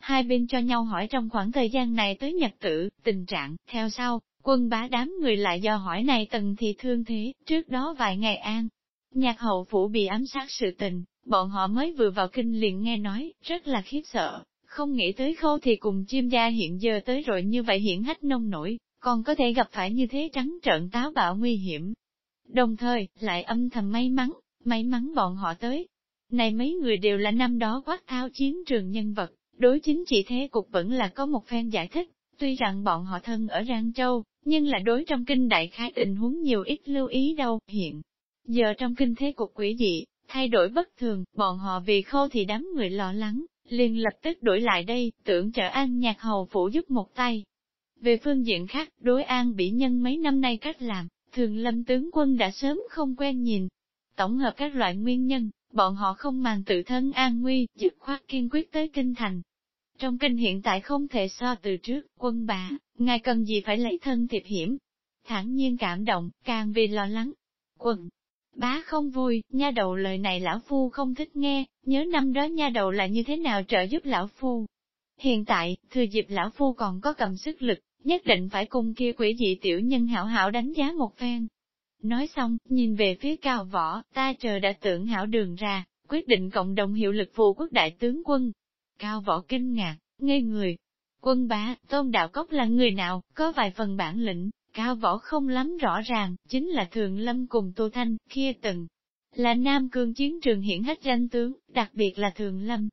Hai bên cho nhau hỏi trong khoảng thời gian này tới nhật tử, tình trạng, theo sau, quân bá đám người lại do hỏi này tần thì thương thế, trước đó vài ngày an. Nhạc hậu phủ bị ám sát sự tình, bọn họ mới vừa vào kinh liền nghe nói, rất là khiếp sợ, không nghĩ tới khâu thì cùng chim gia hiện giờ tới rồi như vậy hiển hách nông nổi, còn có thể gặp phải như thế trắng trợn táo bạo nguy hiểm. Đồng thời, lại âm thầm may mắn, may mắn bọn họ tới. Này mấy người đều là năm đó quát thao chiến trường nhân vật, đối chính trị thế cục vẫn là có một phen giải thích, tuy rằng bọn họ thân ở Giang Châu, nhưng là đối trong kinh đại khái tình huống nhiều ít lưu ý đâu, hiện. Giờ trong kinh thế cục quỷ dị, thay đổi bất thường, bọn họ vì khô thì đám người lo lắng, liền lập tức đổi lại đây, tưởng trợ an nhạc hầu phủ giúp một tay. Về phương diện khác, đối an bị nhân mấy năm nay cách làm, thường lâm tướng quân đã sớm không quen nhìn. Tổng hợp các loại nguyên nhân, bọn họ không màng tự thân an nguy, dứt khoát kiên quyết tới kinh thành, trong kinh hiện tại không thể so từ trước, quân bà, ngài cần gì phải lấy thân thiệp hiểm. Thẳng nhiên cảm động, càng vì lo lắng. Quân Bá không vui, nha đầu lời này lão phu không thích nghe, nhớ năm đó nha đầu là như thế nào trợ giúp lão phu. Hiện tại, thừa dịp lão phu còn có cầm sức lực, nhất định phải cùng kia quỷ dị tiểu nhân hảo hảo đánh giá một phen. Nói xong, nhìn về phía cao võ, ta chờ đã tưởng hảo đường ra, quyết định cộng đồng hiệu lực phù quốc đại tướng quân. Cao võ kinh ngạc, ngây người. Quân bá, tôn đạo cốc là người nào, có vài phần bản lĩnh, cao võ không lắm rõ ràng, chính là thường lâm cùng Tô Thanh, kia từng là Nam Cương chiến trường hiển hết danh tướng, đặc biệt là thường lâm.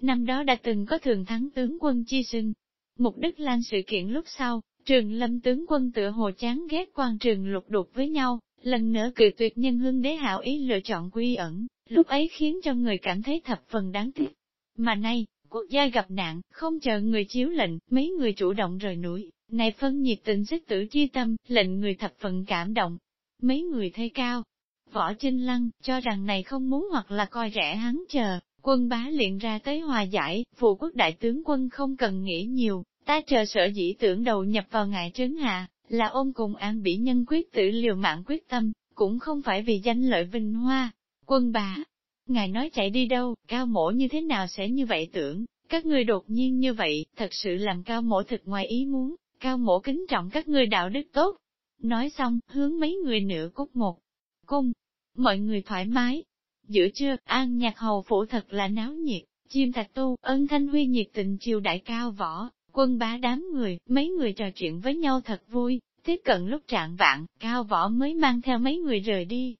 Năm đó đã từng có thường thắng tướng quân chi sinh Mục Đức Lan sự kiện lúc sau, trường lâm tướng quân tựa hồ chán ghét quan trường lục đục với nhau, lần nữa cự tuyệt nhân hương đế hảo ý lựa chọn quy ẩn, lúc ấy khiến cho người cảm thấy thập phần đáng tiếc. Mà nay, quốc gia gặp nạn, không chờ người chiếu lệnh, mấy người chủ động rời núi, này phân nhiệt tình xích tử chi tâm, lệnh người thập phận cảm động. Mấy người thấy cao, võ chinh lăng, cho rằng này không muốn hoặc là coi rẻ hắn chờ, quân bá liền ra tới hòa giải, phụ quốc đại tướng quân không cần nghĩ nhiều, ta chờ sợ dĩ tưởng đầu nhập vào ngại trấn hạ, là ôm cùng an bỉ nhân quyết tử liều mạng quyết tâm, cũng không phải vì danh lợi vinh hoa. Quân bá, ngài nói chạy đi đâu, cao mổ như thế nào sẽ như vậy tưởng, các người đột nhiên như vậy, thật sự làm cao mổ thật ngoài ý muốn, cao mổ kính trọng các người đạo đức tốt. Nói xong, hướng mấy người nửa cúc một. Cung, mọi người thoải mái. Giữa trưa, an nhạc hầu phủ thật là náo nhiệt, chim thạch tu, ân thanh huy nhiệt tình chiều đại cao võ, quân bá đám người, mấy người trò chuyện với nhau thật vui, tiếp cận lúc trạng vạn, cao võ mới mang theo mấy người rời đi.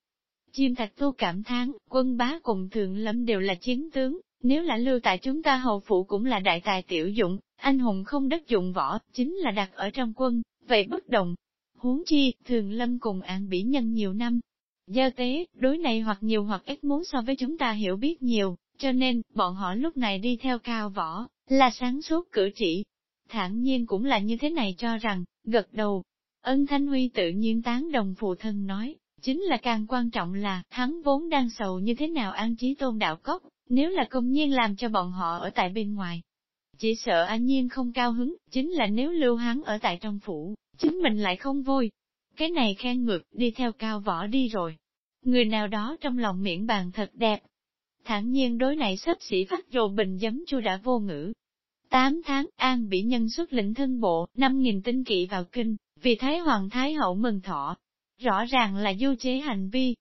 Chim thạch tu cảm thán, quân bá cùng thường lâm đều là chiến tướng, nếu là lưu tại chúng ta hầu phụ cũng là đại tài tiểu dụng, anh hùng không đất dụng võ, chính là đặt ở trong quân, vậy bất đồng. Huống chi, thường lâm cùng an bỉ nhân nhiều năm. Giao tế, đối này hoặc nhiều hoặc ít muốn so với chúng ta hiểu biết nhiều, cho nên, bọn họ lúc này đi theo cao võ, là sáng suốt cử chỉ. Thản nhiên cũng là như thế này cho rằng, gật đầu. Ân Thanh Huy tự nhiên tán đồng phụ thân nói, chính là càng quan trọng là, hắn vốn đang sầu như thế nào an trí tôn đạo cốc, nếu là công nhiên làm cho bọn họ ở tại bên ngoài. Chỉ sợ an nhiên không cao hứng, chính là nếu lưu hắn ở tại trong phủ, chính mình lại không vui. Cái này khen ngược, đi theo cao võ đi rồi. Người nào đó trong lòng miệng bàn thật đẹp. Thẳng nhiên đối này sắp xỉ phát rồ bình giấm chu đã vô ngữ. Tám tháng, An bị nhân xuất lĩnh thân bộ, năm nghìn tinh kỵ vào kinh, vì Thái Hoàng Thái Hậu mừng thọ. Rõ ràng là du chế hành vi,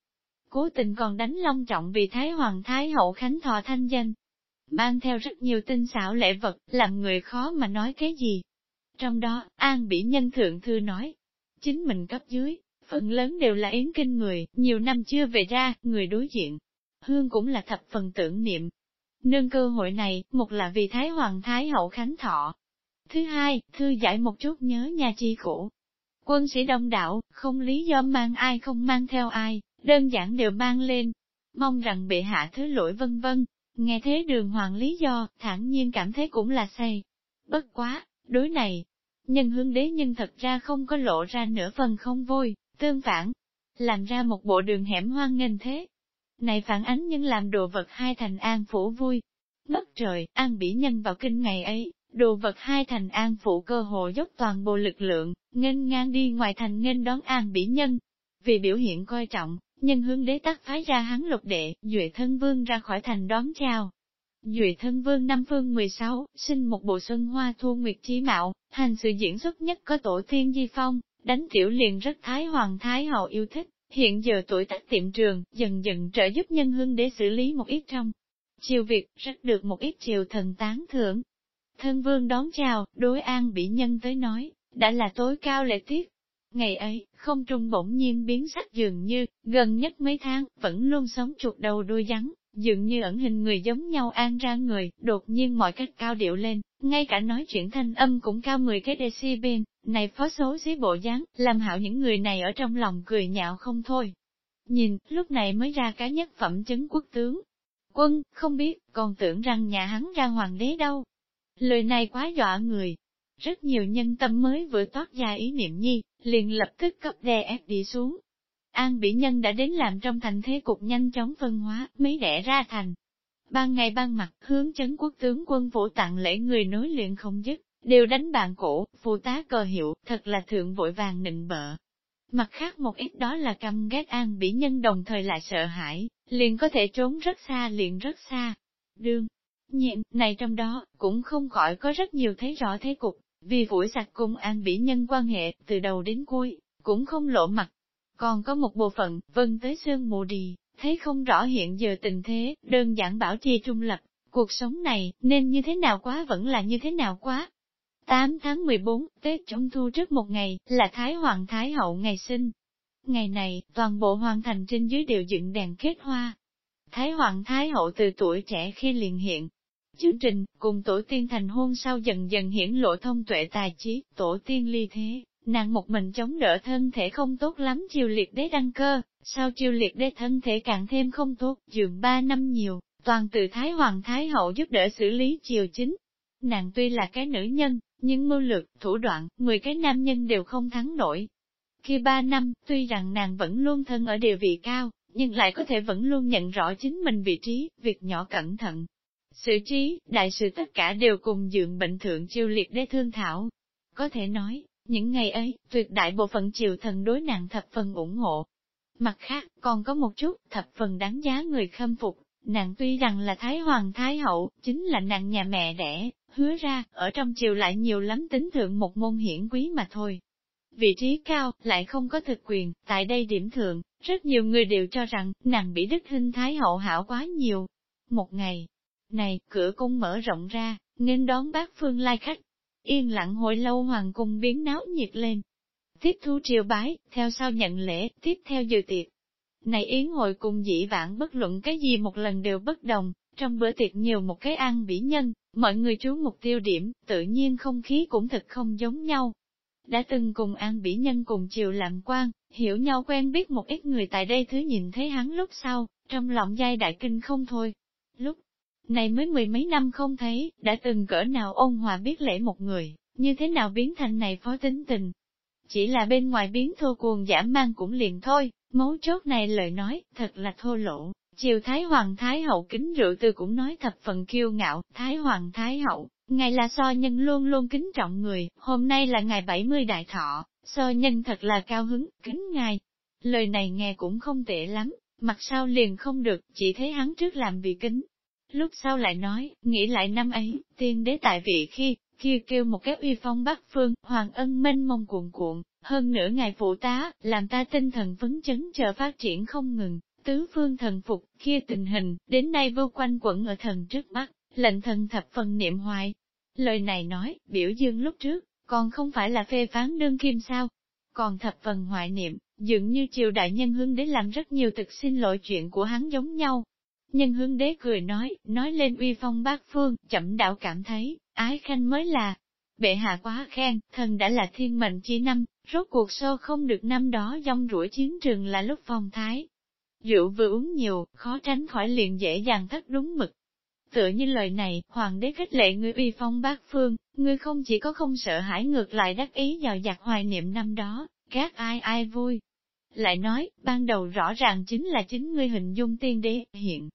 cố tình còn đánh long trọng vì Thái Hoàng Thái Hậu Khánh Thọ thanh danh. Mang theo rất nhiều tinh xảo lễ vật, làm người khó mà nói cái gì. Trong đó, An Bỉ Nhân Thượng Thư nói, chính mình cấp dưới, phần lớn đều là yến kinh người, nhiều năm chưa về ra, người đối diện. Hương cũng là thập phần tưởng niệm. Nương cơ hội này, một là vì Thái Hoàng Thái Hậu Khánh Thọ. Thứ hai, thư giải một chút nhớ nhà chi cũ. Quân sĩ đông đảo, không lý do mang ai không mang theo ai, đơn giản đều mang lên, mong rằng bệ hạ thứ lỗi vân vân. Nghe thế đường hoàng lý do, thản nhiên cảm thấy cũng là say. Bất quá, đối này, nhân hướng đế nhân thật ra không có lộ ra nửa phần không vui, tương phản, làm ra một bộ đường hẻm hoang nghênh thế. Này phản ánh nhân làm đồ vật hai thành an phủ vui. Ngất trời, an bỉ nhân vào kinh ngày ấy, đồ vật hai thành an phủ cơ hồ dốc toàn bộ lực lượng, nghênh ngang đi ngoài thành nghênh đón an bỉ nhân. Vì biểu hiện coi trọng, nhân hướng đế tắc phái ra hắn lục đệ, Duệ Thân Vương ra khỏi thành đón chào. Duệ Thân Vương năm phương 16, sinh một bộ xuân hoa thu nguyệt trí mạo, hành sự diễn xuất nhất có tổ thiên di phong, đánh tiểu liền rất thái hoàng thái hậu yêu thích, hiện giờ tuổi tác tiệm trường, dần dần trợ giúp nhân hương để xử lý một ít trong. Triều việc rất được một ít triều thần tán thưởng. Thân vương đón chào, đối an bị nhân tới nói, đã là tối cao lệ tiết, Ngày ấy, không trung bỗng nhiên biến sắc dường như, gần nhất mấy tháng, vẫn luôn sống chuột đầu đuôi rắn, dường như ẩn hình người giống nhau an ra người, đột nhiên mọi cách cao điệu lên, ngay cả nói chuyện thanh âm cũng cao 10 cái decibel, này phó số xí bộ dáng, làm hảo những người này ở trong lòng cười nhạo không thôi. Nhìn, lúc này mới ra cái nhất phẩm chấn quốc tướng. Quân, không biết, còn tưởng rằng nhà hắn ra hoàng đế đâu. Lời này quá dọa người, rất nhiều nhân tâm mới vừa toát ra ý niệm nhi, liền lập tức cấp đè ép đi xuống. An Bỉ Nhân đã đến làm trong thành thế cục nhanh chóng phân hóa, mấy đẻ ra thành. Ban ngày ban mặt, hướng chấn quốc tướng quân phủ tặng lễ người nối liền không dứt, đều đánh bàn cổ, phù tá cờ hiệu, thật là thượng vội vàng nịnh bợ. Mặt khác một ít đó là căm ghét an bỉ nhân đồng thời lại sợ hãi, liền có thể trốn rất xa liền rất xa. Đương, nhiên, này trong đó, cũng không khỏi có rất nhiều thấy rõ thế cục, vì phủi sạch cùng an bỉ nhân quan hệ, từ đầu đến cuối, cũng không lộ mặt. Còn có một bộ phận, vân tới xương mù đi, thấy không rõ hiện giờ tình thế, đơn giản bảo trì trung lập, cuộc sống này, nên như thế nào quá vẫn là như thế nào quá. 8 tháng 14, Tết Trung Thu trước một ngày, là Thái Hoàng Thái Hậu ngày sinh. Ngày này, toàn bộ hoàng thành trên dưới đều dựng đèn kết hoa. Thái Hoàng Thái Hậu từ tuổi trẻ khi liền hiện. Chương trình, cùng tổ tiên thành hôn sau dần dần hiển lộ thông tuệ tài trí, tổ tiên ly thế, nàng một mình chống đỡ thân thể không tốt lắm chiều liệt đế đăng cơ, sau chiều liệt đế thân thể càng thêm không tốt, dường ba năm nhiều, toàn từ Thái Hoàng Thái Hậu giúp đỡ xử lý triều chính. Nàng tuy là cái nữ nhân, nhưng mưu lược, thủ đoạn, 10 cái nam nhân đều không thắng nổi. Khi ba năm, tuy rằng nàng vẫn luôn thân ở địa vị cao, nhưng lại có thể vẫn luôn nhận rõ chính mình vị trí, việc nhỏ cẩn thận. Sự trí, đại sự tất cả đều cùng dưỡng bệnh thượng chiêu liệt đế thương thảo. Có thể nói, những ngày ấy, tuyệt đại bộ phận triều thần đối nàng thập phần ủng hộ. Mặt khác, còn có một chút, thập phần đáng giá người khâm phục, nàng tuy rằng là Thái Hoàng Thái Hậu, chính là nàng nhà mẹ đẻ, hứa ra, ở trong triều lại nhiều lắm tính thượng một môn hiển quý mà thôi. Vị trí cao, lại không có thực quyền, tại đây điểm thượng, rất nhiều người đều cho rằng, nàng bị đức hình Thái Hậu hảo quá nhiều. Một ngày, này, cửa cung mở rộng ra, nên đón bác phương lai khách. Yên lặng hồi lâu hoàng cung biến náo nhiệt lên. Tiếp thu triều bái, theo sau nhận lễ, tiếp theo dự tiệc. Này yến hội cùng dĩ vãng bất luận cái gì một lần đều bất đồng, trong bữa tiệc nhiều một cái ăn bỉ nhân, mọi người chú mục tiêu điểm, tự nhiên không khí cũng thật không giống nhau. Đã từng cùng an bỉ nhân cùng chiều làm quan, hiểu nhau quen biết một ít người tại đây thứ nhìn thấy hắn lúc sau, trong lòng giai đại kinh không thôi. Này mới mười mấy năm không thấy, đã từng cỡ nào ôn hòa biết lễ một người, như thế nào biến thành này phó tính tình. Chỉ là bên ngoài biến thô cuồng giả mang cũng liền thôi, mấu chốt này lời nói, thật là thô lỗ, Triều Thái Hoàng Thái Hậu kính rượu tư cũng nói thập phần kiêu ngạo, Thái Hoàng Thái Hậu, ngài là so nhân luôn luôn kính trọng người, hôm nay là ngày 70 đại thọ, so nhân thật là cao hứng, kính ngài. Lời này nghe cũng không tệ lắm, mặt sau liền không được, chỉ thấy hắn trước làm vì kính. Lúc sau lại nói, nghĩ lại năm ấy, tiên đế tại vị khi, kia kêu một cái uy phong bắc phương, hoàng ân mênh mông cuộn cuộn, hơn nửa ngày phụ tá, làm ta tinh thần phấn chấn chờ phát triển không ngừng, tứ phương thần phục, kia tình hình, đến nay vô quanh quẩn ở thần trước mắt, lệnh thần thập phần niệm hoài. Lời này nói, biểu dương lúc trước, còn không phải là phê phán đương kim sao, còn thập phần hoại niệm, dường như triều đại nhân hương đến làm rất nhiều thực xin lỗi chuyện của hắn giống nhau. Nhân hướng đế cười nói, nói lên uy phong bát phương, chậm đạo cảm thấy, ái khanh mới là, bệ hạ quá khen, thần đã là thiên mệnh chi năm, rốt cuộc sâu không được năm đó dòng rủi chiến trường là lúc phong thái, Rượu vừa uống nhiều, khó tránh khỏi liền dễ dàng thất đúng mực. Tựa như lời này, hoàng đế khích lệ ngươi uy phong bát phương, ngươi không chỉ có không sợ hãi ngược lại đắc ý vào giặc hoài niệm năm đó, các ai ai vui. Lại nói, ban đầu rõ ràng chính là chính ngươi hình dung tiên đế, hiện.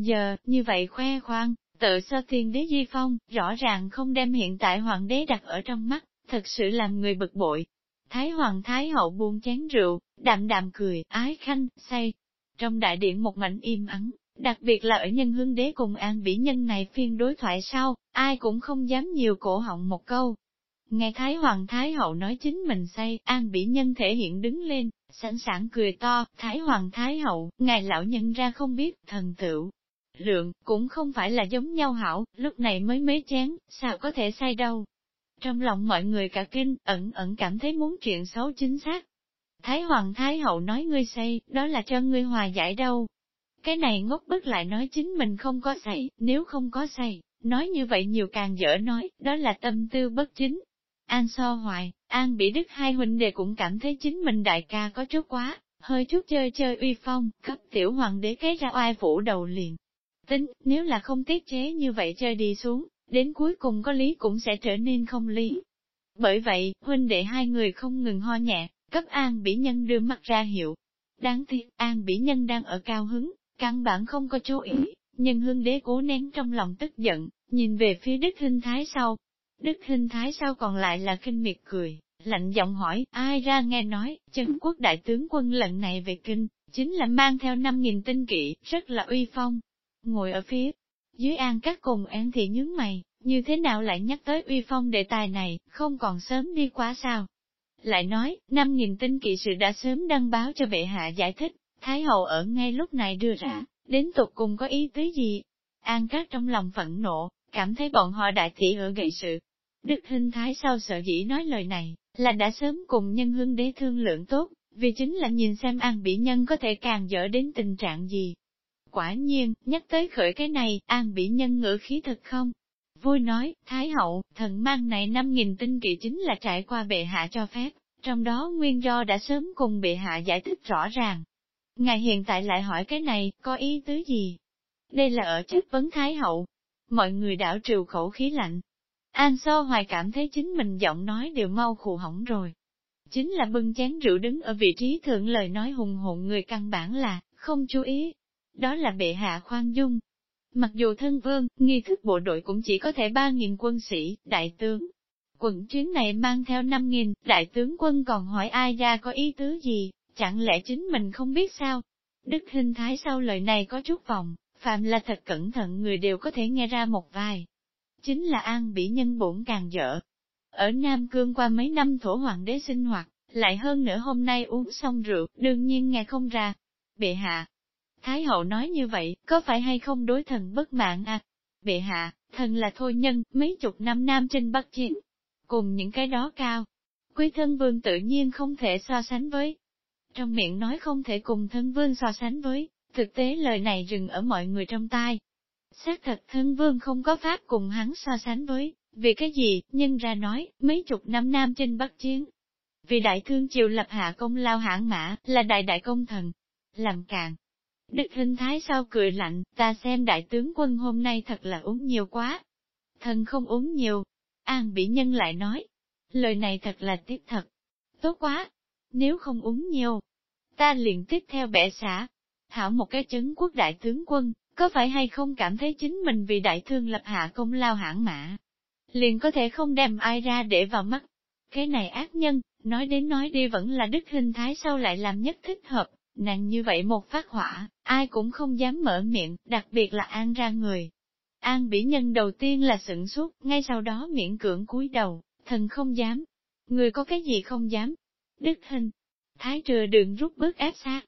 Giờ, như vậy khoe khoang, tự sơ thiên đế di phong, rõ ràng không đem hiện tại hoàng đế đặt ở trong mắt, thật sự làm người bực bội. Thái hoàng thái hậu buông chén rượu, đạm đạm cười, ái khanh, say, trong đại điện một mảnh im ắng, đặc biệt là ở nhân hương đế cùng an bỉ nhân này phiên đối thoại sau, ai cũng không dám nhiều cổ họng một câu. Nghe Thái Hoàng Thái Hậu nói chính mình say, an bỉ nhân thể hiện đứng lên, sẵn sàng cười to, Thái Hoàng Thái Hậu, ngài lão nhân ra không biết, thần tựu. Lượng, cũng không phải là giống nhau hảo, lúc này mới mấy chén, sao có thể sai đâu. Trong lòng mọi người cả kinh, ẩn ẩn cảm thấy muốn chuyện xấu chính xác, Thái Hoàng Thái Hậu nói ngươi say, đó là cho ngươi hòa giải đâu. Cái này ngốc bức lại nói chính mình không có say, nếu không có say, nói như vậy nhiều càng dở nói, đó là tâm tư bất chính. An so hoài, An bị đức hai huynh đệ cũng cảm thấy chính mình đại ca có chút quá, hơi chút chơi chơi uy phong, cấp tiểu hoàng đế cái ra oai phủ đầu liền. Tính, nếu là không tiết chế như vậy chơi đi xuống, đến cuối cùng có lý cũng sẽ trở nên không lý. Bởi vậy, huynh đệ hai người không ngừng ho nhẹ, cấp An Bỉ Nhân đưa mắt ra hiệu. Đáng tiếc, An Bỉ Nhân đang ở cao hứng, căn bản không có chú ý, nhưng hương đế cố nén trong lòng tức giận, nhìn về phía Đức Hinh Thái sau. Đức Hinh Thái sau còn lại là kinh miệt cười, Lạnh giọng hỏi, ai ra nghe nói, chân quốc đại tướng quân lần này về kinh, chính là mang theo 5.000 tinh kỵ, rất là uy phong. Ngồi ở phía dưới an các cùng án thì nhướng mày, như thế nào lại nhắc tới uy phong đề tài này, không còn sớm đi quá sao? Lại nói, 5.000 tinh kỵ sự đã sớm đăng báo cho bệ hạ giải thích, Thái hậu ở ngay lúc này đưa ra, đến tục cùng có ý tứ gì? An Cát trong lòng phẫn nộ, cảm thấy bọn họ đại thị ở gây sự. Đức hình thái sau sợ dĩ nói lời này, là đã sớm cùng nhân hương đế thương lượng tốt, vì chính là nhìn xem An Bỉ Nhân có thể càng dở đến tình trạng gì. Quả nhiên, nhắc tới khởi cái này, An bị Nhân ngữ khí thật không? Vui nói, Thái hậu, thần mang này 5.000 tinh kỵ chính là trải qua bệ hạ cho phép, trong đó nguyên do đã sớm cùng bệ hạ giải thích rõ ràng. Ngài hiện tại lại hỏi cái này, có ý tứ gì? Đây là ở chất vấn Thái hậu. Mọi người đảo triều khẩu khí lạnh. An so hoài cảm thấy chính mình giọng nói đều mau khụ hỏng rồi. Chính là bưng chén rượu đứng ở vị trí thượng lời nói hùng hồn người căn bản là, không chú ý. Đó là bệ hạ khoan dung, Mặc dù thân vương, nghi thức bộ đội cũng chỉ có thể 3.000 quân sĩ, đại tướng. Quận chuyến này mang theo 5.000, đại tướng quân còn hỏi ai ra có ý tứ gì, chẳng lẽ chính mình không biết sao? Đức hình thái sau lời này có chút vòng, phạm là thật cẩn thận người đều có thể nghe ra một vài. Chính là an bị nhân bổn càng dở. Ở Nam Cương qua mấy năm thổ hoàng đế sinh hoạt, lại hơn nữa hôm nay uống xong rượu, đương nhiên nghe không ra. Bệ hạ, Thái hậu nói như vậy, có phải hay không đối thần bất mạng à? Bệ hạ, thần là thôi nhân, mấy chục năm nam trên bắc chiến. Cùng những cái đó cao. Quý thân vương tự nhiên không thể so sánh với. Trong miệng nói không thể cùng thân vương so sánh với, thực tế lời này dừng ở mọi người trong tai. Xác thật thân vương không có pháp cùng hắn so sánh với, vì cái gì, nhân ra nói, mấy chục năm nam trên bắc chiến. Vì đại thương triều lập hạ công lao hãng mã, là đại đại công thần. Làm càng, Đức hình thái sau cười lạnh, ta xem đại tướng quân hôm nay thật là uống nhiều quá. Thần không uống nhiều. An bị nhân lại nói. Lời này thật là tiếc thật. Tốt quá. Nếu không uống nhiều, ta liền tiếp theo bẻ xã. Thảo một cái chấn quốc đại tướng quân, có phải hay không cảm thấy chính mình vì đại thương lập hạ công lao hãng mã. Liền có thể không đem ai ra để vào mắt. Cái này ác nhân, nói đến nói đi vẫn là đức hình thái sau lại làm nhất thích hợp. Nàng như vậy một phát hỏa, ai cũng không dám mở miệng, đặc biệt là An ra người. An bỉ nhân đầu tiên là sửng sốt, ngay sau đó miễn cưỡng cúi đầu, thần không dám. Người có cái gì không dám? Đức hình, thái trừa đường rút bước ép sát,